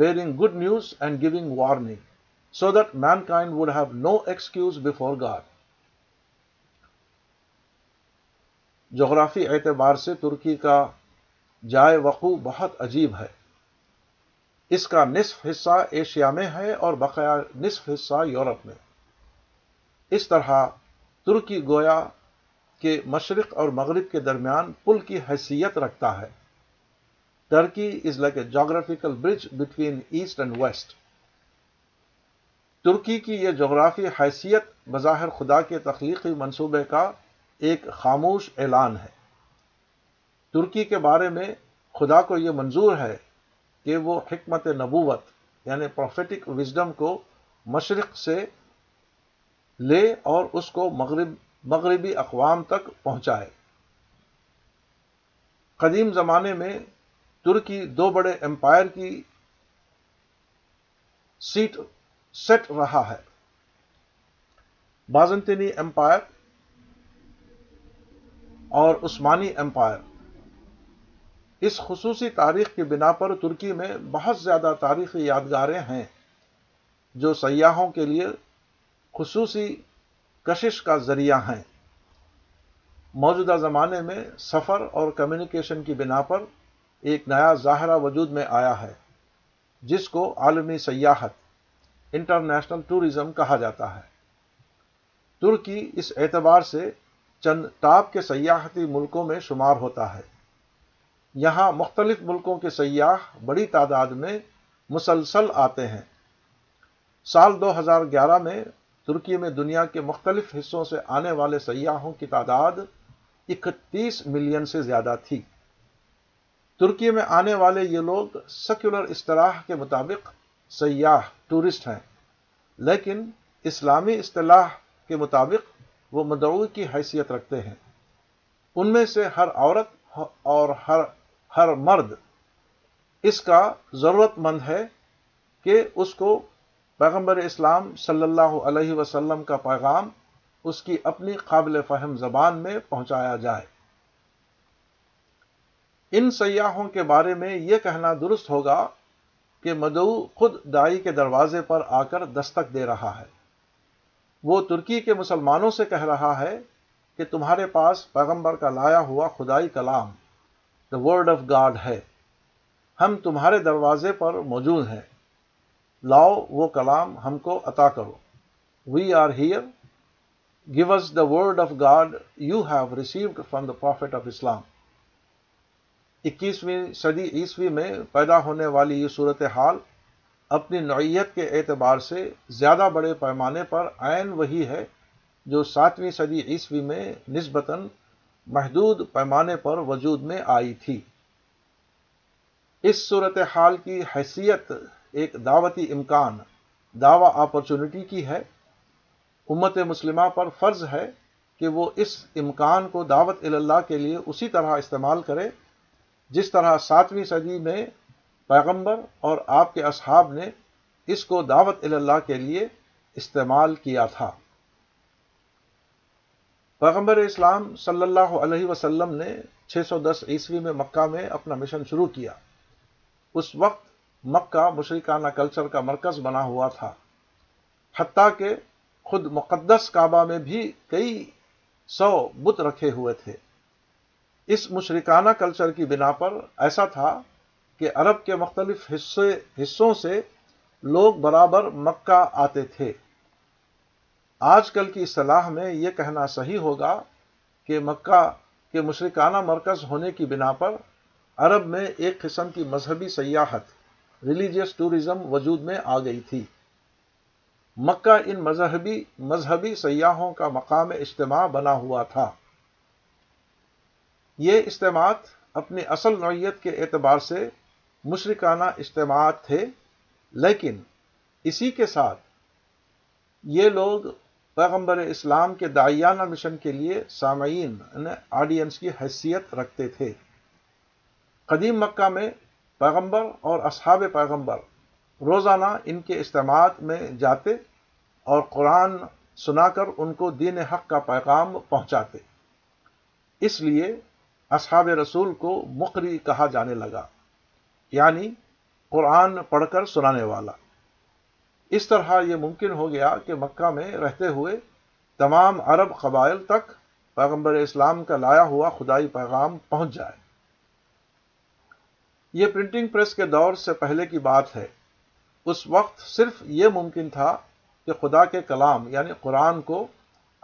bearing good news and giving warning so that mankind would have no excuse before God جغرافی اعتبار سے ترکی کا جائے وقوع بہت عجیب ہے اس کا نصف حصہ ایشیا میں ہے اور بقیہ نصف حصہ یورپ میں اس طرح ترکی گویا کہ مشرق اور مغرب کے درمیان پل کی حیثیت رکھتا ہے Turkey is like a geographical bridge between east and west ترکی کی یہ جغرافی حیثیت بظاہر خدا کے تخلیقی منصوبے کا ایک خاموش اعلان ہے ترکی کے بارے میں خدا کو یہ منظور ہے کہ وہ حکمت نبوت یعنی پروفیٹک وزڈم کو مشرق سے لے اور اس کو مغرب مغربی اقوام تک پہنچائے قدیم زمانے میں ترکی دو بڑے امپائر کی سیٹ سیٹ رہا ہے بازنطینی امپائر اور عثمانی امپائر اس خصوصی تاریخ کی بنا پر ترکی میں بہت زیادہ تاریخی یادگاریں ہیں جو سیاحوں کے لیے خصوصی کشش کا ذریعہ ہیں موجودہ زمانے میں سفر اور کمیونیکیشن کی بنا پر ایک نیا ظاہرہ وجود میں آیا ہے جس کو عالمی سیاحت انٹرنیشنل ٹوریزم کہا جاتا ہے ترکی اس اعتبار سے چند ٹاپ کے سیاحتی ملکوں میں شمار ہوتا ہے یہاں مختلف ملکوں کے سیاح بڑی تعداد میں مسلسل آتے ہیں سال دو ہزار گیارہ میں ترکی میں دنیا کے مختلف حصوں سے آنے والے سیاحوں کی تعداد اکتیس ملین سے زیادہ تھی ترکی میں آنے والے یہ لوگ سیکولر اصطلاح کے مطابق سیاح ٹورسٹ ہیں لیکن اسلامی اصطلاح کے مطابق وہ مدعو کی حیثیت رکھتے ہیں ان میں سے ہر عورت اور ہر مرد اس کا ضرورت مند ہے کہ اس کو پیغمبر اسلام صلی اللہ علیہ وسلم کا پیغام اس کی اپنی قابل فہم زبان میں پہنچایا جائے ان سیاحوں کے بارے میں یہ کہنا درست ہوگا کہ مدعو خود دائی کے دروازے پر آ کر دستک دے رہا ہے وہ ترکی کے مسلمانوں سے کہہ رہا ہے کہ تمہارے پاس پیغمبر کا لایا ہوا خدائی کلام دا ورڈ آف گاڈ ہے ہم تمہارے دروازے پر موجود ہیں لاؤ وہ کلام ہم کو عطا کرو we are here give us the word of God you have received from the prophet of Islam اکیسویں صدی عیسوی میں پیدا ہونے والی یہ صورت حال اپنی نوعیت کے اعتبار سے زیادہ بڑے پیمانے پر عین وہی ہے جو ساتویں صدی عیسوی میں نسبتاً محدود پیمانے پر وجود میں آئی تھی اس صورت حال کی حیثیت ایک دعوتی امکان دعوی اپرچونٹی کی ہے امت مسلمہ پر فرض ہے کہ وہ اس امکان کو دعوت اللہ کے لیے اسی طرح استعمال کرے جس طرح ساتویں صدی میں پیغمبر اور آپ کے اصحاب نے اس کو دعوت اللہ کے لیے استعمال کیا تھا پیغمبر اسلام صلی اللہ علیہ وسلم نے 610 سو عیسوی میں مکہ میں اپنا مشن شروع کیا اس وقت مکہ مشرقانہ کلچر کا مرکز بنا ہوا تھا حتیٰ کہ خود مقدس کعبہ میں بھی کئی سو بت رکھے ہوئے تھے اس مشرقانہ کلچر کی بنا پر ایسا تھا کہ عرب کے مختلف حصے حصوں سے لوگ برابر مکہ آتے تھے آج کل کی اصطلاح میں یہ کہنا صحیح ہوگا کہ مکہ کے مشرقانہ مرکز ہونے کی بنا پر عرب میں ایک قسم کی مذہبی سیاحت ریلیجیس ٹوریزم وجود میں آ گئی تھی مکہ ان مذہبی مذہبی سیاحوں کا مقام اجتماع بنا ہوا تھا یہ اجتماعات اپنی اصل نوعیت کے اعتبار سے مشرکانہ اجتماعات تھے لیکن اسی کے ساتھ یہ لوگ پیغمبر اسلام کے دائانہ مشن کے لیے سامعین آڈینس یعنی کی حیثیت رکھتے تھے قدیم مکہ میں پیغمبر اور اصحاب پیغمبر روزانہ ان کے استعمال میں جاتے اور قرآن سنا کر ان کو دین حق کا پیغام پہنچاتے اس لیے اصحاب رسول کو مقری کہا جانے لگا یعنی قرآن پڑھ کر سنانے والا اس طرح یہ ممکن ہو گیا کہ مکہ میں رہتے ہوئے تمام عرب قبائل تک پیغمبر اسلام کا لایا ہوا خدائی پیغام پہنچ جائے یہ پرنٹنگ پریس کے دور سے پہلے کی بات ہے اس وقت صرف یہ ممکن تھا کہ خدا کے کلام یعنی قرآن کو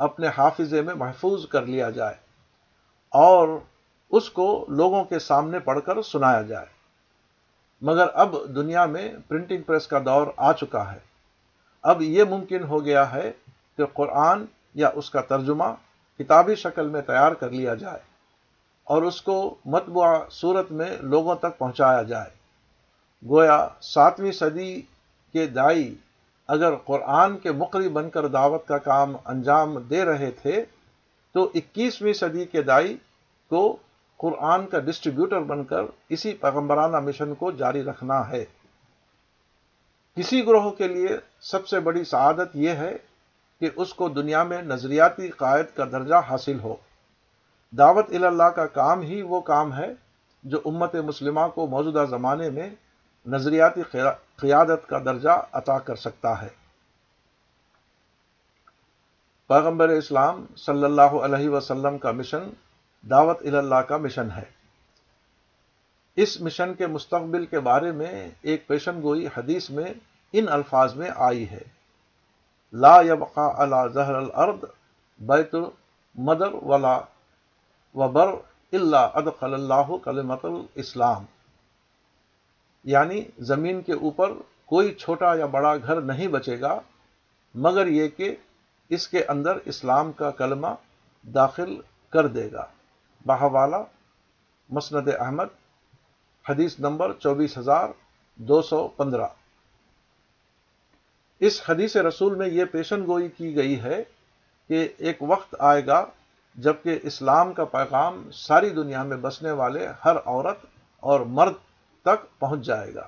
اپنے حافظے میں محفوظ کر لیا جائے اور اس کو لوگوں کے سامنے پڑھ کر سنایا جائے مگر اب دنیا میں پرنٹنگ پریس کا دور آ چکا ہے اب یہ ممکن ہو گیا ہے کہ قرآن یا اس کا ترجمہ کتابی شکل میں تیار کر لیا جائے اور اس کو متبوعہ صورت میں لوگوں تک پہنچایا جائے گویا ساتویں صدی کے دائی اگر قرآن کے مقری بن کر دعوت کا کام انجام دے رہے تھے تو اکیسویں صدی کے دائی کو قرآن کا ڈسٹریبیوٹر بن کر اسی پیغمبرانہ مشن کو جاری رکھنا ہے کسی گروہ کے لیے سب سے بڑی سعادت یہ ہے کہ اس کو دنیا میں نظریاتی قائد کا درجہ حاصل ہو دعوت اللہ کا کام ہی وہ کام ہے جو امت مسلمہ کو موجودہ زمانے میں نظریاتی قیادت کا درجہ عطا کر سکتا ہے پیغمبر اسلام صلی اللہ علیہ وسلم کا مشن دعوت اللہ کا مشن ہے اس مشن کے مستقبل کے بارے میں ایک پیشن گوئی حدیث میں ان الفاظ میں آئی ہے لا یبقا اللہ زہر الارض بیت مدر ولا وبر اللہ ادخل اللہ کلمت اسلام یعنی زمین کے اوپر کوئی چھوٹا یا بڑا گھر نہیں بچے گا مگر یہ کہ اس کے اندر اسلام کا کلمہ داخل کر دے گا بہوالا مسند احمد حدیث نمبر چوبیس ہزار دو سو پندرہ اس حدیث رسول میں یہ پیشن گوئی کی گئی ہے کہ ایک وقت آئے گا جبکہ اسلام کا پیغام ساری دنیا میں بسنے والے ہر عورت اور مرد تک پہنچ جائے گا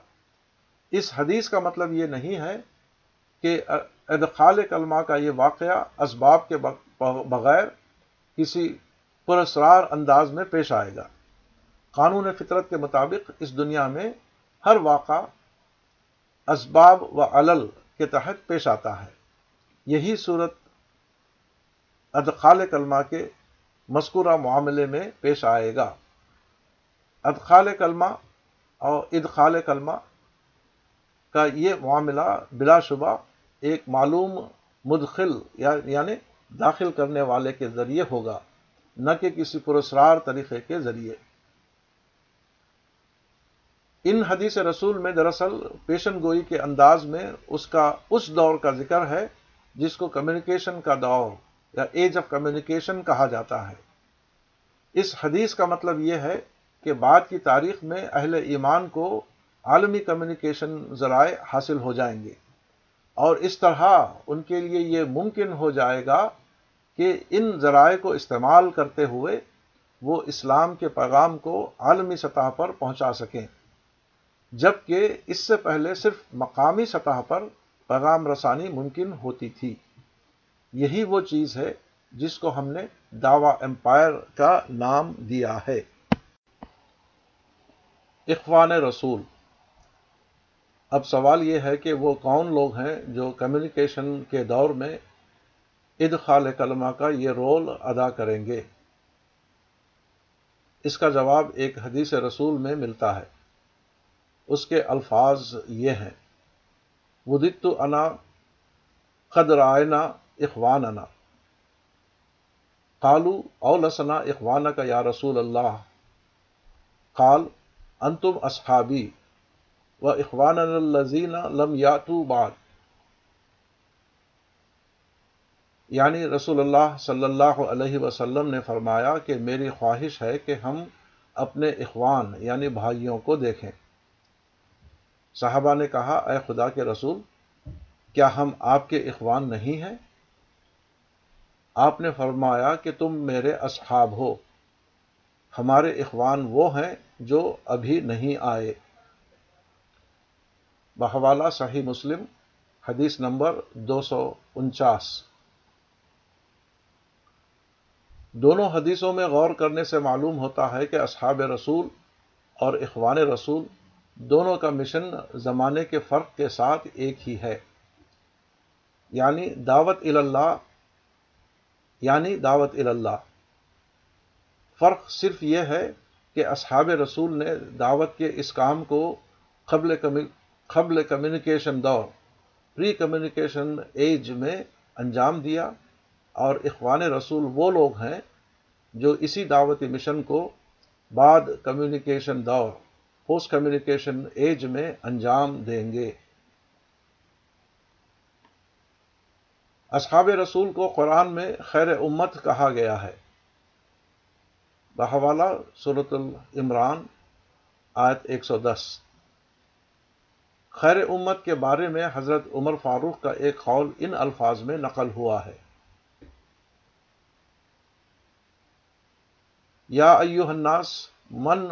اس حدیث کا مطلب یہ نہیں ہے کہ ادخال کلمہ کا یہ واقعہ اسباب کے بغیر کسی پرسرار انداز میں پیش آئے گا قانون فطرت کے مطابق اس دنیا میں ہر واقعہ اسباب و علل کے تحت پیش آتا ہے یہی صورت ادخال کلمہ کے مذکورہ معاملے میں پیش آئے گا ادخال کلمہ اور ادخال کلمہ کا یہ معاملہ بلا شبہ ایک معلوم مدخل یعنی داخل کرنے والے کے ذریعے ہوگا نہ کہ کسی پرسرار طریقے کے ذریعے ان حدیث رسول میں دراصل پیشن گوئی کے انداز میں اس کا اس دور کا ذکر ہے جس کو کمیونیکیشن کا دور یا ایج آف کمیونیکیشن کہا جاتا ہے اس حدیث کا مطلب یہ ہے کہ بعد کی تاریخ میں اہل ایمان کو عالمی کمیونیکیشن ذرائع حاصل ہو جائیں گے اور اس طرح ان کے لیے یہ ممکن ہو جائے گا کہ ان ذرائع کو استعمال کرتے ہوئے وہ اسلام کے پیغام کو عالمی سطح پر پہنچا سکیں جبکہ اس سے پہلے صرف مقامی سطح پر پیغام رسانی ممکن ہوتی تھی یہی وہ چیز ہے جس کو ہم نے داوا امپائر کا نام دیا ہے اخوان رسول اب سوال یہ ہے کہ وہ کون لوگ ہیں جو کمیونیکیشن کے دور میں ادخال خال کا یہ رول ادا کریں گے اس کا جواب ایک حدیث رسول میں ملتا ہے اس کے الفاظ یہ ہیں ودت انا قدرائنا اخوانا کالو لسنا اخوان کا یا رسول اللہ کال انتم اصحابی و اخوان الزین لم یاتو بعد یعنی رسول اللہ صلی اللہ علیہ وسلم نے فرمایا کہ میری خواہش ہے کہ ہم اپنے اخوان یعنی بھائیوں کو دیکھیں صحابہ نے کہا اے خدا کے رسول کیا ہم آپ کے اخوان نہیں ہیں آپ نے فرمایا کہ تم میرے اصحاب ہو ہمارے اخوان وہ ہیں جو ابھی نہیں آئے بہوالا صحیح مسلم حدیث نمبر دو سو انچاس دونوں حدیثوں میں غور کرنے سے معلوم ہوتا ہے کہ اصحاب رسول اور اخوان رسول دونوں کا مشن زمانے کے فرق کے ساتھ ایک ہی ہے یعنی دعوت اللہ یعنی دعوت اللہ فرق صرف یہ ہے کہ اصحاب رسول نے دعوت کے اس کام کو قبل قبل کمیونیکیشن دور پری کمیونیکیشن ایج میں انجام دیا اور اخوان رسول وہ لوگ ہیں جو اسی دعوتی مشن کو بعد کمیونیکیشن دور پوسٹ کمیونیکیشن ایج میں انجام دیں گے اصحاب رسول کو قرآن میں خیر امت کہا گیا ہے بحوالہ صورت العمران آیت ایک سو دس خیر امت کے بارے میں حضرت عمر فاروق کا ایک قول ان الفاظ میں نقل ہوا ہے یا ایو الناس من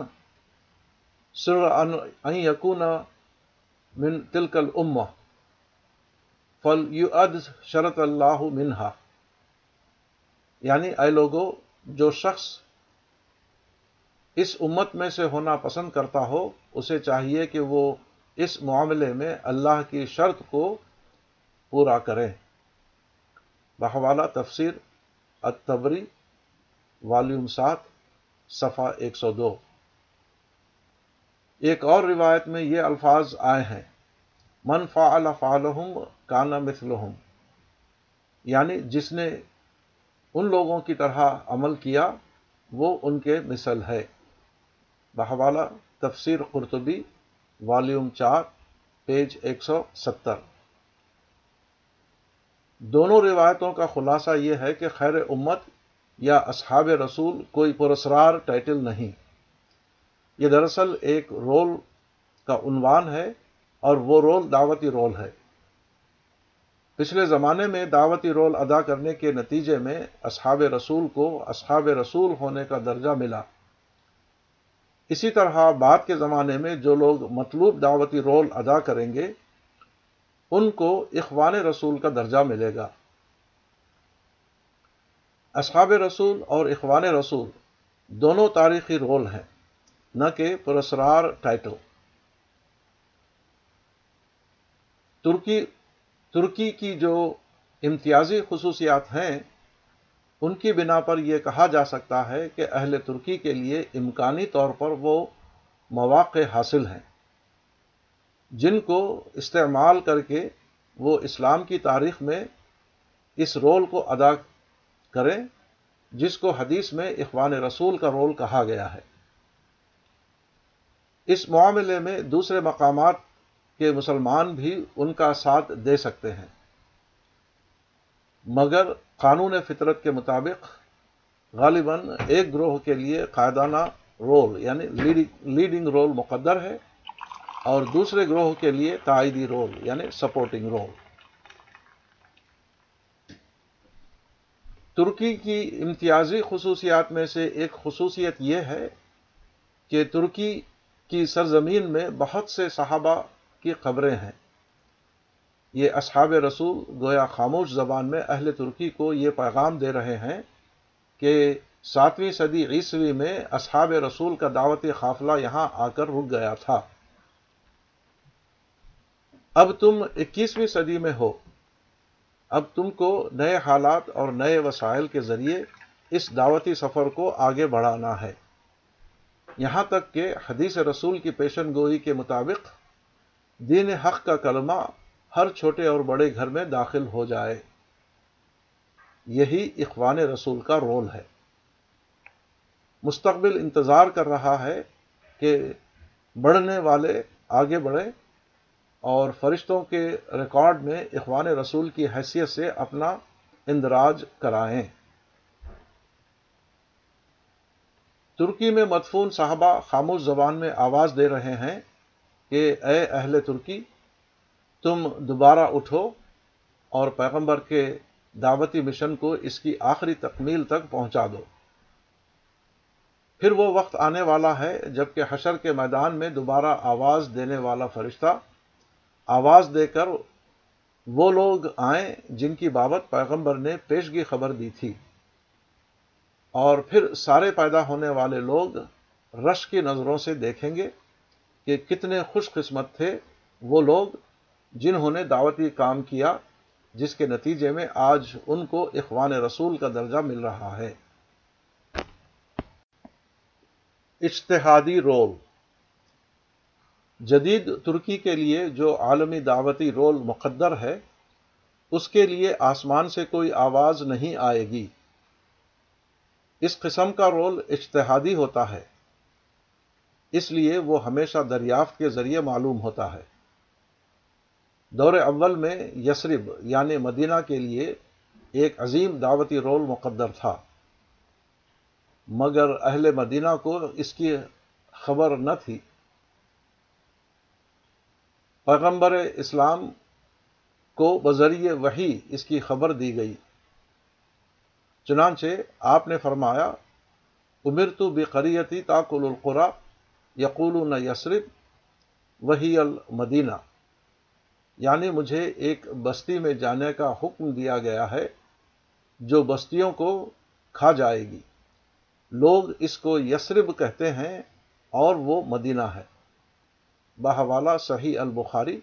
سر ان من تلکل الامہ فل یو شرط اللہ منہا یعنی اے لوگوں جو شخص اس امت میں سے ہونا پسند کرتا ہو اسے چاہیے کہ وہ اس معاملے میں اللہ کی شرط کو پورا کریں بحوالہ تفسیر اتبری والیوم سات صفا ایک سو دو ایک اور روایت میں یہ الفاظ آئے ہیں من فعل فعلهم کانا مفلحم یعنی جس نے ان لوگوں کی طرح عمل کیا وہ ان کے مثل ہے بہوالا تفسیر قرطبی والیوم چار پیج ایک سو ستر دونوں روایتوں کا خلاصہ یہ ہے کہ خیر امت یا اصحاب رسول کوئی پرسرار ٹائٹل نہیں یہ دراصل ایک رول کا عنوان ہے اور وہ رول دعوتی رول ہے پچھلے زمانے میں دعوتی رول ادا کرنے کے نتیجے میں اصحاب رسول کو اصحاب رسول ہونے کا درجہ ملا اسی طرح بعد کے زمانے میں جو لوگ مطلوب دعوتی رول ادا کریں گے ان کو اخوان رسول کا درجہ ملے گا اصحاب رسول اور اخوان رسول دونوں تاریخی رول ہیں نہ کہ پرسرار ٹائٹل ترکی ترکی کی جو امتیازی خصوصیات ہیں ان کی بنا پر یہ کہا جا سکتا ہے کہ اہل ترکی کے لیے امکانی طور پر وہ مواقع حاصل ہیں جن کو استعمال کر کے وہ اسلام کی تاریخ میں اس رول کو ادا کریں جس کو حدیث میں اخوان رسول کا رول کہا گیا ہے اس معاملے میں دوسرے مقامات کہ مسلمان بھی ان کا ساتھ دے سکتے ہیں مگر قانون فطرت کے مطابق غالباً ایک گروہ کے لیے قائدانہ رول یعنی لیڈنگ رول مقدر ہے اور دوسرے گروہ کے لیے تائیدی رول یعنی سپورٹنگ رول ترکی کی امتیازی خصوصیات میں سے ایک خصوصیت یہ ہے کہ ترکی کی سرزمین میں بہت سے صحابہ کی خبریں ہیں یہ اصحاب رسول گویا خاموش زبان میں اہل ترکی کو یہ پیغام دے رہے ہیں کہ ساتویں صدی عیسوی میں اصحاب رسول کا دعوتی قافلہ یہاں آ کر رک گیا تھا اب تم اکیسویں صدی میں ہو اب تم کو نئے حالات اور نئے وسائل کے ذریعے اس دعوتی سفر کو آگے بڑھانا ہے یہاں تک کہ حدیث رسول کی پیشن گوئی کے مطابق دین حق کا کلمہ ہر چھوٹے اور بڑے گھر میں داخل ہو جائے یہی اخوان رسول کا رول ہے مستقبل انتظار کر رہا ہے کہ بڑھنے والے آگے بڑھیں اور فرشتوں کے ریکارڈ میں اخوان رسول کی حیثیت سے اپنا اندراج کرائیں ترکی میں مدفون صاحبہ خاموش زبان میں آواز دے رہے ہیں کہ اے اہل ترکی تم دوبارہ اٹھو اور پیغمبر کے دعوتی مشن کو اس کی آخری تکمیل تک پہنچا دو پھر وہ وقت آنے والا ہے جب کہ حشر کے میدان میں دوبارہ آواز دینے والا فرشتہ آواز دے کر وہ لوگ آئیں جن کی بابت پیغمبر نے پیشگی خبر دی تھی اور پھر سارے پیدا ہونے والے لوگ رش کی نظروں سے دیکھیں گے کہ کتنے خوش قسمت تھے وہ لوگ جنہوں نے دعوتی کام کیا جس کے نتیجے میں آج ان کو اخوان رسول کا درجہ مل رہا ہے اشتہادی رول جدید ترکی کے لیے جو عالمی دعوتی رول مقدر ہے اس کے لیے آسمان سے کوئی آواز نہیں آئے گی اس قسم کا رول اشتہادی ہوتا ہے اس لیے وہ ہمیشہ دریافت کے ذریعے معلوم ہوتا ہے دور اول میں یسرب یعنی مدینہ کے لیے ایک عظیم دعوتی رول مقدر تھا مگر اہل مدینہ کو اس کی خبر نہ تھی پیغمبر اسلام کو بذریعے وہی اس کی خبر دی گئی چنانچہ آپ نے فرمایا عمر تو بقریتی تاکل القرا یقول نہ یسرف وہی المدینہ یعنی مجھے ایک بستی میں جانے کا حکم دیا گیا ہے جو بستیوں کو کھا جائے گی لوگ اس کو یسرب کہتے ہیں اور وہ مدینہ ہے بہوالا صحیح البخاری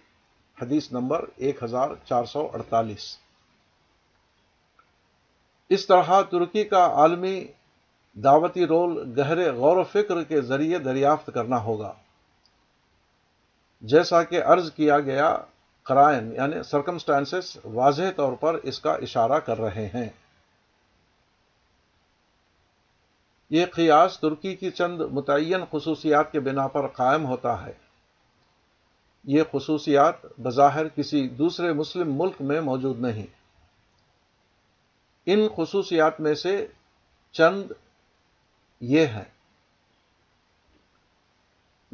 حدیث نمبر 1448 اس طرح ترکی کا عالمی دعوتی رول گہرے غور و فکر کے ذریعے دریافت کرنا ہوگا جیسا کہ عرض کیا گیا کرائم یعنی سرکمسٹانس واضح طور پر اس کا اشارہ کر رہے ہیں یہ قیاس ترکی کی چند متعین خصوصیات کے بنا پر قائم ہوتا ہے یہ خصوصیات بظاہر کسی دوسرے مسلم ملک میں موجود نہیں ان خصوصیات میں سے چند یہ ہے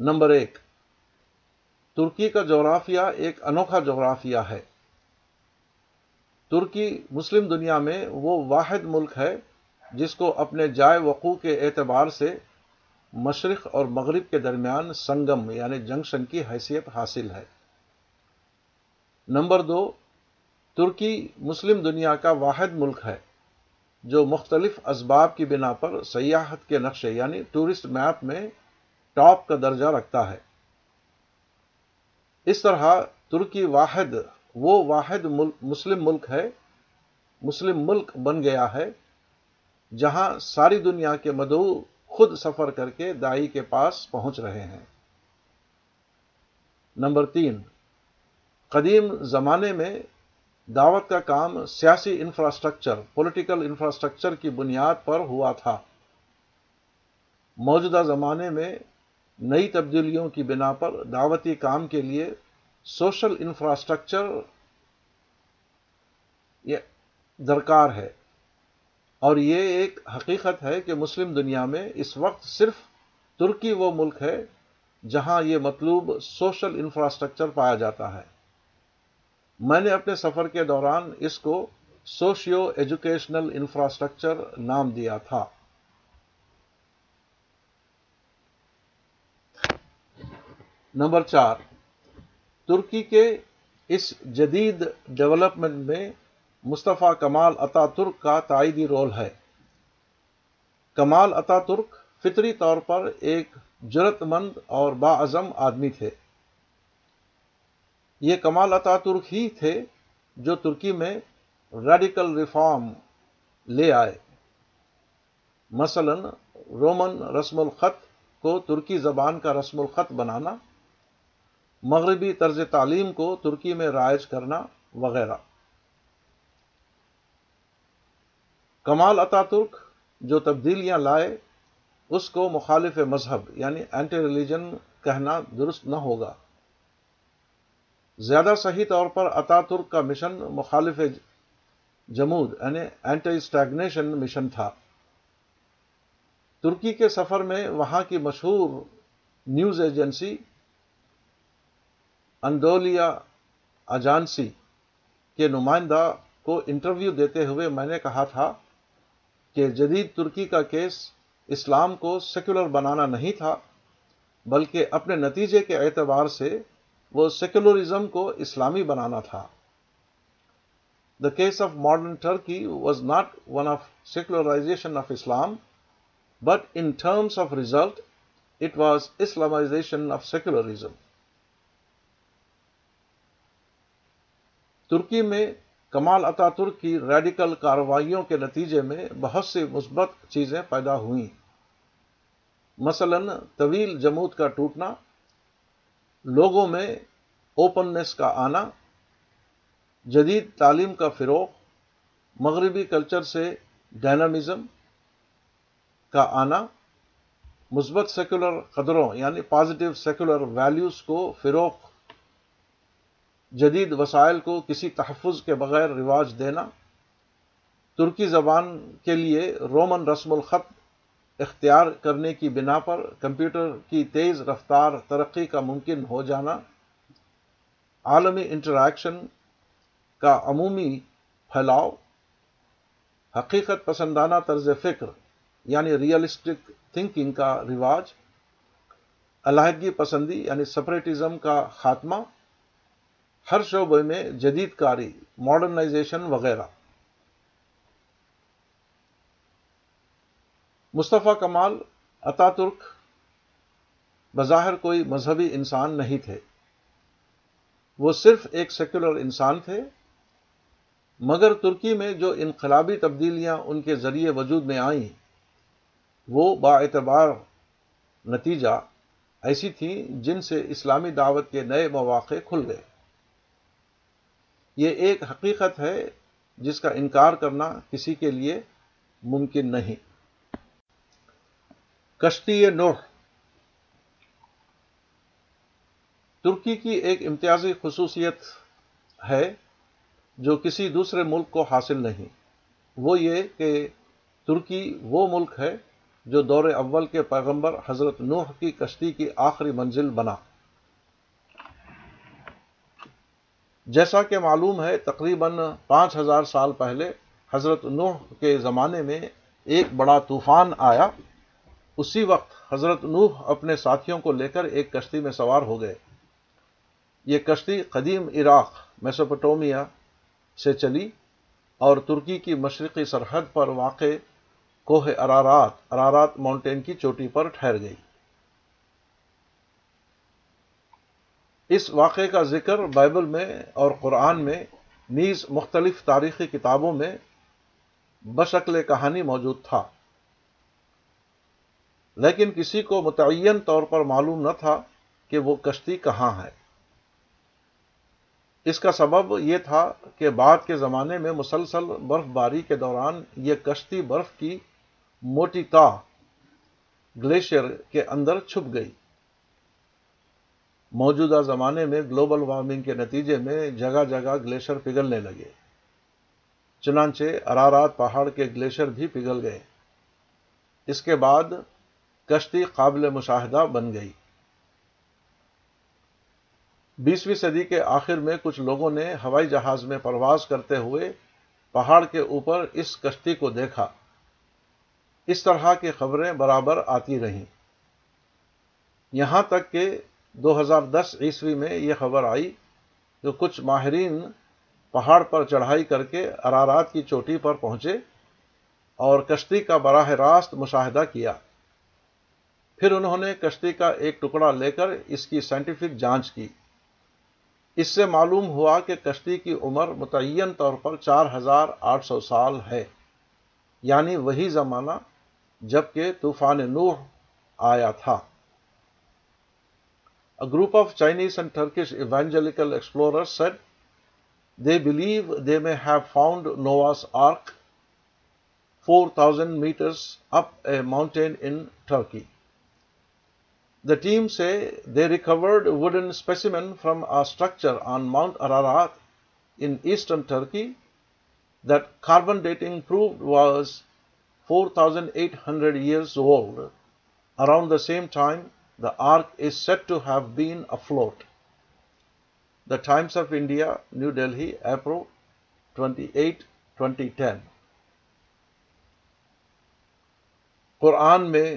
نمبر ایک ترکی کا جغرافیہ ایک انوکھا جغرافیہ ہے ترکی مسلم دنیا میں وہ واحد ملک ہے جس کو اپنے جائے وقوع کے اعتبار سے مشرق اور مغرب کے درمیان سنگم یعنی جنکشن کی حیثیت حاصل ہے نمبر دو ترکی مسلم دنیا کا واحد ملک ہے جو مختلف اسباب کی بنا پر سیاحت کے نقشے یعنی ٹورسٹ میپ میں ٹاپ کا درجہ رکھتا ہے اس طرح ترکی واحد وہ واحد ملک مسلم ملک ہے مسلم ملک بن گیا ہے جہاں ساری دنیا کے مدعو خود سفر کر کے دائی کے پاس پہنچ رہے ہیں نمبر تین قدیم زمانے میں دعوت کا کام سیاسی انفراسٹرکچر پولیٹیکل انفراسٹرکچر کی بنیاد پر ہوا تھا موجودہ زمانے میں نئی تبدیلیوں کی بنا پر دعوتی کام کے لیے سوشل انفراسٹرکچر درکار ہے اور یہ ایک حقیقت ہے کہ مسلم دنیا میں اس وقت صرف ترکی وہ ملک ہے جہاں یہ مطلوب سوشل انفراسٹرکچر پایا جاتا ہے میں نے اپنے سفر کے دوران اس کو سوشیو ایجوکیشنل انفراسٹرکچر نام دیا تھا نمبر چار ترکی کے اس جدید ڈیولپمنٹ میں مصطفیٰ کمال اتا ترک کا تائیدی رول ہے کمال اتا ترک فطری طور پر ایک جرت مند اور باعظم آدمی تھے یہ کمال اتا ترک ہی تھے جو ترکی میں ریڈیکل ریفارم لے آئے مثلا رومن رسم الخط کو ترکی زبان کا رسم الخط بنانا مغربی طرز تعلیم کو ترکی میں رائج کرنا وغیرہ کمال اتا ترک جو تبدیلیاں لائے اس کو مخالف مذہب یعنی اینٹی ریلیجن کہنا درست نہ ہوگا زیادہ صحیح طور پر اتا ترک کا مشن مخالف جمود یعنی اینٹی اسٹیگنیشن مشن تھا ترکی کے سفر میں وہاں کی مشہور نیوز ایجنسی اندولیا اجانسی کے نمائندہ کو انٹرویو دیتے ہوئے میں نے کہا تھا کہ جدید ترکی کا کیس اسلام کو سیکولر بنانا نہیں تھا بلکہ اپنے نتیجے کے اعتبار سے وہ سیکولرزم کو اسلامی بنانا تھا the case of modern Turkey was not one of secularisation of Islam but in terms of result it was Islamisation of secularism ترکی میں کمال اتا ترک کی ریڈیکل کارروائیوں کے نتیجے میں بہت سی مثبت چیزیں پیدا ہوئیں مثلاً طویل جمود کا ٹوٹنا لوگوں میں اوپننیس کا آنا جدید تعلیم کا فروغ مغربی کلچر سے ڈائنامزم کا آنا مثبت سیکولر قدروں یعنی پازیٹیو سیکولر ویلیوز کو فروغ جدید وسائل کو کسی تحفظ کے بغیر رواج دینا ترکی زبان کے لیے رومن رسم الخط اختیار کرنے کی بنا پر کمپیوٹر کی تیز رفتار ترقی کا ممکن ہو جانا عالمی انٹریکشن کا عمومی پھیلاؤ حقیقت پسندانہ طرز فکر یعنی ریئلسٹک تھنکنگ کا رواج علیحدگی پسندی یعنی سپریٹزم کا خاتمہ ہر شعبے میں جدید کاری ماڈرنائزیشن وغیرہ مصطفیٰ کمال عطا ترک بظاہر کوئی مذہبی انسان نہیں تھے وہ صرف ایک سیکولر انسان تھے مگر ترکی میں جو انقلابی تبدیلیاں ان کے ذریعے وجود میں آئیں وہ با اعتبار نتیجہ ایسی تھیں جن سے اسلامی دعوت کے نئے مواقع کھل گئے یہ ایک حقیقت ہے جس کا انکار کرنا کسی کے لیے ممکن نہیں کشتی نوح ترکی کی ایک امتیازی خصوصیت ہے جو کسی دوسرے ملک کو حاصل نہیں وہ یہ کہ ترکی وہ ملک ہے جو دور اول کے پیغمبر حضرت نوح کی کشتی کی آخری منزل بنا جیسا کہ معلوم ہے تقریباً پانچ ہزار سال پہلے حضرت نوح کے زمانے میں ایک بڑا طوفان آیا اسی وقت حضرت نوح اپنے ساتھیوں کو لے کر ایک کشتی میں سوار ہو گئے یہ کشتی قدیم عراق میسوپٹومیا سے چلی اور ترکی کی مشرقی سرحد پر واقع کوہ ارارات ارارات ماؤنٹین کی چوٹی پر ٹھہر گئی اس واقعے کا ذکر بائبل میں اور قرآن میں نیز مختلف تاریخی کتابوں میں بشکل کہانی موجود تھا لیکن کسی کو متعین طور پر معلوم نہ تھا کہ وہ کشتی کہاں ہے اس کا سبب یہ تھا کہ بعد کے زمانے میں مسلسل برف باری کے دوران یہ کشتی برف کی موٹی تا گلیشیئر کے اندر چھپ گئی موجودہ زمانے میں گلوبل وارمنگ کے نتیجے میں جگہ جگہ گلیشیئر پگھلنے لگے چنانچہ ارارات پہاڑ کے گلیشیئر بھی پگھل گئے اس کے بعد کشتی قابل مشاہدہ بن گئی بیسویں صدی کے آخر میں کچھ لوگوں نے ہوائی جہاز میں پرواز کرتے ہوئے پہاڑ کے اوپر اس کشتی کو دیکھا اس طرح کی خبریں برابر آتی رہیں یہاں تک کہ دو ہزار دس عیسوی میں یہ خبر آئی کہ کچھ ماہرین پہاڑ پر چڑھائی کر کے ارارات کی چوٹی پر پہنچے اور کشتی کا براہ راست مشاہدہ کیا پھر انہوں نے کشتی کا ایک ٹکڑا لے کر اس کی سائنٹیفک جانچ کی اس سے معلوم ہوا کہ کشتی کی عمر متعین طور پر چار ہزار آٹھ سو سال ہے یعنی وہی زمانہ جب کہ طوفان نوح آیا تھا group of Chinese and Turkish explorer said they believe they may have found Noah's ark four thousand metres up a mountain in Turkey The team say they recovered wooden specimen from a structure on Mount Ararat in eastern Turkey that carbon dating proved was 4,800 years old. Around the same time, the ark is said to have been afloat. The Times of India, New Delhi, April 28, 2010. Quran mein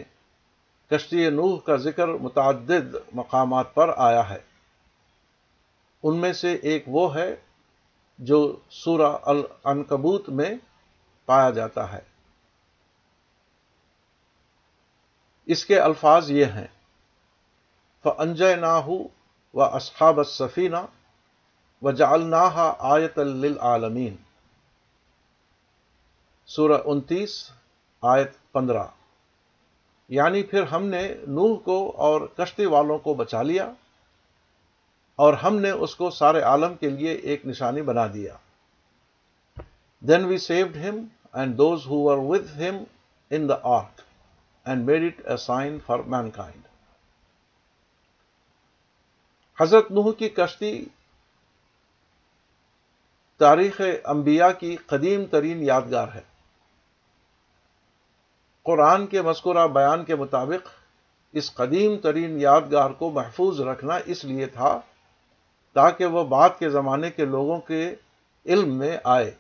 کشتی نوح کا ذکر متعدد مقامات پر آیا ہے ان میں سے ایک وہ ہے جو سورہ الانکبوت میں پایا جاتا ہے اس کے الفاظ یہ ہیں ف انجے ناہو و اصحاب صفینہ و جاء الناہ آیت العالمین سورہ انتیس آیت پندرہ یعنی پھر ہم نے نوح کو اور کشتی والوں کو بچا لیا اور ہم نے اس کو سارے عالم کے لیے ایک نشانی بنا دیا then we saved him and those who are with him in the ark and made it a sign for mankind حضرت نوح کی کشتی تاریخ انبیاء کی قدیم ترین یادگار ہے قرآن کے مذکورہ بیان کے مطابق اس قدیم ترین یادگار کو محفوظ رکھنا اس لیے تھا تاکہ وہ بعد کے زمانے کے لوگوں کے علم میں آئے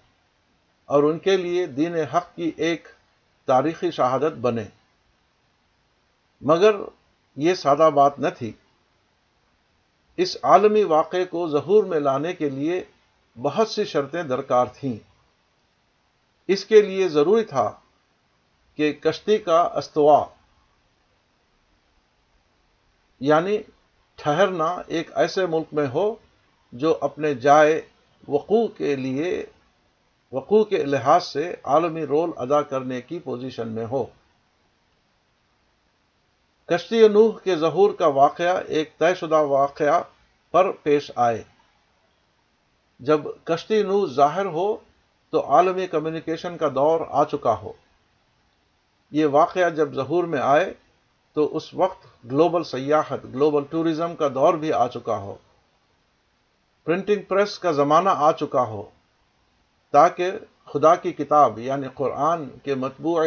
اور ان کے لیے دین حق کی ایک تاریخی شہادت بنے مگر یہ سادہ بات نہ تھی اس عالمی واقعے کو ظہور میں لانے کے لیے بہت سی شرطیں درکار تھیں اس کے لیے ضروری تھا کہ کشتی کا استوا یعنی ٹھہرنا ایک ایسے ملک میں ہو جو اپنے جائے وقوع کے لیے وقوع کے لحاظ سے عالمی رول ادا کرنے کی پوزیشن میں ہو کشتی نوح کے ظہور کا واقعہ ایک طے شدہ واقعہ پر پیش آئے جب کشتی نوح ظاہر ہو تو عالمی کمیونیکیشن کا دور آ چکا ہو یہ واقعہ جب ظہور میں آئے تو اس وقت گلوبل سیاحت گلوبل ٹورزم کا دور بھی آ چکا ہو پرنٹنگ پریس کا زمانہ آ چکا ہو تاکہ خدا کی کتاب یعنی قرآن کے مطبوع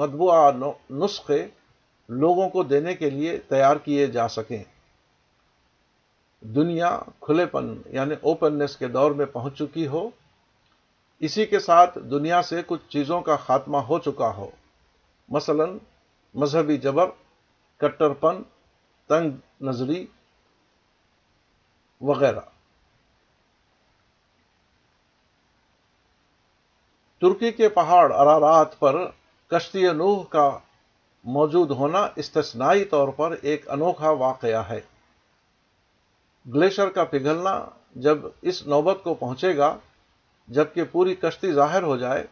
مطبوعہ نسخے لوگوں کو دینے کے لیے تیار کیے جا سکیں دنیا کھلے پن یعنی اوپننیس کے دور میں پہنچ چکی ہو اسی کے ساتھ دنیا سے کچھ چیزوں کا خاتمہ ہو چکا ہو مثلا مذہبی جبر کٹر پن تنگ نظری وغیرہ ترکی کے پہاڑ ارارات پر کشتی نوح کا موجود ہونا استثنا طور پر ایک انوکھا واقعہ ہے گلیشر کا پگھلنا جب اس نوبت کو پہنچے گا جبکہ پوری کشتی ظاہر ہو جائے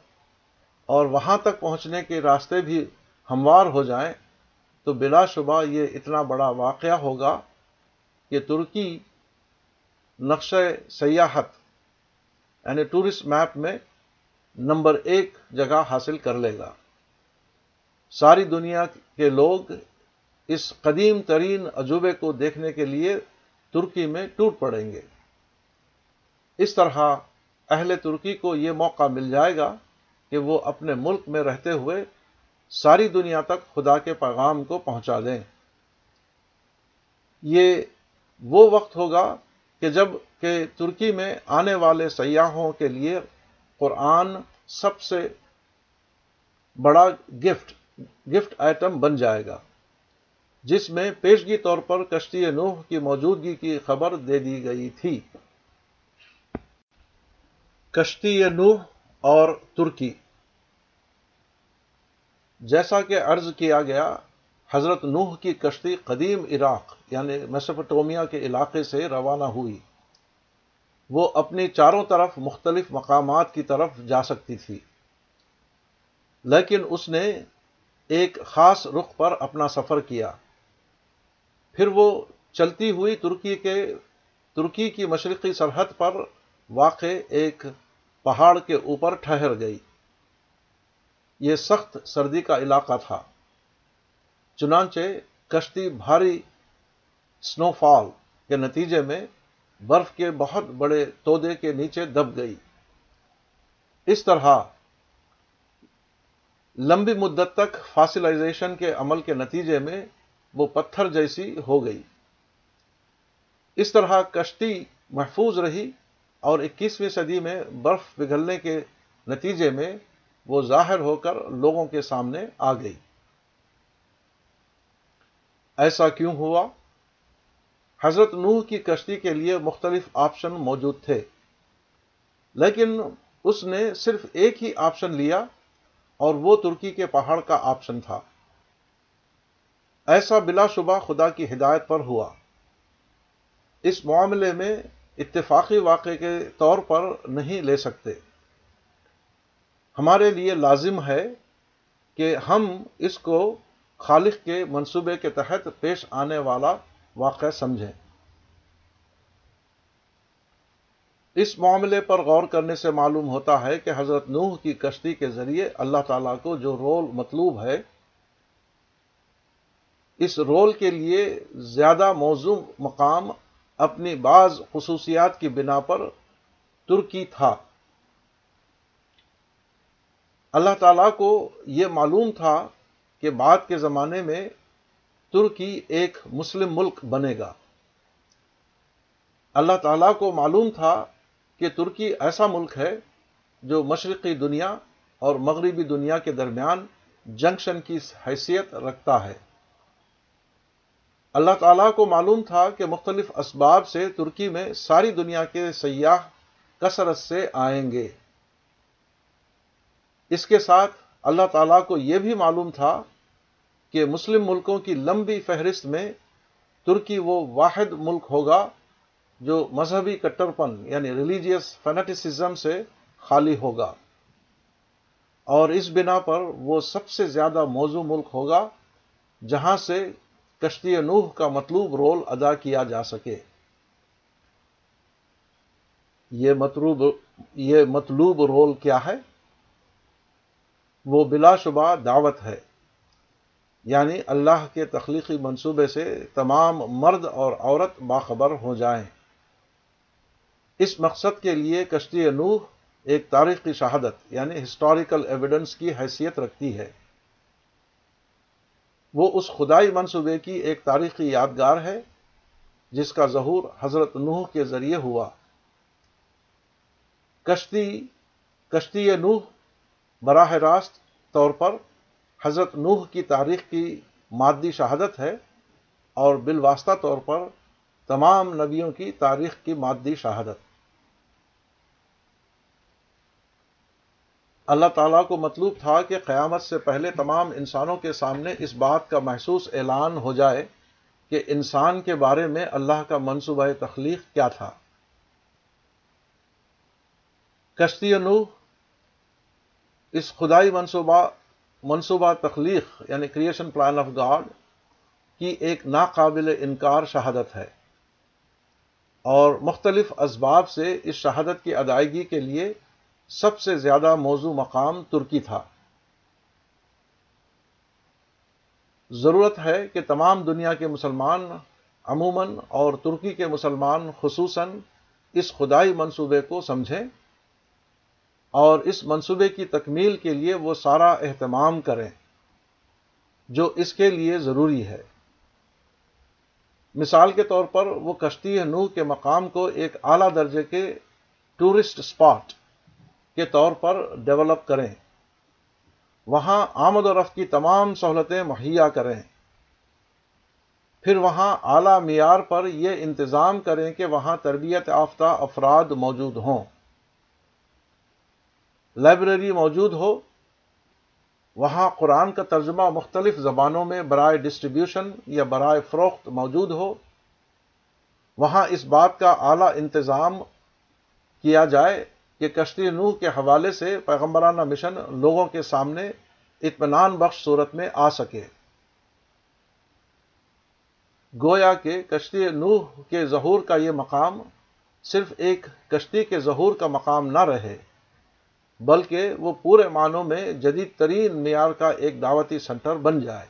اور وہاں تک پہنچنے کے راستے بھی ہموار ہو جائیں تو بلا شبہ یہ اتنا بڑا واقعہ ہوگا کہ ترکی نقش سیاحت یعنی ٹورسٹ میپ میں نمبر ایک جگہ حاصل کر لے گا ساری دنیا کے لوگ اس قدیم ترین عجوبے کو دیکھنے کے لیے ترکی میں ٹوٹ پڑیں گے اس طرح اہل ترکی کو یہ موقع مل جائے گا کہ وہ اپنے ملک میں رہتے ہوئے ساری دنیا تک خدا کے پیغام کو پہنچا دیں یہ وہ وقت ہوگا کہ جب کہ ترکی میں آنے والے سیاحوں کے لیے قرآن سب سے بڑا گفٹ گفٹ آئٹم بن جائے گا جس میں پیشگی طور پر کشتی نوح کی موجودگی کی خبر دے دی گئی تھی کشتی نوح اور ترکی جیسا کہ عرض کیا گیا حضرت نوح کی کشتی قدیم عراق یعنی میسپٹومیا کے علاقے سے روانہ ہوئی وہ اپنی چاروں طرف مختلف مقامات کی طرف جا سکتی تھی لیکن اس نے ایک خاص رخ پر اپنا سفر کیا پھر وہ چلتی ہوئی ترکی کے ترکی کی مشرقی سرحد پر واقع ایک پہاڑ کے اوپر ٹھہر گئی یہ سخت سردی کا علاقہ تھا چنانچہ کشتی بھاری سنو فال کے نتیجے میں برف کے بہت بڑے تودے کے نیچے دب گئی اس طرح لمبی مدت تک فاسلائزیشن کے عمل کے نتیجے میں وہ پتھر جیسی ہو گئی اس طرح کشتی محفوظ رہی اور اکیسویں صدی میں برف پگھلنے کے نتیجے میں وہ ظاہر ہو کر لوگوں کے سامنے آ گئی ایسا کیوں ہوا حضرت نوح کی کشتی کے لیے مختلف آپشن موجود تھے لیکن اس نے صرف ایک ہی آپشن لیا اور وہ ترکی کے پہاڑ کا آپشن تھا ایسا بلا شبہ خدا کی ہدایت پر ہوا اس معاملے میں اتفاقی واقعے کے طور پر نہیں لے سکتے ہمارے لیے لازم ہے کہ ہم اس کو خالق کے منصوبے کے تحت پیش آنے والا واقعہ سمجھیں اس معاملے پر غور کرنے سے معلوم ہوتا ہے کہ حضرت نوح کی کشتی کے ذریعے اللہ تعالیٰ کو جو رول مطلوب ہے اس رول کے لیے زیادہ موزوں مقام اپنی بعض خصوصیات کی بنا پر ترکی تھا اللہ تعالیٰ کو یہ معلوم تھا کہ بعد کے زمانے میں ترکی ایک مسلم ملک بنے گا اللہ تعالیٰ کو معلوم تھا کہ ترکی ایسا ملک ہے جو مشرقی دنیا اور مغربی دنیا کے درمیان جنکشن کی حیثیت رکھتا ہے اللہ تعالیٰ کو معلوم تھا کہ مختلف اسباب سے ترکی میں ساری دنیا کے سیاح کثرت سے آئیں گے اس کے ساتھ اللہ تعالیٰ کو یہ بھی معلوم تھا کہ مسلم ملکوں کی لمبی فہرست میں ترکی وہ واحد ملک ہوگا جو مذہبی کٹرپن یعنی ریلیجیس فینیٹیسزم سے خالی ہوگا اور اس بنا پر وہ سب سے زیادہ موزوں ملک ہوگا جہاں سے کشتی نوح کا مطلوب رول ادا کیا جا سکے یہ مطلوب یہ مطلوب رول کیا ہے وہ بلا شبہ دعوت ہے یعنی اللہ کے تخلیقی منصوبے سے تمام مرد اور عورت باخبر ہو جائیں اس مقصد کے لیے کشتی نوح ایک تاریخی شہادت یعنی ہسٹوریکل ایویڈنس کی حیثیت رکھتی ہے وہ اس خدائی منصوبے کی ایک تاریخی یادگار ہے جس کا ظہور حضرت نوح کے ذریعے ہوا کشتی کشتی نوح براہ راست طور پر حضرت نوح کی تاریخ کی مادی شہادت ہے اور بالواسطہ طور پر تمام نبیوں کی تاریخ کی مادی شہادت اللہ تعالیٰ کو مطلوب تھا کہ قیامت سے پہلے تمام انسانوں کے سامنے اس بات کا محسوس اعلان ہو جائے کہ انسان کے بارے میں اللہ کا منصوبہ تخلیق کیا تھا کشتی نو اس خدائی منصوبہ تخلیق یعنی کریشن پلان آف گاڈ کی ایک ناقابل انکار شہادت ہے اور مختلف اسباب سے اس شہادت کی ادائیگی کے لیے سب سے زیادہ موضوع مقام ترکی تھا ضرورت ہے کہ تمام دنیا کے مسلمان عموماً اور ترکی کے مسلمان خصوصاً اس خدائی منصوبے کو سمجھیں اور اس منصوبے کی تکمیل کے لیے وہ سارا اہتمام کریں جو اس کے لیے ضروری ہے مثال کے طور پر وہ کشتی نو کے مقام کو ایک اعلیٰ درجے کے ٹورسٹ اسپاٹ کے طور پر ڈیولپ کریں وہاں آمد و رفت کی تمام سہولتیں مہیا کریں پھر وہاں اعلی معیار پر یہ انتظام کریں کہ وہاں تربیت یافتہ افراد موجود ہوں لائبریری موجود ہو وہاں قرآن کا ترجمہ مختلف زبانوں میں برائے ڈسٹریبیوشن یا برائے فروخت موجود ہو وہاں اس بات کا اعلی انتظام کیا جائے کشتی نوح کے حوالے سے پیغمبرانہ مشن لوگوں کے سامنے اطمینان بخش صورت میں آ سکے گویا کہ کشتی نوح کے ظہور کا یہ مقام صرف ایک کشتی کے ظہور کا مقام نہ رہے بلکہ وہ پورے معنوں میں جدید ترین معیار کا ایک دعوتی سنٹر بن جائے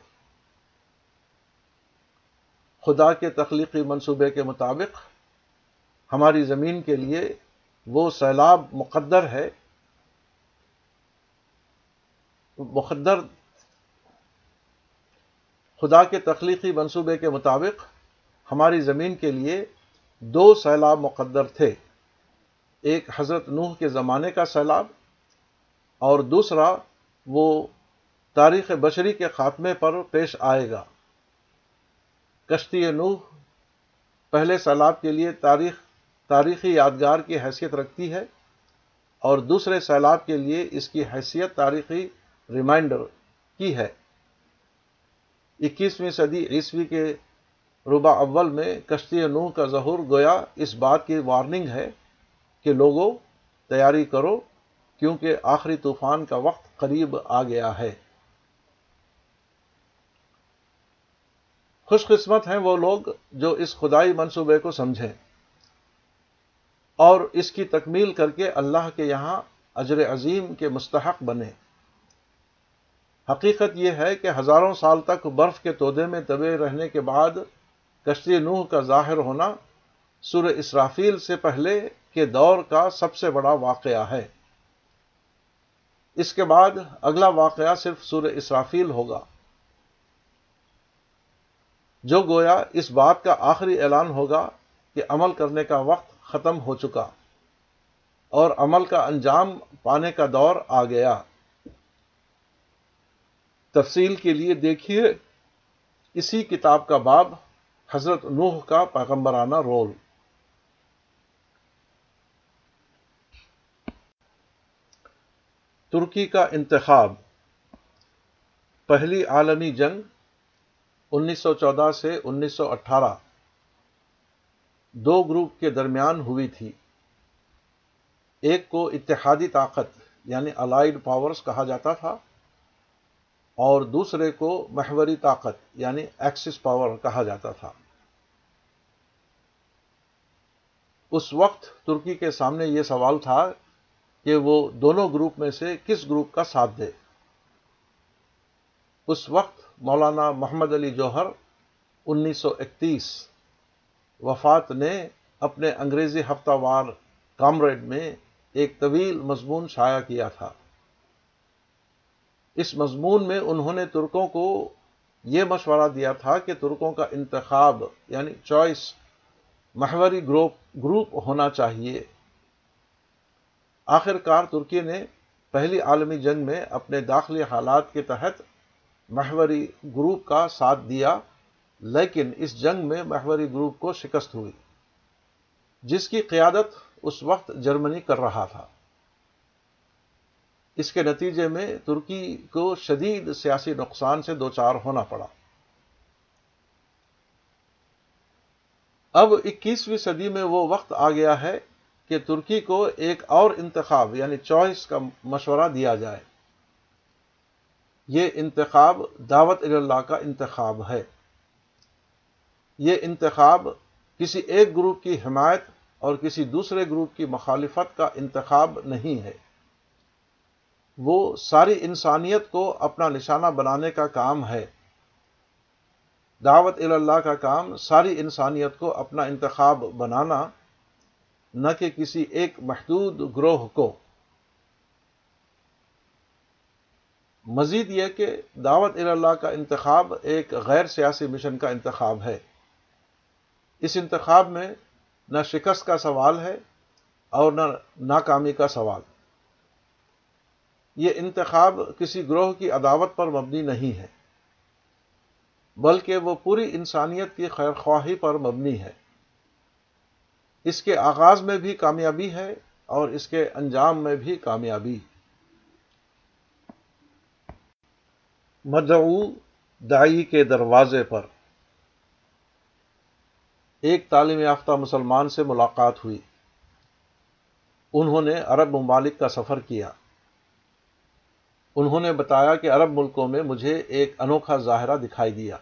خدا کے تخلیقی منصوبے کے مطابق ہماری زمین کے لیے وہ سیلاب مقدر ہے مقدر خدا کے تخلیقی منصوبے کے مطابق ہماری زمین کے لیے دو سیلاب مقدر تھے ایک حضرت نوح کے زمانے کا سیلاب اور دوسرا وہ تاریخ بشری کے خاتمے پر پیش آئے گا کشتی نوح پہلے سیلاب کے لیے تاریخ تاریخی یادگار کی حیثیت رکھتی ہے اور دوسرے سیلاب کے لیے اس کی حیثیت تاریخی ریمائنڈر کی ہے اکیسویں صدی عیسوی کے ربع اول میں کشتی نو کا ظہور گویا اس بات کی وارننگ ہے کہ لوگوں تیاری کرو کیونکہ آخری طوفان کا وقت قریب آ گیا ہے خوش قسمت ہیں وہ لوگ جو اس خدائی منصوبے کو سمجھیں اور اس کی تکمیل کر کے اللہ کے یہاں اجر عظیم کے مستحق بنے حقیقت یہ ہے کہ ہزاروں سال تک برف کے تودے میں دبے رہنے کے بعد کشتی نوح کا ظاہر ہونا سر اسرافیل سے پہلے کے دور کا سب سے بڑا واقعہ ہے اس کے بعد اگلا واقعہ صرف سور اسرافیل ہوگا جو گویا اس بات کا آخری اعلان ہوگا کہ عمل کرنے کا وقت ختم ہو چکا اور عمل کا انجام پانے کا دور آ گیا تفصیل کے لیے دیکھیے اسی کتاب کا باب حضرت نوح کا پیغمبرانہ رول ترکی کا انتخاب پہلی عالمی جنگ انیس سو چودہ سے انیس سو اٹھارہ دو گروپ کے درمیان ہوئی تھی ایک کو اتحادی طاقت یعنی الائڈ پاورز کہا جاتا تھا اور دوسرے کو محوری طاقت یعنی ایکسس پاور کہا جاتا تھا اس وقت ترکی کے سامنے یہ سوال تھا کہ وہ دونوں گروپ میں سے کس گروپ کا ساتھ دے اس وقت مولانا محمد علی جوہر انیس سو اکتیس وفات نے اپنے انگریزی ہفتہ وار کامریڈ میں ایک طویل مضمون شائع کیا تھا اس مضمون میں انہوں نے ترکوں کو یہ مشورہ دیا تھا کہ ترکوں کا انتخاب یعنی چوائس محوری گروپ گروپ ہونا چاہیے آخر کار ترکی نے پہلی عالمی جنگ میں اپنے داخلی حالات کے تحت محوری گروپ کا ساتھ دیا لیکن اس جنگ میں محوری گروپ کو شکست ہوئی جس کی قیادت اس وقت جرمنی کر رہا تھا اس کے نتیجے میں ترکی کو شدید سیاسی نقصان سے دوچار ہونا پڑا اب اکیسویں صدی میں وہ وقت آ گیا ہے کہ ترکی کو ایک اور انتخاب یعنی چوائس کا مشورہ دیا جائے یہ انتخاب دعوت اللہ کا انتخاب ہے یہ انتخاب کسی ایک گروپ کی حمایت اور کسی دوسرے گروپ کی مخالفت کا انتخاب نہیں ہے وہ ساری انسانیت کو اپنا نشانہ بنانے کا کام ہے دعوت الا کا کا کام ساری انسانیت کو اپنا انتخاب بنانا نہ کہ کسی ایک محدود گروہ کو مزید یہ کہ دعوت الا کا انتخاب ایک غیر سیاسی مشن کا انتخاب ہے اس انتخاب میں نہ شکست کا سوال ہے اور نہ ناکامی کا سوال یہ انتخاب کسی گروہ کی عداوت پر مبنی نہیں ہے بلکہ وہ پوری انسانیت کی خیر خواہی پر مبنی ہے اس کے آغاز میں بھی کامیابی ہے اور اس کے انجام میں بھی کامیابی مدعو دائی کے دروازے پر ایک تعلیم یافتہ مسلمان سے ملاقات ہوئی انہوں نے عرب ممالک کا سفر کیا انہوں نے بتایا کہ عرب ملکوں میں مجھے ایک انوکھا ظاہرہ دکھائی دیا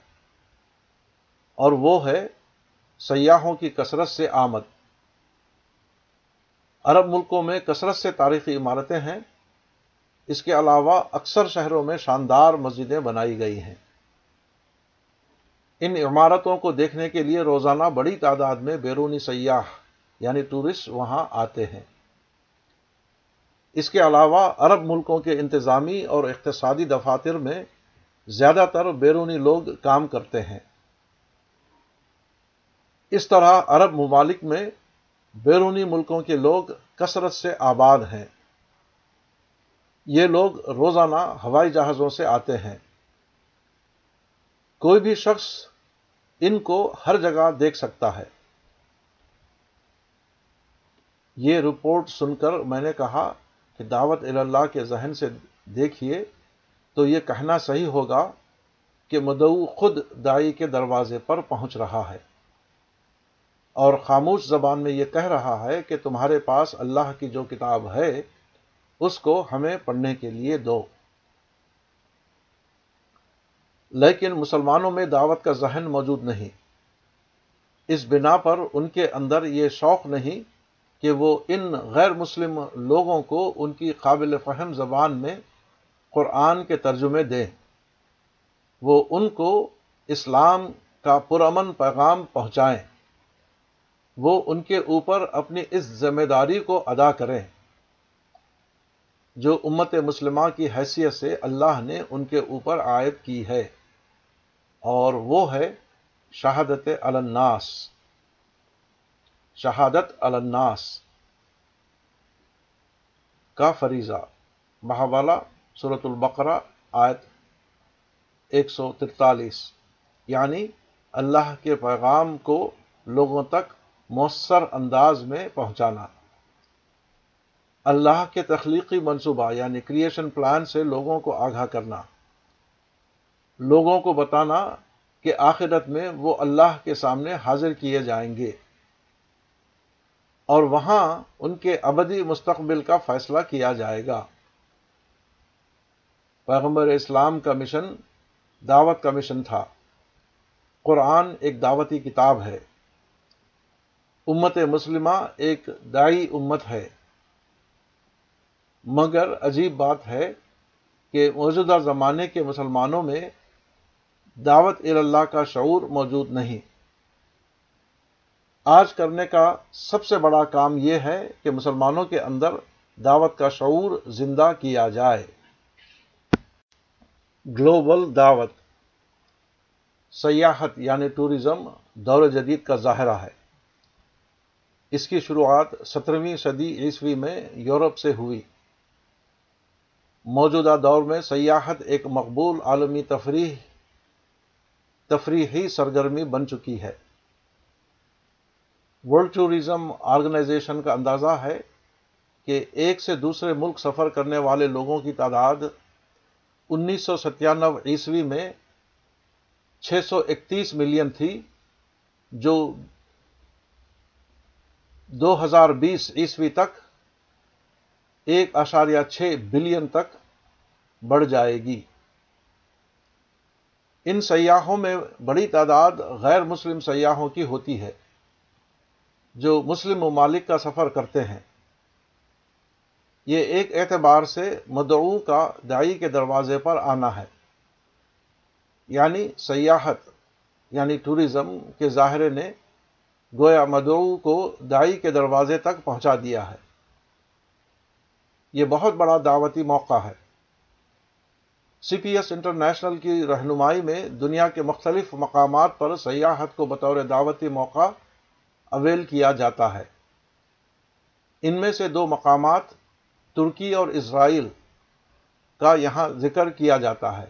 اور وہ ہے سیاحوں کی کثرت سے آمد عرب ملکوں میں کثرت سے تاریخی عمارتیں ہیں اس کے علاوہ اکثر شہروں میں شاندار مسجدیں بنائی گئی ہیں ان عمارتوں کو دیکھنے کے لیے روزانہ بڑی تعداد میں بیرونی سیاح یعنی ٹورسٹ وہاں آتے ہیں اس کے علاوہ عرب ملکوں کے انتظامی اور اقتصادی دفاتر میں زیادہ تر بیرونی لوگ کام کرتے ہیں اس طرح عرب ممالک میں بیرونی ملکوں کے لوگ کثرت سے آباد ہیں یہ لوگ روزانہ ہوائی جہازوں سے آتے ہیں کوئی بھی شخص ان کو ہر جگہ دیکھ سکتا ہے یہ رپورٹ سن کر میں نے کہا کہ دعوت اللہ کے ذہن سے دیکھیے تو یہ کہنا صحیح ہوگا کہ مدعو خود دائی کے دروازے پر پہنچ رہا ہے اور خاموش زبان میں یہ کہہ رہا ہے کہ تمہارے پاس اللہ کی جو کتاب ہے اس کو ہمیں پڑھنے کے لیے دو لیکن مسلمانوں میں دعوت کا ذہن موجود نہیں اس بنا پر ان کے اندر یہ شوق نہیں کہ وہ ان غیر مسلم لوگوں کو ان کی قابل فہم زبان میں قرآن کے ترجمے دیں وہ ان کو اسلام کا پرامن پیغام پہنچائیں وہ ان کے اوپر اپنی اس ذمہ داری کو ادا کریں جو امت مسلمہ کی حیثیت سے اللہ نے ان کے اوپر عائد کی ہے اور وہ ہے شہادت الناس شہادت الناس کا فریضہ مہابالا صورت البقرہ آیت ایک سو ترتالیس یعنی اللہ کے پیغام کو لوگوں تک مؤثر انداز میں پہنچانا اللہ کے تخلیقی منصوبہ یعنی کریشن پلان سے لوگوں کو آگاہ کرنا لوگوں کو بتانا کہ آخرت میں وہ اللہ کے سامنے حاضر کیے جائیں گے اور وہاں ان کے ابدی مستقبل کا فیصلہ کیا جائے گا پیغمبر اسلام کا مشن دعوت کا مشن تھا قرآن ایک دعوتی کتاب ہے امت مسلمہ ایک دائی امت ہے مگر عجیب بات ہے کہ موجودہ زمانے کے مسلمانوں میں دعوت اللہ کا شعور موجود نہیں آج کرنے کا سب سے بڑا کام یہ ہے کہ مسلمانوں کے اندر دعوت کا شعور زندہ کیا جائے گلوبل دعوت سیاحت یعنی ٹوریزم دور جدید کا ظاہرہ ہے اس کی شروعات سترہویں صدی عیسوی میں یورپ سے ہوئی موجودہ دور میں سیاحت ایک مقبول عالمی تفریح تفریحی سرگرمی بن چکی ہے ورلڈ ٹوریزم آرگنائزیشن کا اندازہ ہے کہ ایک سے دوسرے ملک سفر کرنے والے لوگوں کی تعداد انیس سو ستانوے عیسوی میں چھ سو اکتیس ملین تھی جو دو ہزار بیس عیسوی تک ایک اشاریہ چھ بلین تک بڑھ جائے گی ان سیاحوں میں بڑی تعداد غیر مسلم سیاحوں کی ہوتی ہے جو مسلم ممالک کا سفر کرتے ہیں یہ ایک اعتبار سے مدعو کا دائی کے دروازے پر آنا ہے یعنی سیاحت یعنی ٹوریزم کے ظاہرے نے گویا مدعو کو دائی کے دروازے تک پہنچا دیا ہے یہ بہت بڑا دعوتی موقع ہے سی پی ایس انٹرنیشنل کی رہنمائی میں دنیا کے مختلف مقامات پر سیاحت کو بطور دعوتی موقع اویل کیا جاتا ہے ان میں سے دو مقامات ترکی اور اسرائیل کا یہاں ذکر کیا جاتا ہے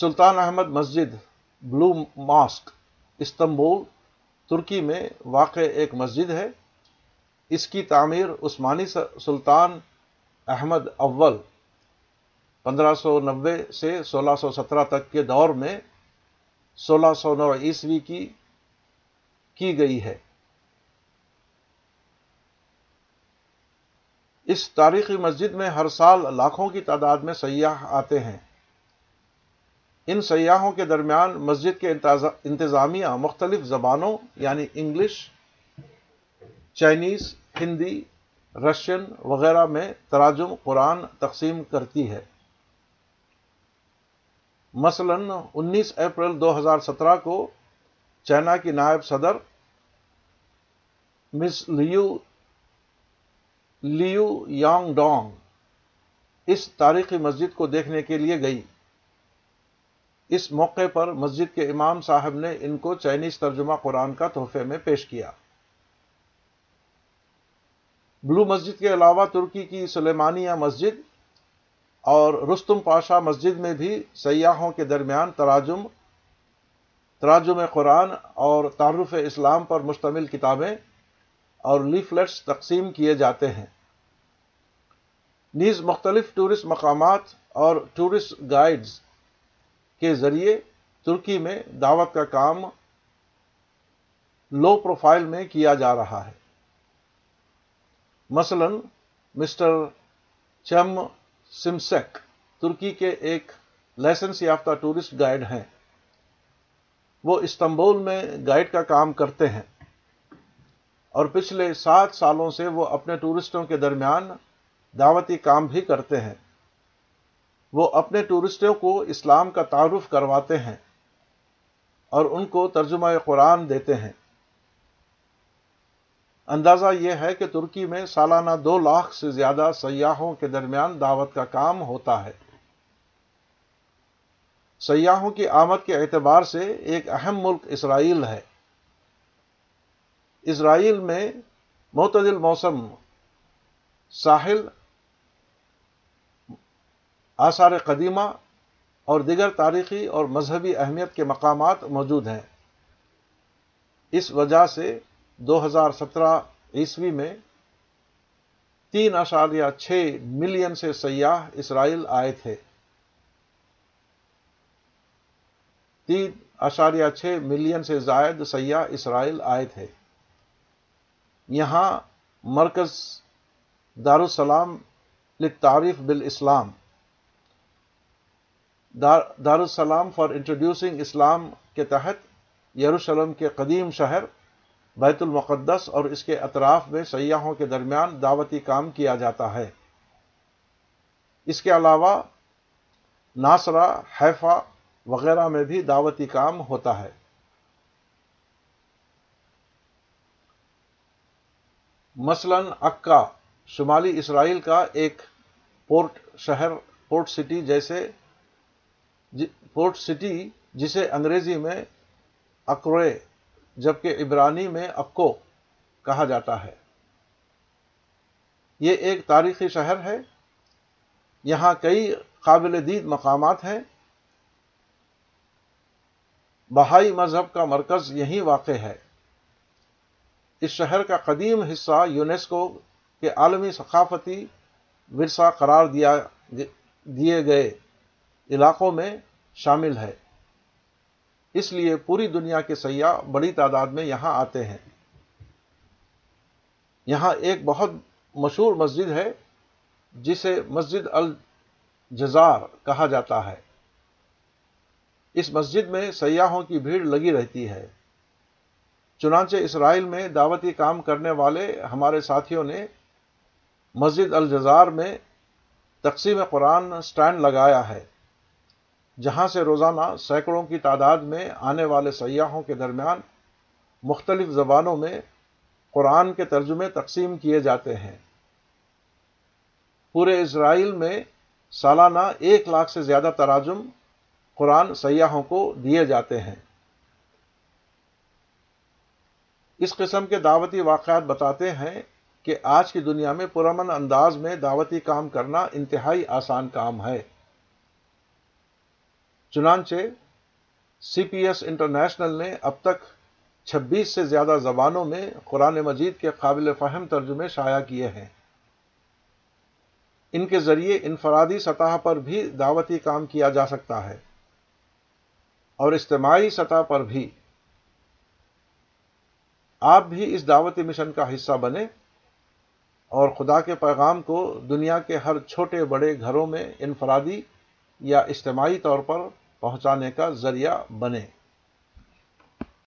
سلطان احمد مسجد بلو ماسک استنبول ترکی میں واقع ایک مسجد ہے اس کی تعمیر عثمانی سلطان احمد اول پندرہ سو نوے سے سولہ سو سترہ تک کے دور میں سولہ سو نو عیسوی کی کی گئی ہے اس تاریخی مسجد میں ہر سال لاکھوں کی تعداد میں سیاح آتے ہیں ان سیاحوں کے درمیان مسجد کے انتظامیہ مختلف زبانوں یعنی انگلش چائنیز ہندی رشین وغیرہ میں تراجم قرآن تقسیم کرتی ہے مثلا انیس اپریل دو ہزار سترہ کو چائنا کی نائب صدر Miss Liu Liu Yandong اس تاریخی مسجد کو دیکھنے کے لیے گئی اس موقع پر مسجد کے امام صاحب نے ان کو چائنیز ترجمہ قرآن کا تحفے میں پیش کیا بلو مسجد کے علاوہ ترکی کی سلیمانیہ مسجد اور رستم پاشا مسجد میں بھی سیاحوں کے درمیان تراجم تراجم قرآن اور تعارف اسلام پر مشتمل کتابیں اور لیفلٹس تقسیم کیے جاتے ہیں نیز مختلف ٹورسٹ مقامات اور ٹورسٹ گائیڈز کے ذریعے ترکی میں دعوت کا کام لو پروفائل میں کیا جا رہا ہے مثلا مسٹر چم سمسیک ترکی کے ایک لائسنس یافتہ ٹورسٹ گائیڈ ہیں وہ استنبول میں گائیڈ کا کام کرتے ہیں اور پچھلے سات سالوں سے وہ اپنے ٹورسٹوں کے درمیان دعوتی کام بھی کرتے ہیں وہ اپنے ٹورسٹوں کو اسلام کا تعارف کرواتے ہیں اور ان کو ترجمہ قرآن دیتے ہیں اندازہ یہ ہے کہ ترکی میں سالانہ دو لاکھ سے زیادہ سیاحوں کے درمیان دعوت کا کام ہوتا ہے سیاحوں کی آمد کے اعتبار سے ایک اہم ملک اسرائیل ہے اسرائیل میں معتدل موسم ساحل آثار قدیمہ اور دیگر تاریخی اور مذہبی اہمیت کے مقامات موجود ہیں اس وجہ سے دو ہزار سترہ عیسوی میں تین اشاریہ چھ ملین سے سیاح اسرائیل آئے تھے تین اشاریہ چھ ملین سے زائد سیاح اسرائیل آئے تھے یہاں مرکز دارالسلام تاریخ بل اسلام دارالسلام فار انٹروڈیوسنگ اسلام کے تحت یروشلم کے قدیم شہر بیت المقدس اور اس کے اطراف میں سیاحوں کے درمیان دعوتی کام کیا جاتا ہے اس کے علاوہ ناصرہ حیفا وغیرہ میں بھی دعوتی کام ہوتا ہے مثلا عکا شمالی اسرائیل کا ایک پورٹ شہر پورٹ سٹی جیسے جی، پورٹ سٹی جسے انگریزی میں اکروے جبکہ عبرانی میں اکو کہا جاتا ہے یہ ایک تاریخی شہر ہے یہاں کئی قابل دید مقامات ہیں بہائی مذہب کا مرکز یہیں واقع ہے اس شہر کا قدیم حصہ یونیسکو کے عالمی ثقافتی ورثہ قرار دیا دیے گئے علاقوں میں شامل ہے اس لیے پوری دنیا کے سیاح بڑی تعداد میں یہاں آتے ہیں یہاں ایک بہت مشہور مسجد ہے جسے مسجد الجزار کہا جاتا ہے اس مسجد میں سیاحوں کی بھیڑ لگی رہتی ہے چنانچہ اسرائیل میں دعوتی کام کرنے والے ہمارے ساتھیوں نے مسجد الجزار میں تقسیم قرآن سٹینڈ لگایا ہے جہاں سے روزانہ سینکڑوں کی تعداد میں آنے والے سیاحوں کے درمیان مختلف زبانوں میں قرآن کے ترجمے تقسیم کیے جاتے ہیں پورے اسرائیل میں سالانہ ایک لاکھ سے زیادہ تراجم قرآن سیاحوں کو دیے جاتے ہیں اس قسم کے دعوتی واقعات بتاتے ہیں کہ آج کی دنیا میں پرامن انداز میں دعوتی کام کرنا انتہائی آسان کام ہے چنانچہ سی پی ایس انٹرنیشنل نے اب تک چھبیس سے زیادہ زبانوں میں قرآن مجید کے قابل فہم ترجمے شائع کیے ہیں ان کے ذریعے انفرادی سطح پر بھی دعوتی کام کیا جا سکتا ہے اور اجتماعی سطح پر بھی آپ بھی اس دعوتی مشن کا حصہ بنے اور خدا کے پیغام کو دنیا کے ہر چھوٹے بڑے گھروں میں انفرادی یا اجتماعی طور پر پہنچانے کا ذریعہ بنے